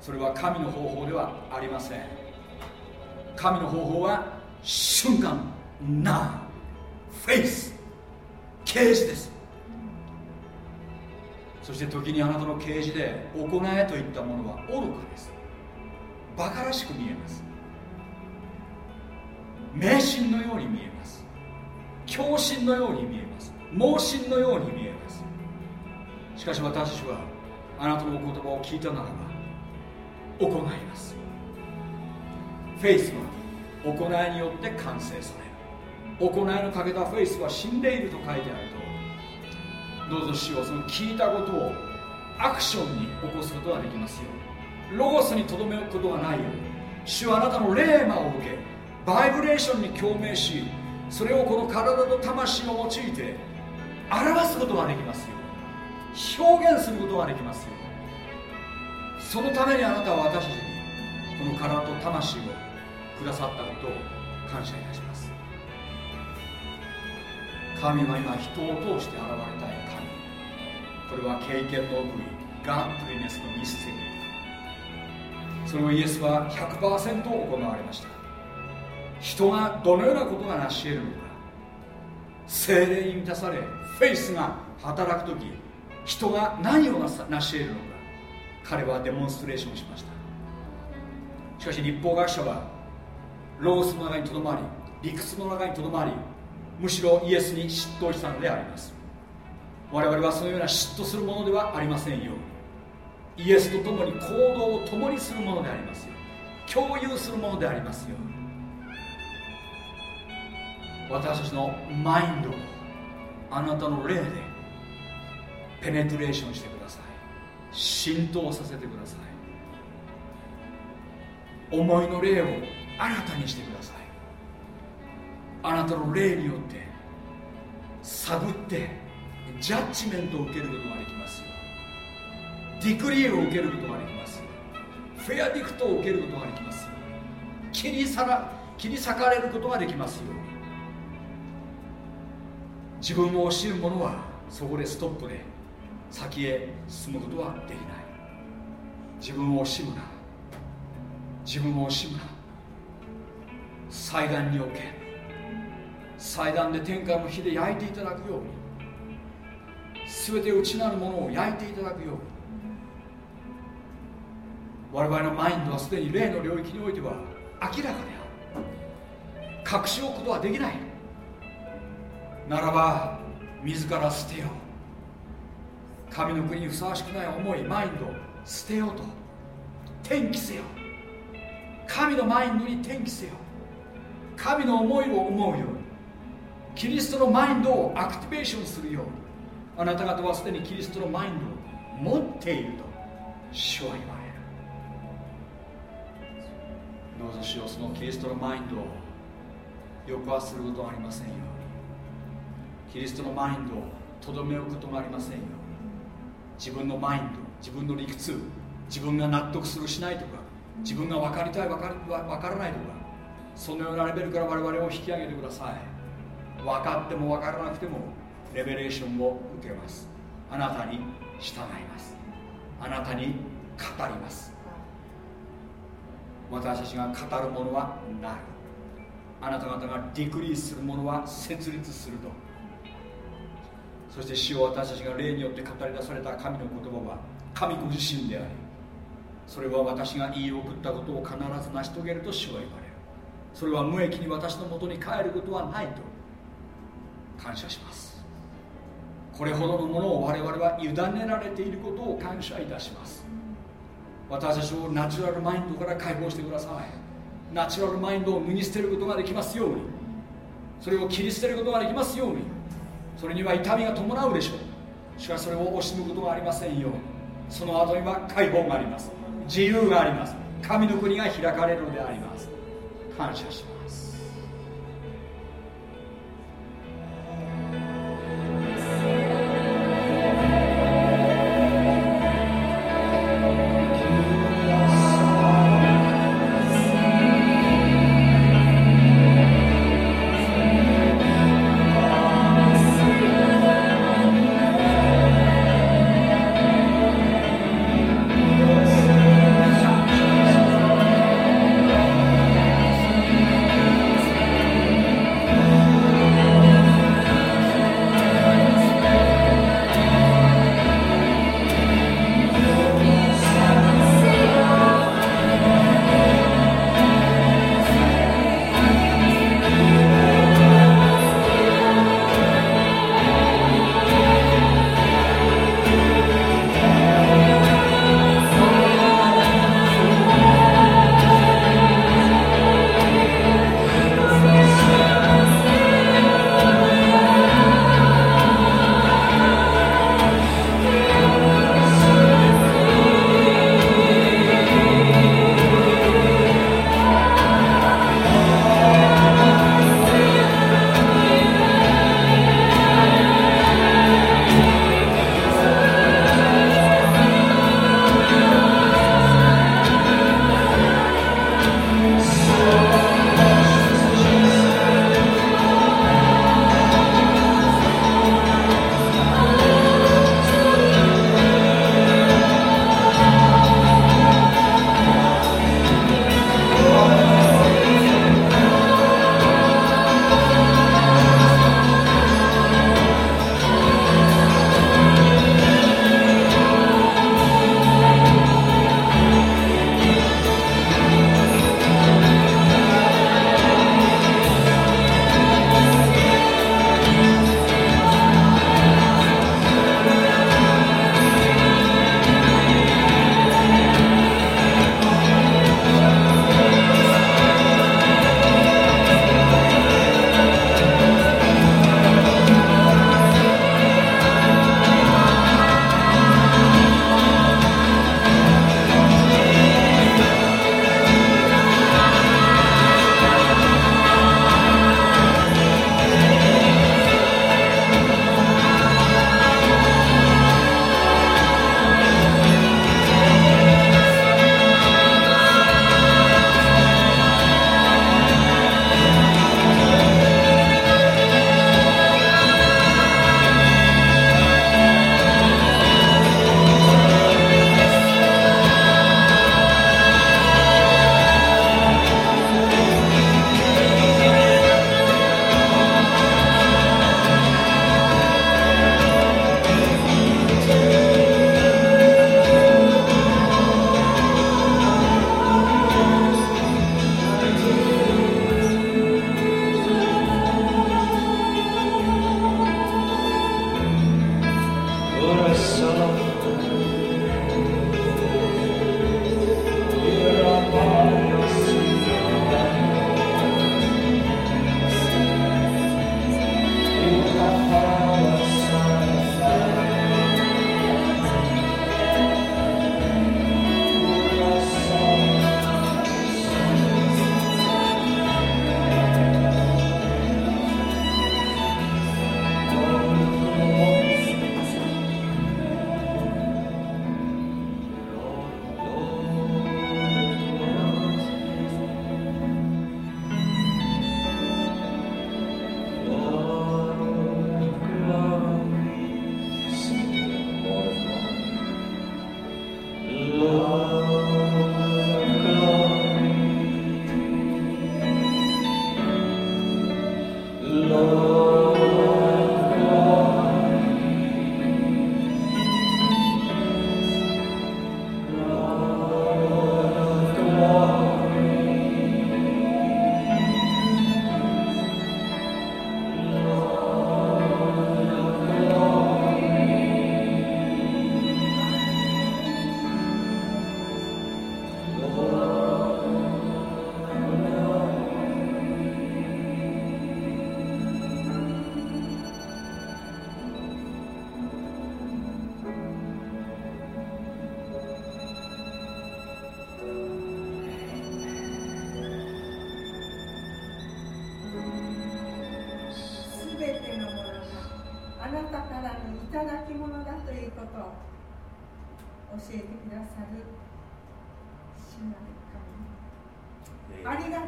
それは神の方法ではありません。神の方法は瞬間。な。フェイス。啓示です。そして時にあなたの啓示で行えといったものは愚かです。馬鹿らしく見えます。迷信のように見えます。狂信のように見えます。盲信のように見えます。しかし私はあなたのお言葉を聞いたならば行います。フェイスは行いによって完成される。行いのかけたフェイスは死んでいると書いてあるとどうぞ主よその聞いたことをアクションに起こすことができますよ。うにロゴスにとどめることがないように主はあなたのレーマを受けバイブレーションに共鳴しそれをこの体と魂を用いて表すことができますよ表現することができますよそのためにあなたは私たちにこの体と魂をくださったことを感謝いたします。神は今人を通して現れたい神。これは経験の奥にガンプリネスのミステリー。それをイエスは100%行われました。人がどのようなことが成し得るのか。精霊に満たされフェイスが働く時人が何を成し得るのか。彼はデモンストレーションしました。しかし立法学者はロースの中にとどまり理屈の中にとどまりむしろイエスに嫉妬したのであります。我々はそのような嫉妬するものではありませんよイエスと共に行動を共にするものでありますよ。共有するものでありますよ。私たちのマインドをあなたの霊でペネトレーションしてください。浸透させてください。思いの霊を新たにしてください。あなたの霊によって探ってジャッジメントを受けることができますよ。ディクリーを受けることができますフェアディクトを受けることができますよ。切りさら切り裂かれることができますよ。自分を惜しむ者はそこでストップで先へ進むことはできない。自分を惜しむな。自分を惜しむな。祭壇におけ祭壇で天下の火で焼いていただくように。全て内なるものを焼いていただくように。我々のマインドはすでに霊の領域においては明らかである。隠し置くことはできない。ならば自ら捨てよう。神の国にふさわしくない思いマインド捨てようと。転機せよ。神のマインドに転機せよ。神の思いを思うように。キリストのマインドをアクティベーションするように。あなた方はすでにキリストのマインドを持っていると。主は言われる。どうぞ主よそのキリストのマインドを抑圧することはありませんよ。キリストのマインドをとどめ置くことがありませんよ。自分のマインド自分の理屈自分が納得するしないとか自分が分かりたい分か分からないとかそのようなレベルから我々を引き上げてください。分かっても分からなくてもレベレーションを受けます。あなたに従います。あなたに語ります。私たちが語るものはなる。あなた方がディクリーするものは設立すると。そして死を私たちが霊によって語り出された神の言葉は神ご自身でありそれは私が言い送ったことを必ず成し遂げると主は言われる。それは無益に私のもとに帰ることはないと感謝します。これほどのものを我々は委ねられていることを感謝いたします。私たちをナチュラルマインドから解放してください。ナチュラルマインドを脱ぎ捨てることができますように。それを切り捨てることができますように。それには痛みが伴うでしょう。しかしそれを惜しむことがありませんよその後には解放があります。自由があります。神の国が開かれるのであります。感謝します。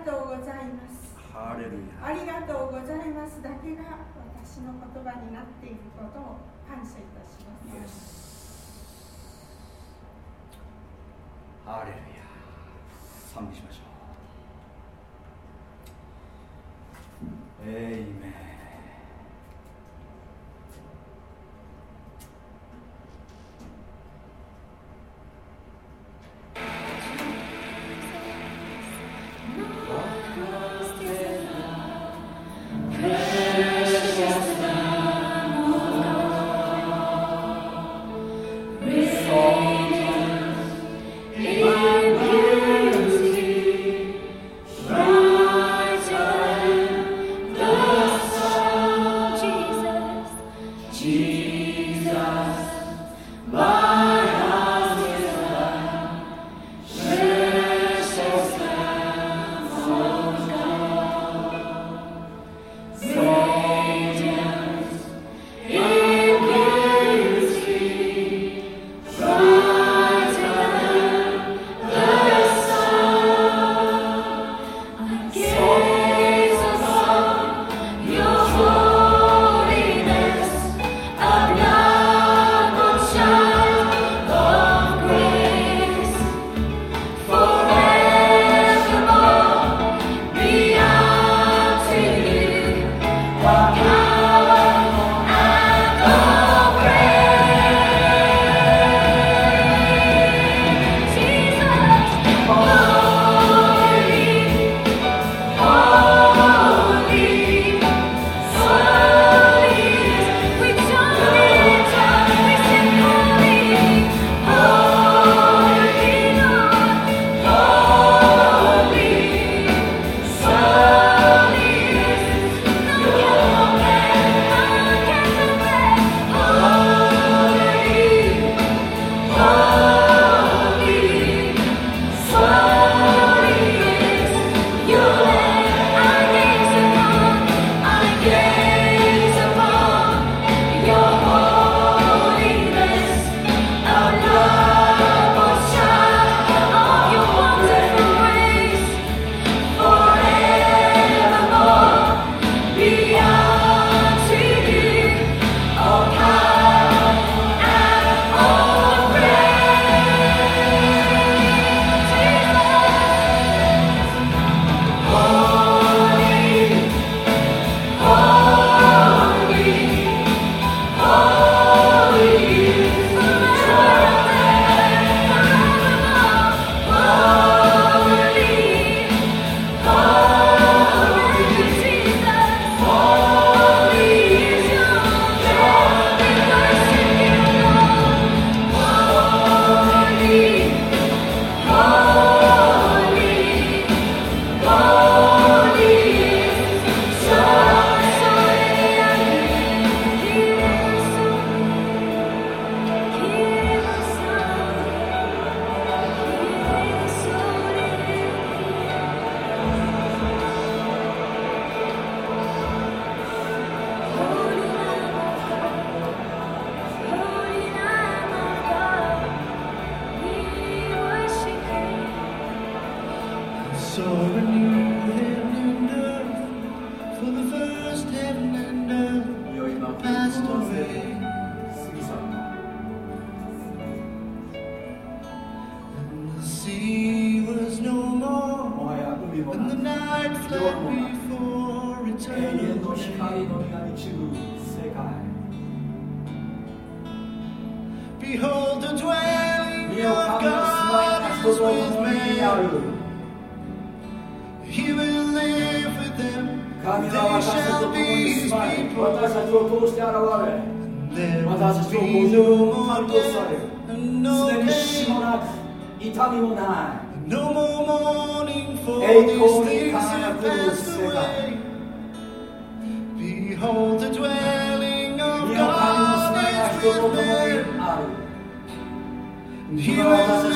とうございます。ありがとうございます。だけが私の言葉になっていることを感謝いたします、yes. ハレルヤ。賛美しましょう。エイメン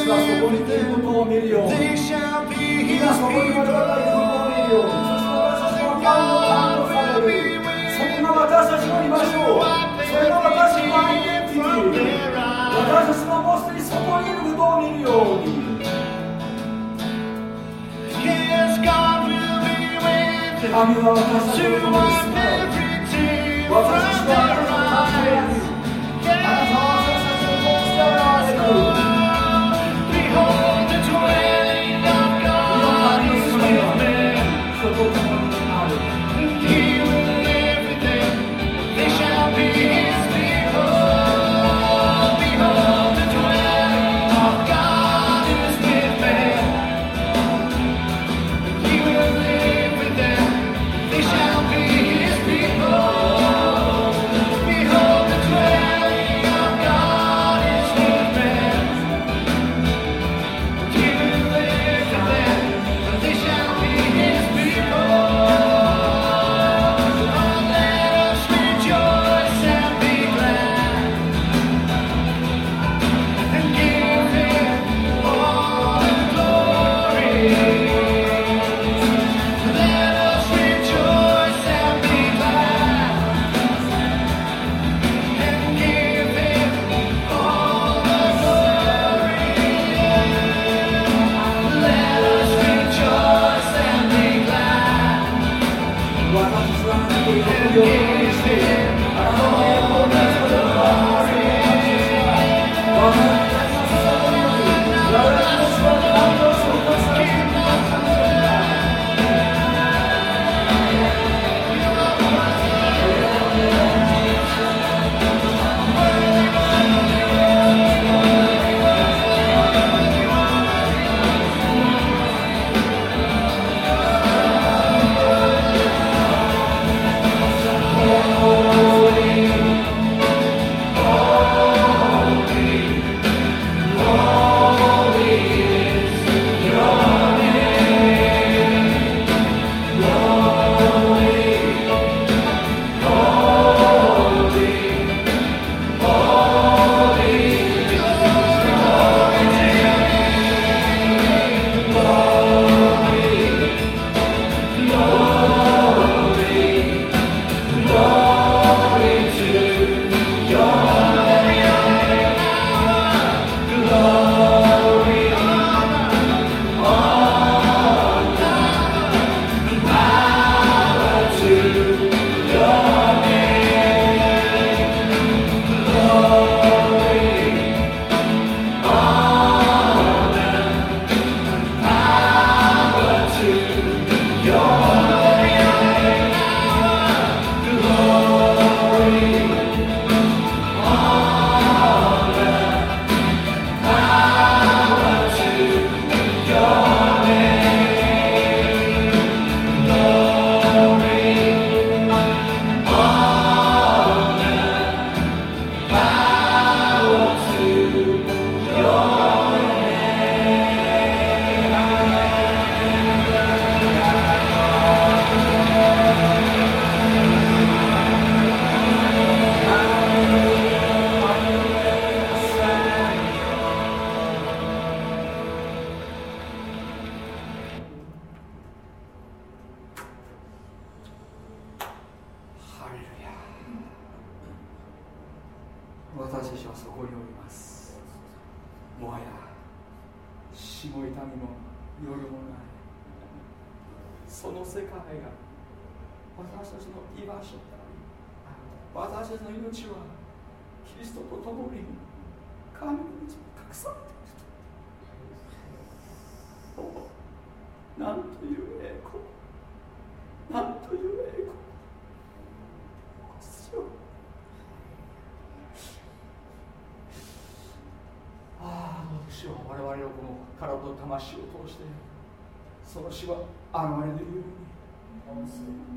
主がそこに来ることを見るよう。に皆そこに我々がいることを見るよう。にそして私たちの感動される。そこが私たちの居場所それが私たちのアイデンティティ私たちのもスすでにそこにいることを見るように。神は私たちのことにい私たちのこンに住まい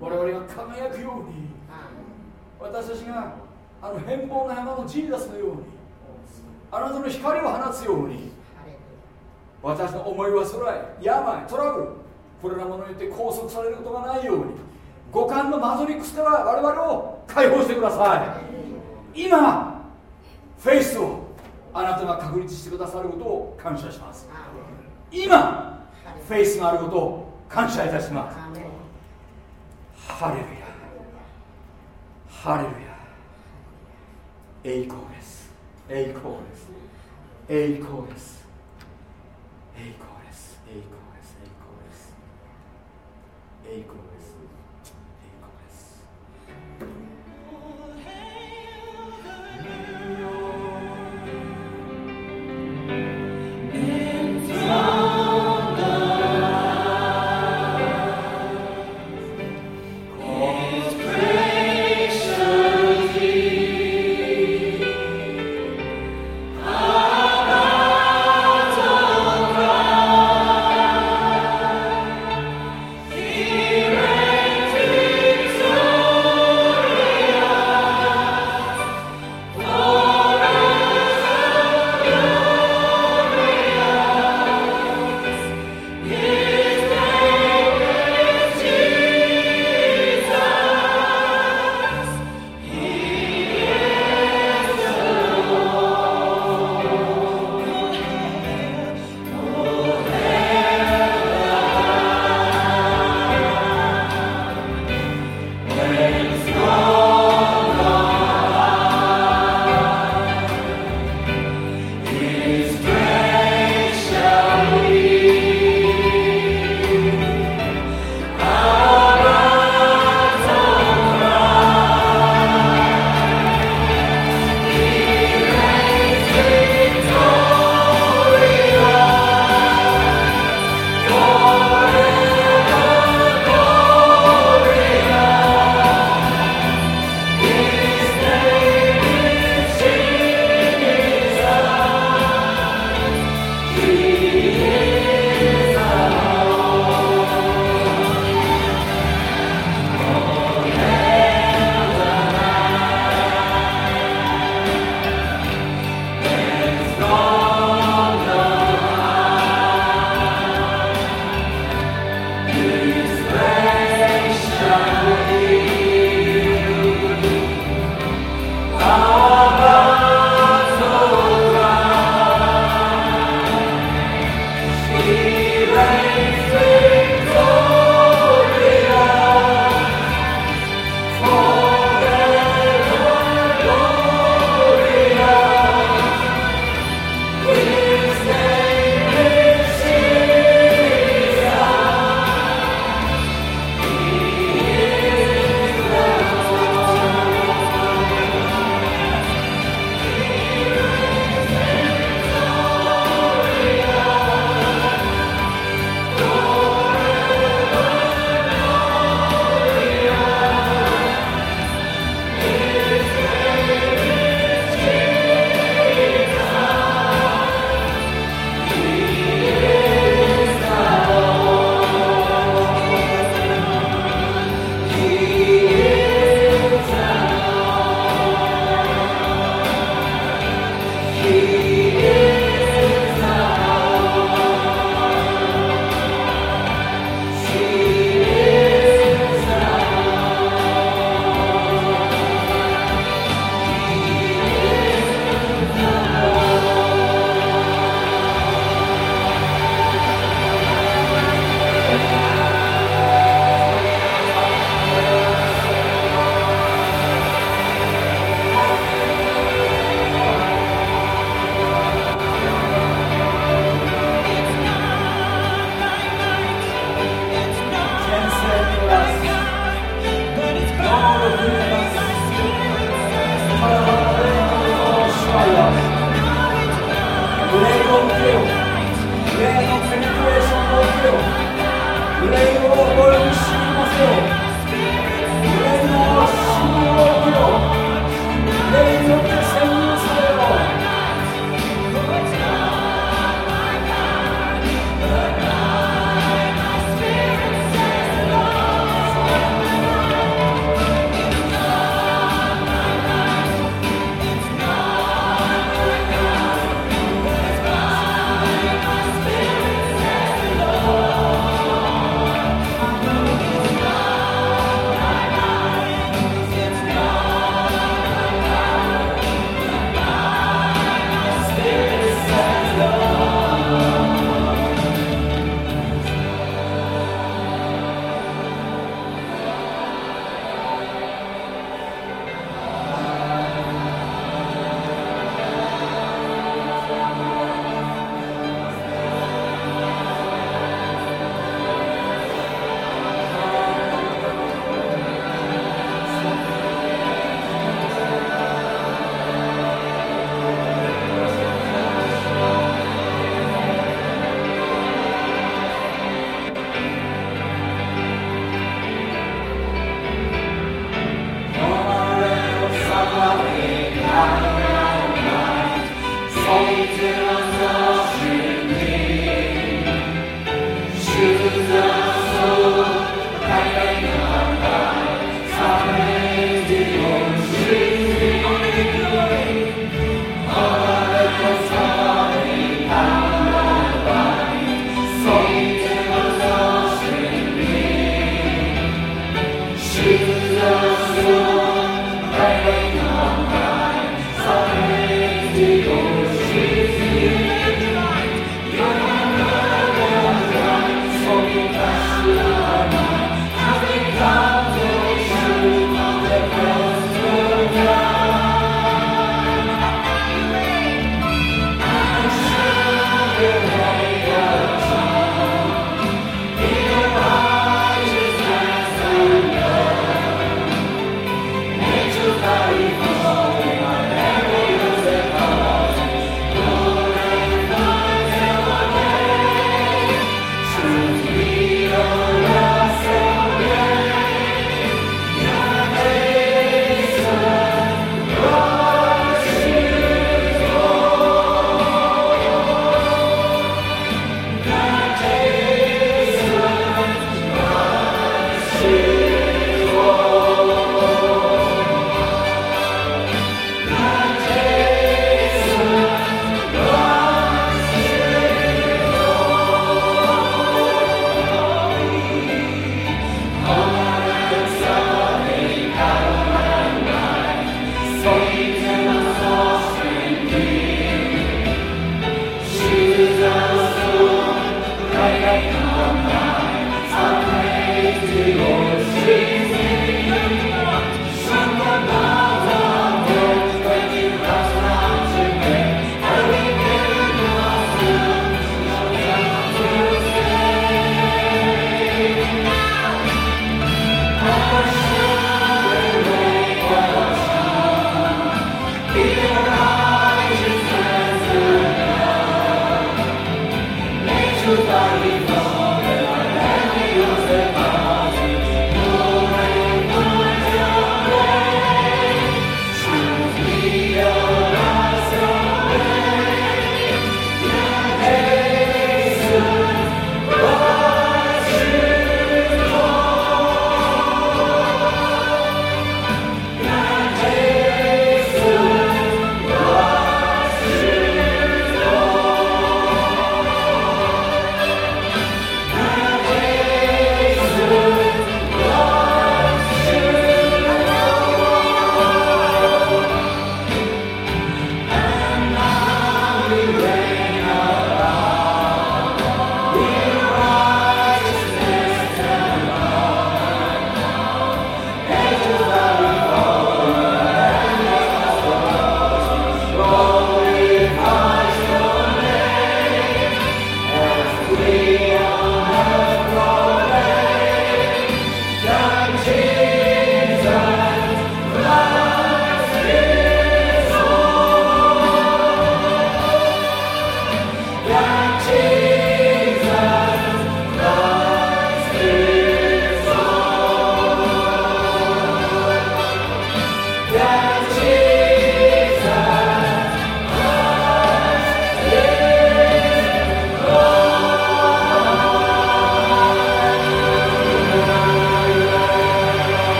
我々が輝くように私たちがあの変貌な山のジーダスのようにあなたの光を放つように私の思いはそらい病トラブルこれらものによって拘束されることがないように五感のマトリックスから我々を解放してください。今フェイスをあなたが確立してくださることを感謝します。今フェイスがあることを感謝いたします。ハレルヤハレルヤ栄光です栄光です栄光です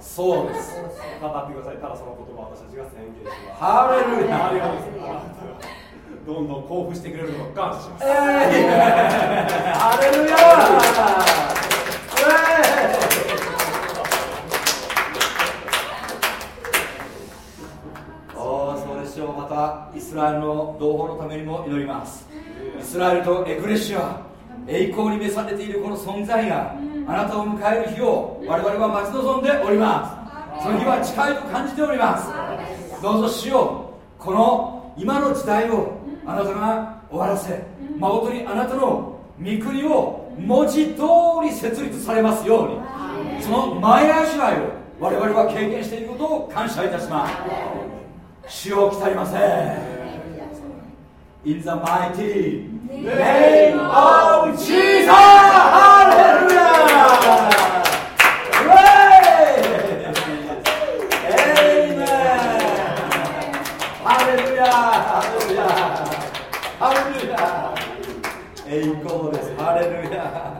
そうです。語ってください。ただその言葉を私たちが宣言します。ハレルヤ。ハレルヤどんどん興奮してくれるのを感謝します。エイメンハレルヤ。おー。そうでしょうまたイスラエルの同胞のためにも祈ります。イスラエルとエクレシア栄光に召されているこの存在があなたを迎える日を我々は待ち望んでおります。その日は近いと感じております。どうぞ主よこの今の時代をあなたが終わらせ誠にあなたの御国を文字通り設立されますようにその前味わいを我々は経験していることを感謝いたします。主を来たりません。In the mighty name of Jesus! 栄光です。ハレルヤ。